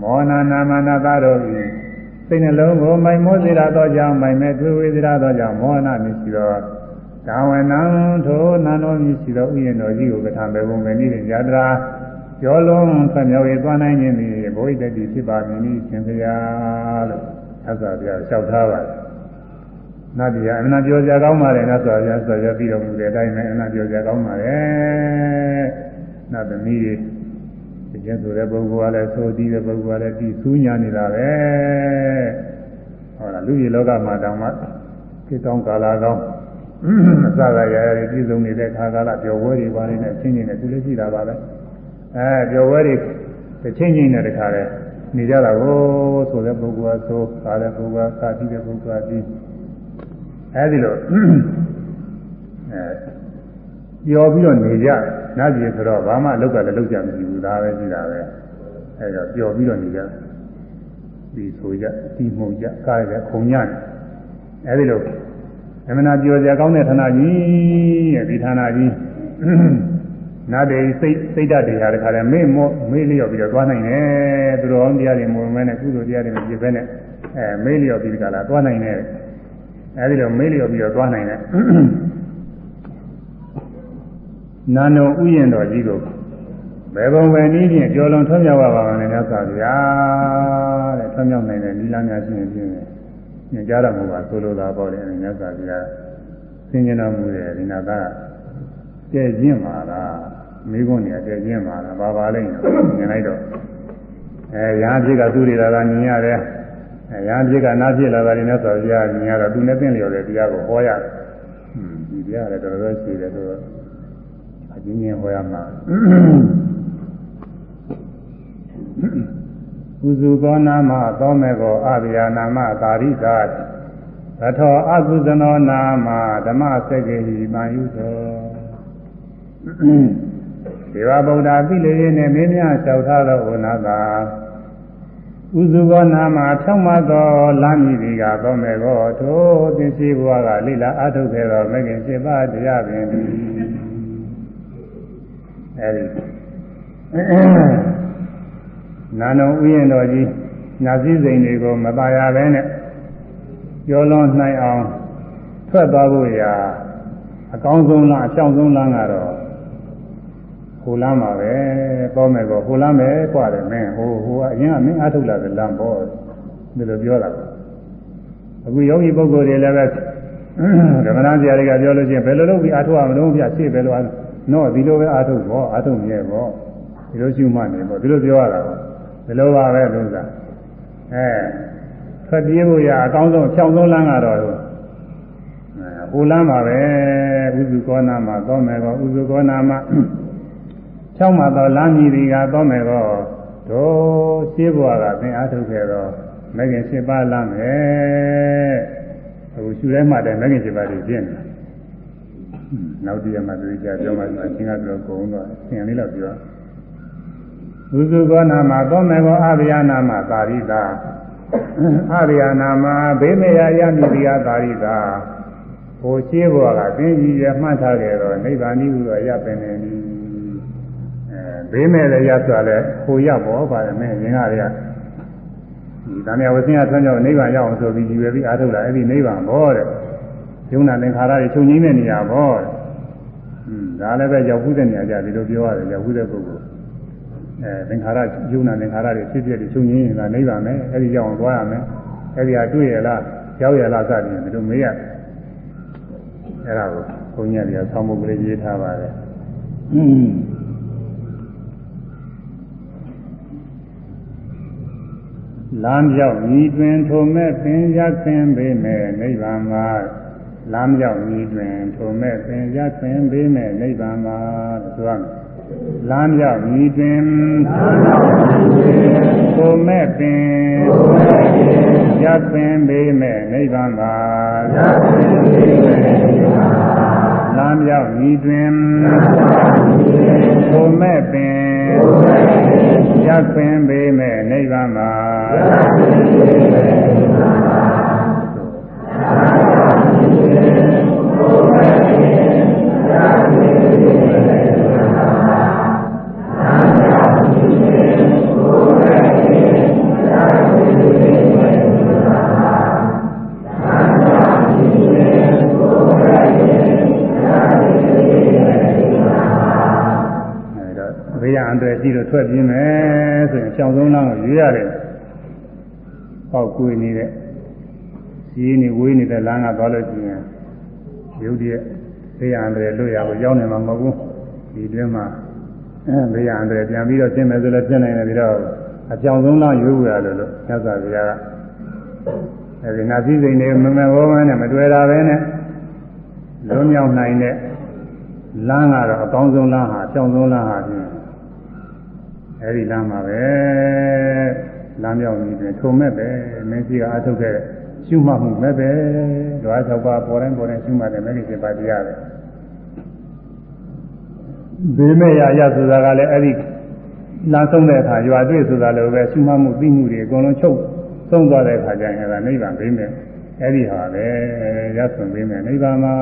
မောနာနာမနာသားတို့ဤစိတ်နှလုံးကိုမိုင်မောစေရသောကြောင့်မိုင်မဲ့တွေ့ဝေစေရသောကြောင့်မောဟနာမြည်ရှိသောကာဝနံထိုနန္ဒောမြည်ရှိသောဥယျာဉ်တော်ကြီးကိုကထာဘေဘုံပဲနည်းဖြင့်ယာတရာ ကျော်လုံးဆက်မြောက်ရေးသွားနိုင်ခြင်းသည်ဘုရားတတိဖြစ်ပါမည်နည်းရှင်ဘုရားလို့သစ္စာပြလျှောက်ထားပါတယ်နတ်တရားအမှန်ပြောကြကောင်းပါလေနတ်စွာဘုရားဆိုရပြီးတော်မူတဲ့အတိုင်းပဲအမှန်ပြောကြကောင်းပါလေနတ်သမီးတွေဒီကျဆိုတဲ့ပုဂ္ဂိုလ်ကလည်းသိုးတီးတဲ့ပုဂ္ဂိုလ်ကလည်းတီးဆူးညာနေတာပဲဟောလားလူကြီးလောကမှာတောင်မှကိတောင်းကာလာကောင်းအစကရရပြည်စုံနေတဲ့ခါကာလပျော်ပွဲတွေပါနေတဲ့အချင်းချင်းနဲ့သူလည်းရှိတာပါပဲ အဲပျော်ပွဲတွေတစ်ချင်းချင်းနဲ့တခါလဲနေကြတာကိုဆိုတဲ့ပုဂ္ဂိုလ်ကသိုးကာတဲ့ပုဂ္ဂိုလ်ကကာပြီးတဲ့ပုဂ္ဂိုလ်ကပြီးအဲဒီလိုအဲပျော်ပြီးတော့နေကြနတ်ပြည်ဆိုတော့ဘာမှအလုပ်ကလည်းလုပ်ကြမရှိဘူးဒါပဲရှိတာပဲအဲဒါပျော်ပြီးတော့နေကြဒီဆိုကြဒီမှုကြကားရခုံညတယ်အဲဒီလိုအမှန်တရားပြောကြကောင်းတဲ့ဌာနကြီးရဲ့ဒီဌာနကြီး နာတေစိတ်စိတ်ဓာတ်တွေဟာတခါတည်းမေ့မောမေ့လျော့ပြီးတော့သွားနိုင်တယ်သူတော်ကောင်းတရားတွေမဝင်မဲနဲ့ကုသိုလ်တရားတွေမပြည့်ဘဲနဲ့အဲမေ့လျော့ပြီးဒီကလာသွားနိုင်တယ်အဲဒီလိုမေ့လျော့ပြီးတော့သွားနိုင်တယ်နာနုံဥယျင်တော်ကြီးတို့ဘယ်ပုံပဲနည်းဖြင့်ကြော်လွန်ထွံ့မြောက်ပါပါမယ်မြတ်စွာဘုရားတဲ့ထွံ့မြောက်နိုင်တဲ့နိလန်းများရှိရင်ဖြင့်ညွှန်ကြားတော်မူပါဆိုလိုတာပေါ့လေမြတ်စွာဘုရားဆင်ញင်တော်မူတဲ့ဒီနာကတည့်ကျင့်ပါလား မိခွန်းနေတည့်ကျင့်ပါလားဘာပါလိမ့်နော်မြင်လိုက်တော့အဲရာဖြစ်ကသူတွေကသာမြင်ရတယ်အဲရာဖြစ်ကနာဖြစ်လာတာတွေနဲ့ဆိုပြမြင်ရတော့သူနဲ့သိလျော်တဲ့တရားကိုဟောရတယ်ဟွန်းဒီတရားလည်းတော်တော်ရှိတယ်ဆိုတော့အချင်းချင်းဟောရမှာကုစုသောနာမသောမေကောအဗျာနာမသာရိသာသထောအကုသနောနာမဓမ္မစက္ကေဟိမာယုသော ဒေဝဗုဒ္ဓပိလေနဲ့မင်းများလျှောက်ထားသောဝနာသာဥစုဘောနာမှာဖြောင်းမသောလမ်းမြည်ဒီကသောမေကောထိုသင်္ချေဘဝကလိလာအထုတ်ခဲ့သောမဂ္ဂင်7ပါးတရားပင်သည်အဲဒီနာနုံဥယျာဉ်တော်ကြီးညာစည်းစိမ်တွေကိုမပါရဘဲနဲ့ကျော်လွန်နိုင်အောင်ထွက်သွားဖို့ရာအကောင်းဆုံးလားအချောင်ဆုံးလားကတော့ ဟိုလမ်းပါပဲတော့မယ်ကောဟိုလမ်းပဲกว่าတယ်မင်းဟိုဟိုကအရင်ကမင်းအထုတ်လာတဲ့လမ်းပေါ့ဒီလိုပြောတာပေါ့အခုယောဂီပုဂ္ဂိုလ်တွေလည်းပဲဓမ္မနာဆရာတွေကပြောလို့ချင်းဘယ်လိုလုပ်ပြီးအထုတ်ရမလို့ပြရှေ့ဘယ်လိုအားတော့ဒီလိုပဲအထုတ်ပေါ့အထုတ်မြဲပေါ့ဒီလိုရှုမှတ်နေပေါ့ဒီလိုပြောရတာပေါ့ဒီလိုပါပဲလို့သာအဲထွက်ပြေးဖို့ရအကောင်းဆုံးဖြောင်းဆုံးလမ်းကတော့ဟိုလမ်းပါပဲဥစုကောနာမှာသောမယ်ကောဥစုကောနာမှာ ချောင်းမှာတော့လမ်းမြည်တွေကသောမယ်ကောတို့ရှင်းဘွားကသင်အားထုတ်ခဲ့တော့မဂ္ဂင်၈ပါးလမ်းမယ်အခုရှူထဲမှာတည်းမဂ္ဂင်၈ပါးတွေပြည့်နေတာနောက်တည့်ရမှာတွေ့ကြပြောမှဆိုအချင်းကတော့ကုံတော့သင်လေးတော့ပြောဥစုကောနာမှာသောမယ်ကောအဗျာနာမှာသာရိတာအရိယာနာမဘေးမေယယမိတိယသာရိတာဟိုရှင်းဘောကသင်ကြီးရမှတ်ထားကြတော့နိဗ္ဗာန်ဤဟုသောရပင်နေသည်အဲ ဘေးမေလည်းရဆိုလဲဟိုရဘောပါတယ်မင်းရင်ကတွေကဒီတဏှာဝဆင်းရဆွမ်းကြောင့်နိဗ္ဗာန်ရောက်အောင်ဆိုပြီးယူရပြီးအားထုတ်လာအဲ့ဒီနိဗ္ဗာန်ဘောတဲ့ယုံနာသင်္ခါရတွေချုပ်ငိမ့်တဲ့နေရာဘောတဲ့อืมဒါလည်းပဲရောက်ဘူးတဲ့နေရာကြဒီလိုပြောရတယ်ရောက်ဘူးတဲ့ပုဂ္ဂိုလ်အဲသင်္ခါရယုံနာသင်္ခါရတွေဖြစ်ဖြစ်တွေချုပ်ငင်းရင်ကနိဗ္ဗာန်ပဲအဲဒီကြောင့်သွားရမယ်အဲဒီဟာတွေ့ရလားရောက်ရလားစသည်ဖြင့်ဒီလိုမေးရအဲဒါကိုဘုန်းကြီးကဆောင်းဖို့ကလေးရေးထားပါတယ် လမ်းပြောက်ညီတွင်ထိုမဲ့ပင်ရသင်ပေမဲ့နိဗ္ဗာန်မှာလမ်းပြောက်ညီတွင်ထိုမဲ့ပင်ရသင်ပေမဲ့နိဗ္ဗာန်မှာဆိုရမယ်လမ်းပြောက်မြည်တွင်ကိုမဲ့ပင်ရပ်ပင်ပေးမဲ့နိဗ္ဗာန်ပါလမ်းပြောက်မြည်တွင်ကိုမဲ့ပင် ရပ်ပင်ပေးမဲ့နိဗ္ဗာန်ပါဘေး ထွက်ပြင်းမယ်ဆိုရင်ကြောင်ဆုံးလမ်းကိုရွေးရတယ်။ပေါက်ကွေးနေတဲ့ကြီးနေဝေးနေတဲ့လမ်းကသွားလို့ရှိရင်ရုပ်တည်းဘေးရန်အတွေ့လွတ်ရဖို့ရောက်နေမှာမဟုတ်ဘူး။ဒီတွင်းမှာအဲဘေးရန်အတွေ့ပြန်ပြီးတော့ရှင်းမယ်ဆိုလည်းရှင်းနိုင်တယ်ပြီးတော့အကြောင်ဆုံးလမ်းရွေးဖို့ရလို့လို့ညဇာဗျာကအဲဒီနာစည်းစိမ်တွေမမဘောမနဲ့မတွေ့တာပဲနဲ့လုံးမြောက်နိုင်တဲ့လမ်းကတော့အကောင်းဆုံးလမ်းဟာအကြောင်းဆုံးလမ်းဟာဖြင့် အဲဒီလမ်းမှာပဲလမ်းမြောက်နေတယ်ထုံမဲ့ပဲမင်းကြီးကအထုတ်ခဲ့ရှုမှတ်မှုမဲ့ပဲဓဝါ၆ပါးပေါ်တိုင်းပေါ်တိုင်းရှုမှတ်တယ်မဂ္ဂင်7ပါးတရားပဲဘေးမဲ့ရရဆိုတာကလည်းအဲ့ဒီလမ်းဆုံးတဲ့အခါရွာတွေ့ဆိုတာလည်းပဲရှုမှတ်မှုသိမှုတွေအကုန်လုံးချုပ်သုံးသွားတဲ့အခါကျရင်အဲ့ဒါနိဗ္ဗာန်ဘေးမဲ့အဲ့ဒီဟာပဲရသွန်ဘေးမဲ့နိဗ္ဗာန်မှာ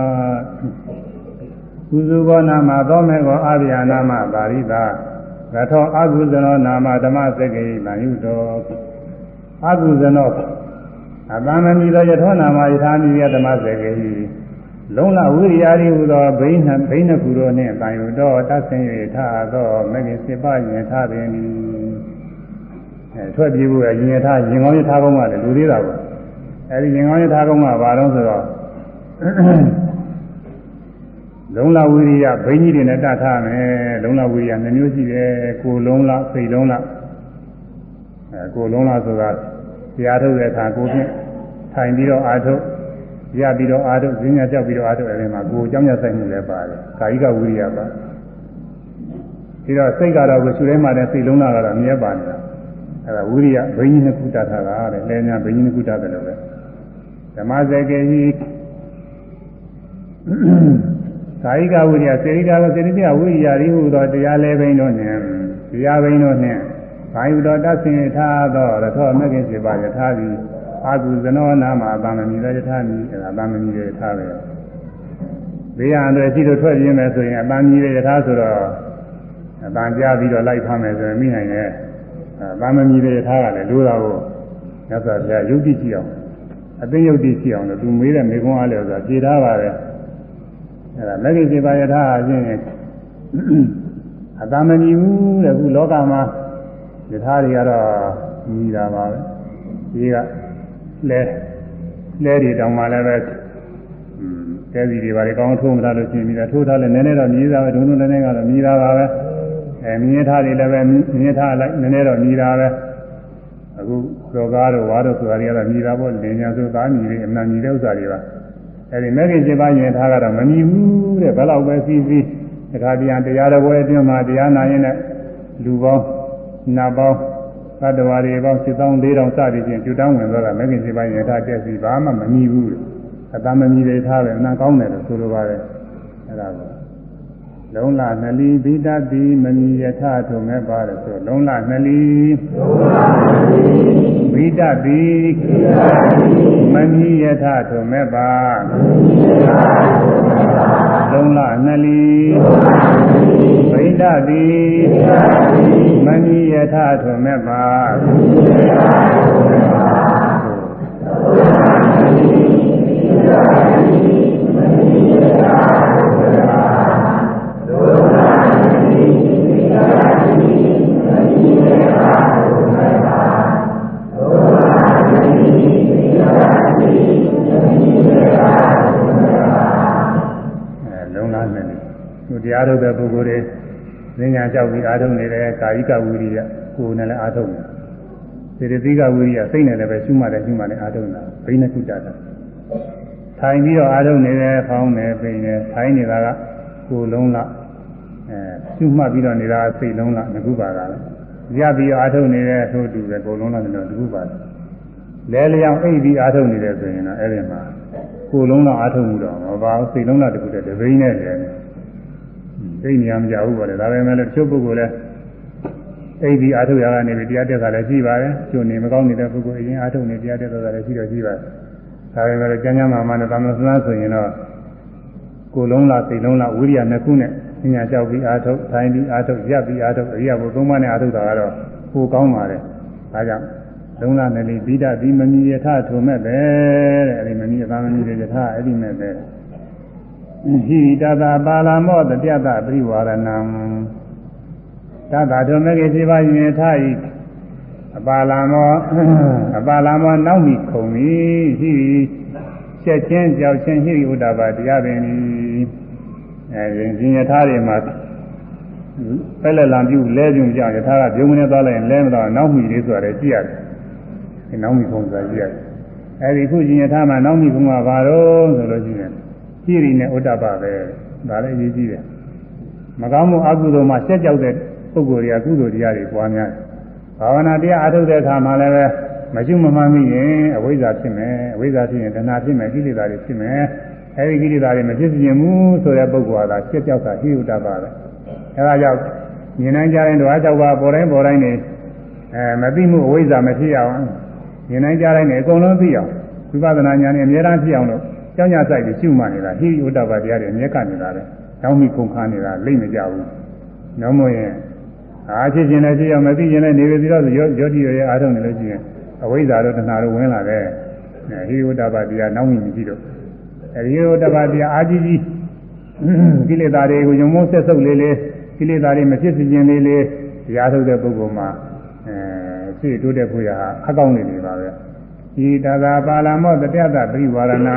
ကုစုဘောနာမသောမေကောအာရိယာနာမပါရိတာ ရထောအကုသနောနာမဓမ္မစက္ကေမယုတောအကုသနောအတ္တမမီသောယထောနာမယထာမိယဓမ္မစက္ကေလုံးလဝိရိယရိဟူသောဘိန်းဘိန်းနှစ်ခုတို့နှင့်တန်ယူတော့တတ်ဆင်း၍ထားသောမဂ္ဂင်စေပယင်ထားပင်သည်အဲထွက်ပြေးဖို့ရရင်ထားရင်ကောင်းရထားကောင်းကလည်းလူသေးတာပေါ့အဲဒီရင်ကောင်းရထားကောင်းကဘာလို့ဆိုတော့ လုံးလဝိရိယဘိန်းကြီးတွေနဲ့တတ်ထားမယ်လုံးလဝိရိယနှမျိုးရှိတယ်ကိုလုံးလစိတ်လုံးလအဲကိုလုံးလဆိုတာတရားထုတ်တဲ့အခါကိုဖြင့်ထိုင်ပြီးတော့အာထုတ်ရပြီးတော့အာထုတ်ဈဉ္ညာကြောက်ပြီးတော့အာထုတ်အဲဒီမှာကိုယ်ကြောင့်ရဆိုင်မှုလည်းပါတယ်ကာယကဝိရိယပါပြီးတော့စိတ်ကတော့ကိုယ်ရှုထဲမှာတဲ့စိတ်လုံးလာကတော့မြဲပါနေတာအဲဒါဝိရိယဘိညာနှစ်ခုတတ်တာကတဲ့လဲညာဘိညာနှစ်ခုတတ်တယ်လို့ပဲဓမ္မစကေဟိ ကာယကဝိရိယစေရိတာကစေရိတဝိရိယရိဟုသောတရားလဲဘိန်းတို့နှင့်တရားဘိန်းတို့နှင့်ဘာယုတော်တတ်ဆင်ထားသောရထောမဂ္ဂင်စေပါယထာသည်အာဟုဇနောနာမှာအတမမီတဲ့ယထာမီအဲဒါအတမမီတဲ့ယထာပဲဘေးရန်တွေရှိလို့ထွက်ပြင်းမယ်ဆိုရင်အတမီတဲ့ယထာဆိုတော့အတန်ကြားပြီးတော့လိုက်ဖမ်းမယ်ဆိုရင်မိနိုင်တယ်အတမမီတဲ့ယထာကလည်းလိုတာကိုမြတ်စွာဘုရားယုတ်တိရှိအောင်အသိယုတ်တိရှိအောင်လို့သူမေးတဲ့မေခွန်းအားလည်းဆိုတာဖြေထားပါတယ် အဲဒါမဂ္ဂင်စေပါယထာအချင်းအတမမီဘူးတဲ့ခုလောကမှာယထာတွေကတော့မြည်တာပါပဲဒီကလဲလဲတွေတောင်မှလည်းပဲတဲစီတွေပါလေကောင်းထိုးမထားလို့ရှိရင်ပြီးတော့ထိုးထားလဲနည်းနည်းတော့မြည်တာပဲဒုံဒုံနည်းနည်းကတော့မြည်တာပါပဲအဲမြည်ထားတွေလည်းပဲမြည်ထားလိုက်နည်းနည်းတော့မြည်တာပဲအခုသောကားတို့ဝါတို့ဆိုတာတွေကတော့မြည်တာပေါ့လင်ညာဆိုသားမြည်တွေအမှန်မြည်တဲ့ဥစ္စာတွေပါ အဲဒီမဲ့ခင်7ပါးရင်ထားကတော့မမြည်ဘူးတဲ့ဘယ်တော့ပဲစီးစီးတခါတည်းတရားတော်ပွဲအတွင်းမှာတရားနာရင်လည်းလူပေါင်းနတ်ပေါင်းသတ္တဝါတွေပေါင်း7400စသည်ဖြင့်ကျွတောင်းဝင်သွားတာမဂ္ဂင်7ပါးယထာတက်စီဘာမှမမြည်ဘူးအတမမြည်တွေထားတယ်အနာကောင်းတယ်လို့ဆိုလိုပါတယ်အဲ့ဒါကိုလုံးလနှလီဘိတတိမမြည်ယထာထုံမဲ့ပါတယ်ဆိုလုံးလနှလီဘိ တတိမမြည်ယထာထုံမဲ့ပါလုံးလနှလီဘိတတိမမြည်ယထာထုံမဲ့ပါလုံးလားနဲ့သူတရားထုတ်တဲ့ပုဂ္ဂိုလ် တွေဉာဏ်ကြောက်ပြီးအားထုတ်နေတဲ့ကာယကဝိရိယကိုယ်နဲ့လည်းအားထုတ်နေစေတသိကဝိရိယစိတ်နဲ့လည်းပဲရှုမှတ်တယ်ရှုမှတ်တယ်အားထုတ်နေတာဘိန်းနဲ့ကုတ္တတာထိုင်ပြီးတော့အားထုတ်နေတယ်ဖောင်းနေပိန်နေထိုင်နေတာကကိုယ်လုံးလားအဲရှုမှတ်ပြီးတော့နေတာစိတ်လုံးလားငခုပါကလည်းရပြီးအားထုတ်နေတဲ့ထို့တူပဲကိုယ်လုံးလားဆိုတော့ငခုပါလဲလျောင်အိပ်ပြီးအားထုတ်နေတယ်ဆိုရင်တော့အဲ့ဒီမှာကိုယ်လုံးလားအားထုတ်မှုတော့မပါဘူးစိတ်လုံးလားတခုတည်းတပိန်းနဲ့တယ် သိနေရမကြဘူးပေါ့လေဒါပေမဲ့လည်းတချို့ပုဂ္ဂိုလ်လည်းအိပ်ပြီးအားထုတ်ရတာနေပြီးတရားတက်တာလည်းရှိပါတယ်ကျိုးနေမကောင်းနေတဲ့ပုဂ္ဂိုလ်အရင်အားထုတ်နေတရားတက်တာလည်းရှိတော့ရှိပါတယ်ဒါပေမဲ့ကျမ်းကျမ်းမာမာနဲ့သာမန်စလားဆိုရင်တော့ကိုယ်လုံးလားစိတ်လုံးလားဝိရိယနှစ်ခုနဲ့ဉာဏ်ကြောက်ပြီးအားထုတ်ထိုင်ပြီးအားထုတ်ရပ်ပြီးအားထုတ်အရိယာဘုသုံးပါးနဲ့အားထုတ်တာကတော့ကိုကောင်းပါတယ်ဒါကြောင့်လုံးလားနဲ့လေပြီးတာဒီမမီယထထုံမဲ့ပဲတဲ့အဲဒီမမီယသာမမီယထအဲ့ဒီမဲ့ပဲ ဟိတသာပါလာမောတတယတပရိဝါရဏံတသာထုံမဲ့ကိစီပါယင်ထဤအပါလာမောအပါလာမောနောက်မိခုံပြီဟိချက်ချင်းကြောက်ချင်းဟိဥဒ္ဒဘာတရားပင်ဤအဲဒီရှင်ယထာတွေမှာပဲလက်လံပြုလဲပြုံကြယထာကပြုံးနေသွားလိုက်ရင်လဲမတော့နောက်မိလေးဆိုတာလည်းကြည့်ရတယ်ဒီနောက်မိခုံဆိုတာကြည့်ရတယ်အဲဒီခုရှင်ယထာမှာနောက်မိခုံကဘာတော့ဆိုလို့ရှိရင် ဟိရိနဲ့ဥဒ္ဒဘာပဲဒါလည်းအရေးကြီးတယ်မကောင်းမှုအကုသိုလ်မှာဆက်ကြောက်တဲ့ပုဂ္ဂိုလ်တွေကကုသိုလ်တရားတွေပွားများတယ်ဘာဝနာတရားအထုတ်တဲ့အခါမှာလည်းပဲမရှိမမှန်မိရင်အဝိဇ္ဇာဖြစ်မယ်အဝိဇ္ဇာဖြစ်ရင်တဏှာဖြစ်မယ်ကိလေသာတွေဖြစ်မယ်အဲဒီကိလေသာတွေမဖြစ်စေဘူးဆိုတဲ့ပုဂ္ဂိုလ်ကသာချက်ကြောက်တာဟိဥတ္တပါပဲအဲဒါကြောင့်မြင်နိုင်ကြရင်ဓဝါကြောက်ပါပေါ်တိုင်းပေါ်တိုင်းနေအဲမသိမှုအဝိဇ္ဇာမဖြစ်အောင်မြင်နိုင်ကြတိုင်းနေအကုန်လုံးသိအောင်ဝိပဿနာဉာဏ်နဲ့အများအားဖြစ်အောင်လို့ ကြောင်းညဆိုင်ပြီးရှုမှတ်နေတာဟိဥတ္တပါတရားတွေအမြဲကနေတာလေတောင်းမိကုန်ခါနေတာလိမ့်မကြဘူးနောက်မို့ရင်အားဖြစ်ခြင်းလည်းရှိအောင်မသိခြင်းလည်းနေပြီးတော့ရောရောတိရအားထုတ်နေလို့ရှိရင်အဝိဇ္ဇာတို့တဏှာတို့ဝင်လာတယ်ဟိဝတ္တပတရားနောက်မြင်ကြည့်တော့အဲဒီလိုတပါးတရားအာကြီးကြီးကိလေသာတွေကိုယုံမုန်းဆက်ဆုပ်လေးလေးကိလေသာတွေမဖြစ်စေခြင်းလေးလေးတရားထုတ်တဲ့ပုဂ္ဂိုလ်မှာအဲစိတ်တိုးတဲ့ဖို့ရအကောင်းနေနေပါပဲဤတသာပါဠမောတတ္တပရိဝါရဏ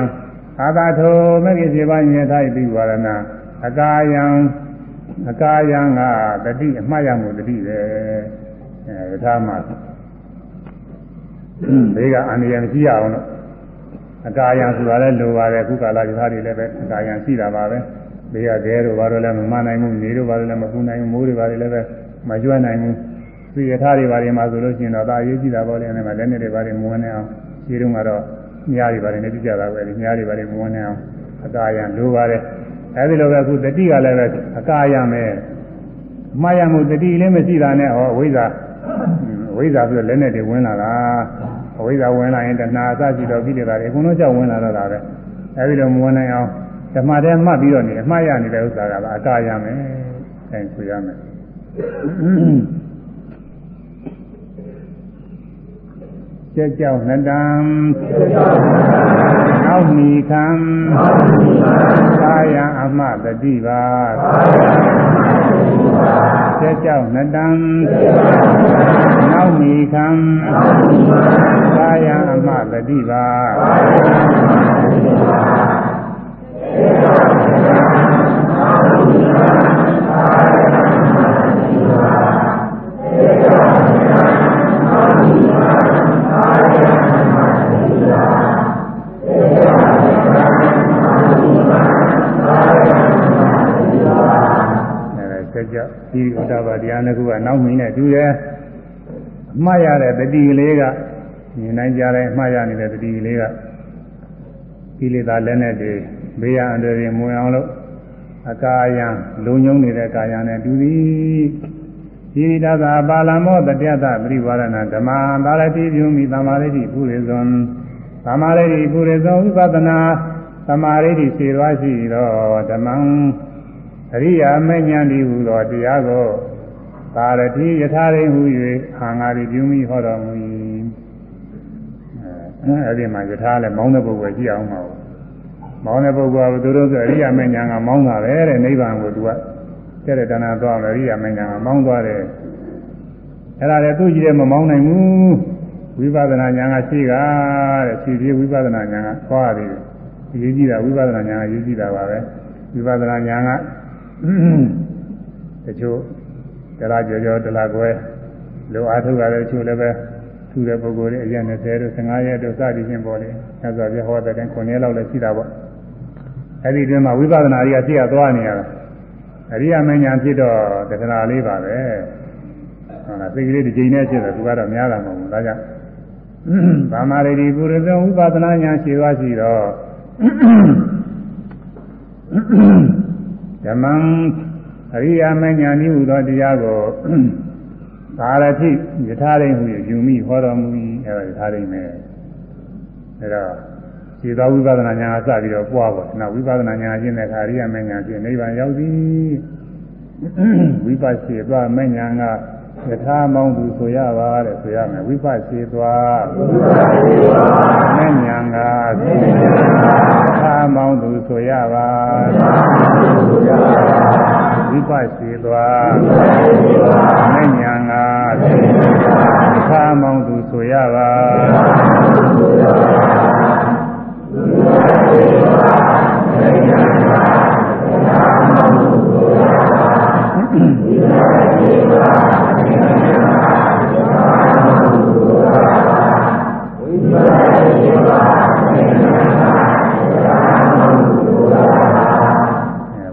အာသာထောမဂ္ဂင်စေပါညေ thái ပရိဝါရဏအကာယံအကာယံကတတိအမှားရမှုတတိပဲအဲဒါမှဘေးကအန္တရာယ်မရှိရအောင်လို့အကာယံဆိုတာလည်းလိုပါတယ်ခုကာလယထာတွေလည်းပဲအကာယံရှိတာပါပဲဘေးကခဲတို့ဘာလို့လဲမမနိုင်ဘူးနေတို့ဘာလို့လဲမပူနိုင်ဘူးမိုးတွေဘာတွေလည်းပဲမကျွမ်းနိုင်ဘူးသိယထာတွေဘာတွေမှာဆိုလို့ရှိရင်တော့ဒါအရေးကြီးတာပေါ့လေအဲ့မှာလက်နဲ့တွေဘာတွေမဝင်နေအောင်ဒီတုန်းကတော့ မြားတွေဘာတွေနဲ့ပြကြတာပဲဒီမြားတွေဘာတွေမဝင်နေအောင်အကာယံလိုပါတယ်အဲဒီလိုပဲအခုတတိကလည်းပဲအကာယံမယ်မှားရမှုတတိလည်းမရှိတာနဲ့ဟောဝိဇ္ဇာဝိဇ္ဇာဆိုလက်နဲ့တွေဝင်လာတာအဝိဇ္ဇာဝင်လာရင်တဏှာအစရှိတော့ကိလေသာတွေအကုန်လုံးကြောက်ဝင်လာတော့တာပဲအဲဒီလိုမဝင်နိုင်အောင်ဓမ္မတည်းမှတ်ပြီးတော့နေအမှားရနေတဲ့ဥစ္စာကလည်းအကာယမယ်အဲဆိုရမယ် ကြက်ကြောက်နှတံနောက်မီခံသာယံအမတတိပါကြက်ကြောက်နှတံနောက်မီခံသာယံအမတတိပါ ဒီဥဒ္ဒဘာတရားနှစ်ခုကနောက်မင်းနဲ့တူတယ်အမှားရတဲ့တတိကလေးကမြင်နိုင်ကြတယ်အမှားရနေတဲ့တတိကလေးကကိလေသာလည်းနဲ့တွေဘေးရန်အန္တရာယ်မဝင်အောင်လို့အကာယံလုံညုံနေတဲ့ကာယံနဲ့တူသည်ဒီတသာပါဠမောတတ္တပရိဝါရဏဓမ္မသာရတိပြုမိသမာရိတိပုရိဇံသမာရိတိပုရိဇံဝိပဿနာသမာရိတိခြေသွားရှိတော့ဓမ္မံ အရိယာမဉ္ဇဉ်ဒီဟူသောတရားကိုသာရတိယထာရိဟူ၍အာငါရိပြုမိဟောတော်မူ၏အဲအဲ့ဒီမှာယထာလည်းမောင်းတဲ့ပုဂ္ဂိုလ်ကြည့်အောင်ပါမောင်းတဲ့ပုဂ္ဂိုလ်ကသူတို့ဆိုအရိယာမဉ္ဇဉ်ကမောင်းတာပဲတဲ့နိဗ္ဗာန်ကိုသူကတဲ့တဲ့တဏှာသွားမယ်အရိယာမဉ္ဇဉ်ကမောင်းသွားတယ်အဲ့ဒါလည်းသူကြည့်တယ်မမောင်းနိုင်ဘူးဝိပဿနာဉာဏ်ကရှိကတဲ့ဖြည်းဖြည်းဝိပဿနာဉာဏ်ကသွားတယ်ရေးကြည့်တာဝိပဿနာဉာဏ်ကရေးကြည့်တာပါပဲဝိပဿနာဉာဏ်က တချို့တလားကြောကြောတလားကွဲလိုအားထုတ်ရတဲ့တချို့လည်းပဲထူတဲ့ပုဂ္ဂိုလ်တွေအရက်20တို့15ရက်တို့စသည်ဖြင့်ပေါ်လေဆက်ဆိုပြဟောတဲ့တိုင်း9ရက်လောက်လည်းရှိတာပေါ့အဲ့ဒီတွင်မှာဝိပဿနာကြီးကရှိရသွားနေရတာအရိယာမဉ္ဇဉ်ဖြစ်တော့တခဏလေးပါပဲဟုတ်လားစိတ်ကလေးတစ်ချိန်နဲ့ဖြစ်တယ်သူကတော့များတာမဟုတ်ဘူးဒါကြောင့်ဗာမာရိတိပုရိသဝိပဿနာဉာဏ်ရှိသွားရှိတော့ ဓမ္မံအရိယာမဉ္ဇဏ်ဤဟူသောတရားကိုသာရတိယထာရိဟူ၍ယူမိဟောတော်မူ၏အဲဒါယထာရိမယ်အဲဒါခြေသောဝိပဿနာဉာဏ်အစပြီးတော့ပွားပေါ့နောက်ဝိပဿနာဉာဏ်ရှင်းတဲ့အခါအရိယာမဉ္ဇဏ်ဖြင့်နိဗ္ဗာန်ရောက်သည်ဝိပဿနာသွားမဉ္ဇဏ်က ယထာမောင်းသူဆိုရပါတဲ့ဆိုရမယ်ဝိပဿနာသွားမဉ္ဇဏ်ကယထာမောင်းသူဆိုရပါဝိပဿနာသွားမဉ္ဇဏ်ကယထာမောင်းသူဆိုရပါ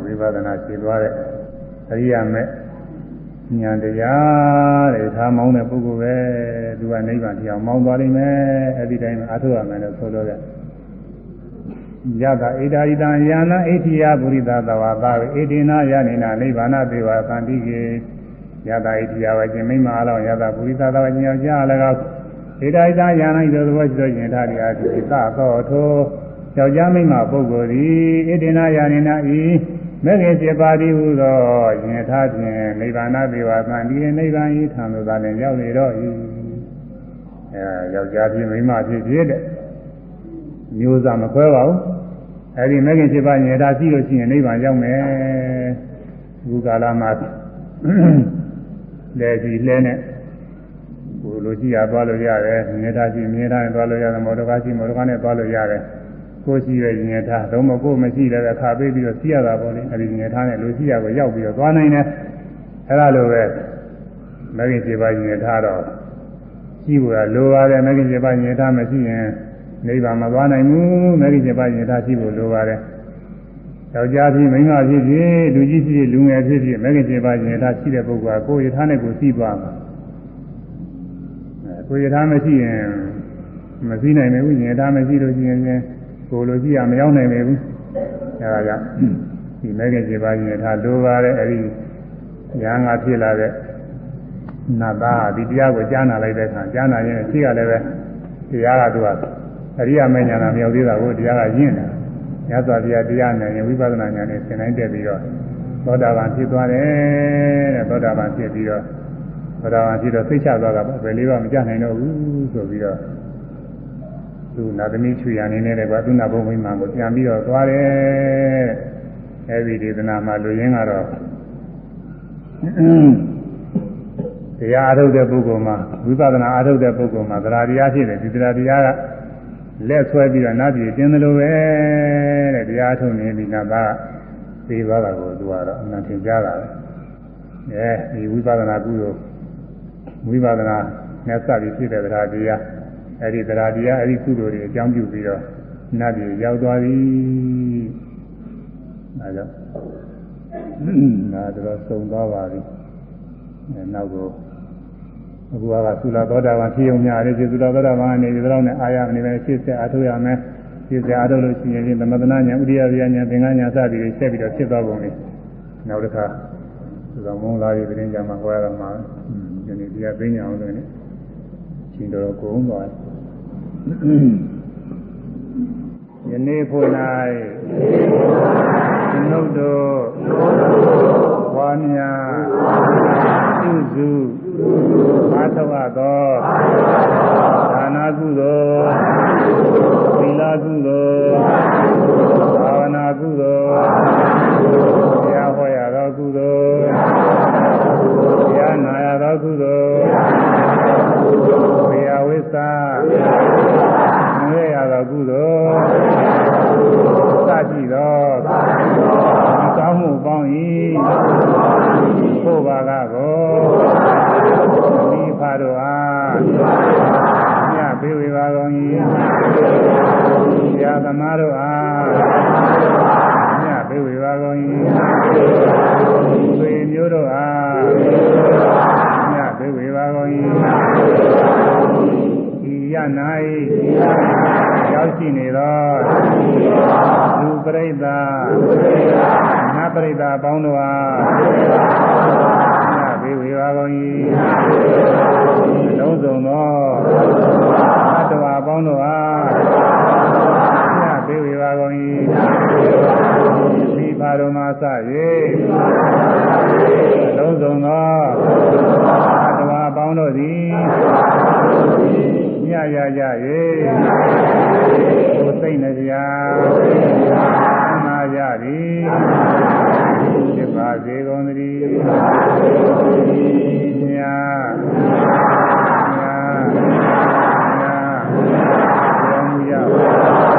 ဝိပဿနာရှင်းသွားတဲ့အရိယာမဲ့ဉာဏ်တရားတဲ့ထားမောင်းတဲ့ပုဂ္ဂိုလ်ပဲသူကနိဗ္ဗာန်တရားမောင်းသွားလိမ့်မယ်အဲ့ဒီတိုင်းအထုရမယ်လို့ဆိုတော့ယကဣဒာရိတံယာနဣတိယပုရိသသဝါသာဣတိနာယနိနာနိဗ္ဗာနသေဝသန္တိကေယကဣတိယဝခြင်းမိမအလောင်းယကပုရိသသဝခြင်းယောက်ျားလည်းကောဣ ဒာရိတံယာနဣသောသဘောရှိသောယင်ထားတရားတိသသောထိုယောက်ျားမိမပုဂ္ဂိုလ်သည်ဣတိနာယနိနာဤမဂ္ဂင်7ပါးဒီဟုသောယင်ထားဖြင့်နိဗ္ဗာနသေဝသန္တိနိဗ္ဗာန်ဤထံသို့သာလင်ရောက်နေတော့၏အဲယောက်ျားဖြစ်မိမဖြစ်ဖြစ်တဲ့မျိုးစားမခွဲပါဘူးအဲဒီမဂ္ဂင်7ပါးဉာဏ်သာရှိလို့ရှိရင်နိဗ္ဗာန်ရောက်မယ်အခုကာလမှာလက်ကြီးလဲနဲ့ ကိုလိုရှိရသွားလို့ရတယ်ဉာဏ်သာရှိဉာဏ်သာနဲ့သွားလို့ရတယ်မောဒကာရှိမောဒကာနဲ့သွားလို့ရတယ်ကိုရှိရဲ့ဉာဏ်သာတော့မကိုမရှိလည်းအခါပေးပြီးတော့စီးရတာပေါ့လေအဲဒီဉာဏ်သာနဲ့လိုရှိရကိုရောက်ပြီးတော့သွားနိုင်တယ်အဲလိုပဲမဂ္ဂင်7ပါးဉာဏ်သာတော့ရှိဖို့ကလိုပါတယ်မဂ္ဂင်7ပါးဉာဏ်သာမရှိရင်နိဗ္ဗာန်မသွားနိုင်ဘူးမဂ္ဂင်7ပါးဉာဏ်သာရှိဖို့လိုပါတယ်ယောက်ျားဖြစ်မိန်းမဖြစ်ဖြစ်လူကြီးဖြစ်ဖြစ်လူငယ်ဖြစ်ဖြစ်မဂ္ဂင်7ပါးဉာဏ်သာရှိတဲ့ပုဂ္ဂိုလ်ကကိုယ်ယထာနဲ့ကိုယ်စီးသွားမှာအဲ ကိုယ်ယထာမရှိရင်မစည်းနိုင်ဘူးဉာဏ်သာမရှိလို့ရှိရင်ကိုယ်လိုကြည့်ရမရောက်နိုင်ဘူးအဲဒါကြောင့်ဒီမဂ္ဂင်7ပါးဉာဏ်သာလိုပါတယ်အဲဒီညာငါဖြစ်လာတဲ့နတ်သားဒီတရားကိုကြားနာလိုက်တဲ့အခါကြားနာရင်ရှိရလည်းပဲတရားကသူကအရိယာမဉ္ဇဏမရောက်သေးတာကိုတရားကရင့်တယ်။ညသောတရားတရားနဲ့ဝိပဿနာဉာဏ်နဲ့သင်တိုင်းတက်ပြီးတော့သောတာပန်ဖြစ်သွားတယ်တဲ့သောတာပန်ဖြစ်ပြီးတော့ သောတာပန်ဖြစ်တော့သိချသွားတာပဲဘယ်လေးပါမကြနိုင်တော့ဘူးဆိုပြီးတော့သူနာသမီးချွေရနေနဲ့ကွာသူနာဘုံမိမကိုပြန်ပြီးတော့သွားတယ်။အဲဒီဒေသနာမှာလူရင်းကတော့တရားအထုတ်တဲ့ပုဂ္ဂိုလ်မှာဝိပဿနာအထုတ်တဲ့ပုဂ္ဂိုလ်မှာသရာတရားဖြစ်တယ်ဒီသရာတရားကလက်ဆွဲပြီးတော့နတ်ပြည်ကျင်းတယ်လို့ပဲတဲ့တရားအထုတ်နေပြီနတ်သားသိသွားတာကိုသူကတော့အမှန်သင်ကြားတာပဲအဲဒီဝိပဿနာကုသိုလ် ဝိပဿနာနဲ့စပြီးဖြစ်တဲ့သရာတရားအဲဒီသရာတရားအဲဒီကုသိုလ်တွေအကြောင်းပြုပြီးတော့နတ်ပြည်ရောက်သွားပြီအဲဒါကြောင့်နာတော့သုံသွားပါပြီနောက်ကိုအခုကသုလာသောတာပန်ဖြစ်ုံများတယ်သုလာသောတာပန်ကနေဒီလောက်နဲ့အာရမနေပဲရှင်းဆက်အထုတ်ရမယ်ရှင်းဆက်အထုတ်လို့ရှိရင်သမထနာညာဥဒိယဗျာညာသင်္ကညာစသည်တွေဆက်ပြီးတော့ဖြစ်သွားပုံလေးနောက်တစ်ခါသုလာမုံလာပြီးပြင်ကြမှာဟောရတော့မှာဒီ နေ့တရားသိညာအောင်ဆိုရင်ရှင်တော်ကိုုံသွားယနေ့ဖို့၌သနုတ်တို့ဝါမြာပြုစုအာထဝသောဒါနာကုသိုလ်သီလကုသိုလ်ဘာဝနာကုသိုလ်တရားဟောရသောကုသိုလ်တရားနာရသော ကုသိုလ်ဝေယဝိသငွေရသောကုသိုလ်စရှိသောကောင်းမှုပေါင်း၏ဖို့ပါကကိုမိဖတို့အားညပေးဝေပါကုန်၏ဆရာသမားတို့အားညပေးဝေပါကုန်၏သွေမျိုးတို့အားညပေးဝေပါကုန်၏ဤ ရ၌ရောက်ရှိနေသောလူပရိသတ်နတ်ပရိသတ်ပေါင်းတို့အားညပေးဝေပါကုန်၏လုံးစုံသောသတ္တဝါပေါင်းတို့အားညပေးဝေပါကုန်၏မိဖတော်မှာစ၍လုံးစုံသောသတ္တဝါပေါင်းတို့သည် မြရကြ၍ကိုသိမ့်နေကြ။မာကြသည်။ဖြစ်ပါစေကုန်သတည်း။မြာမြာမြာမြာမြာမြာ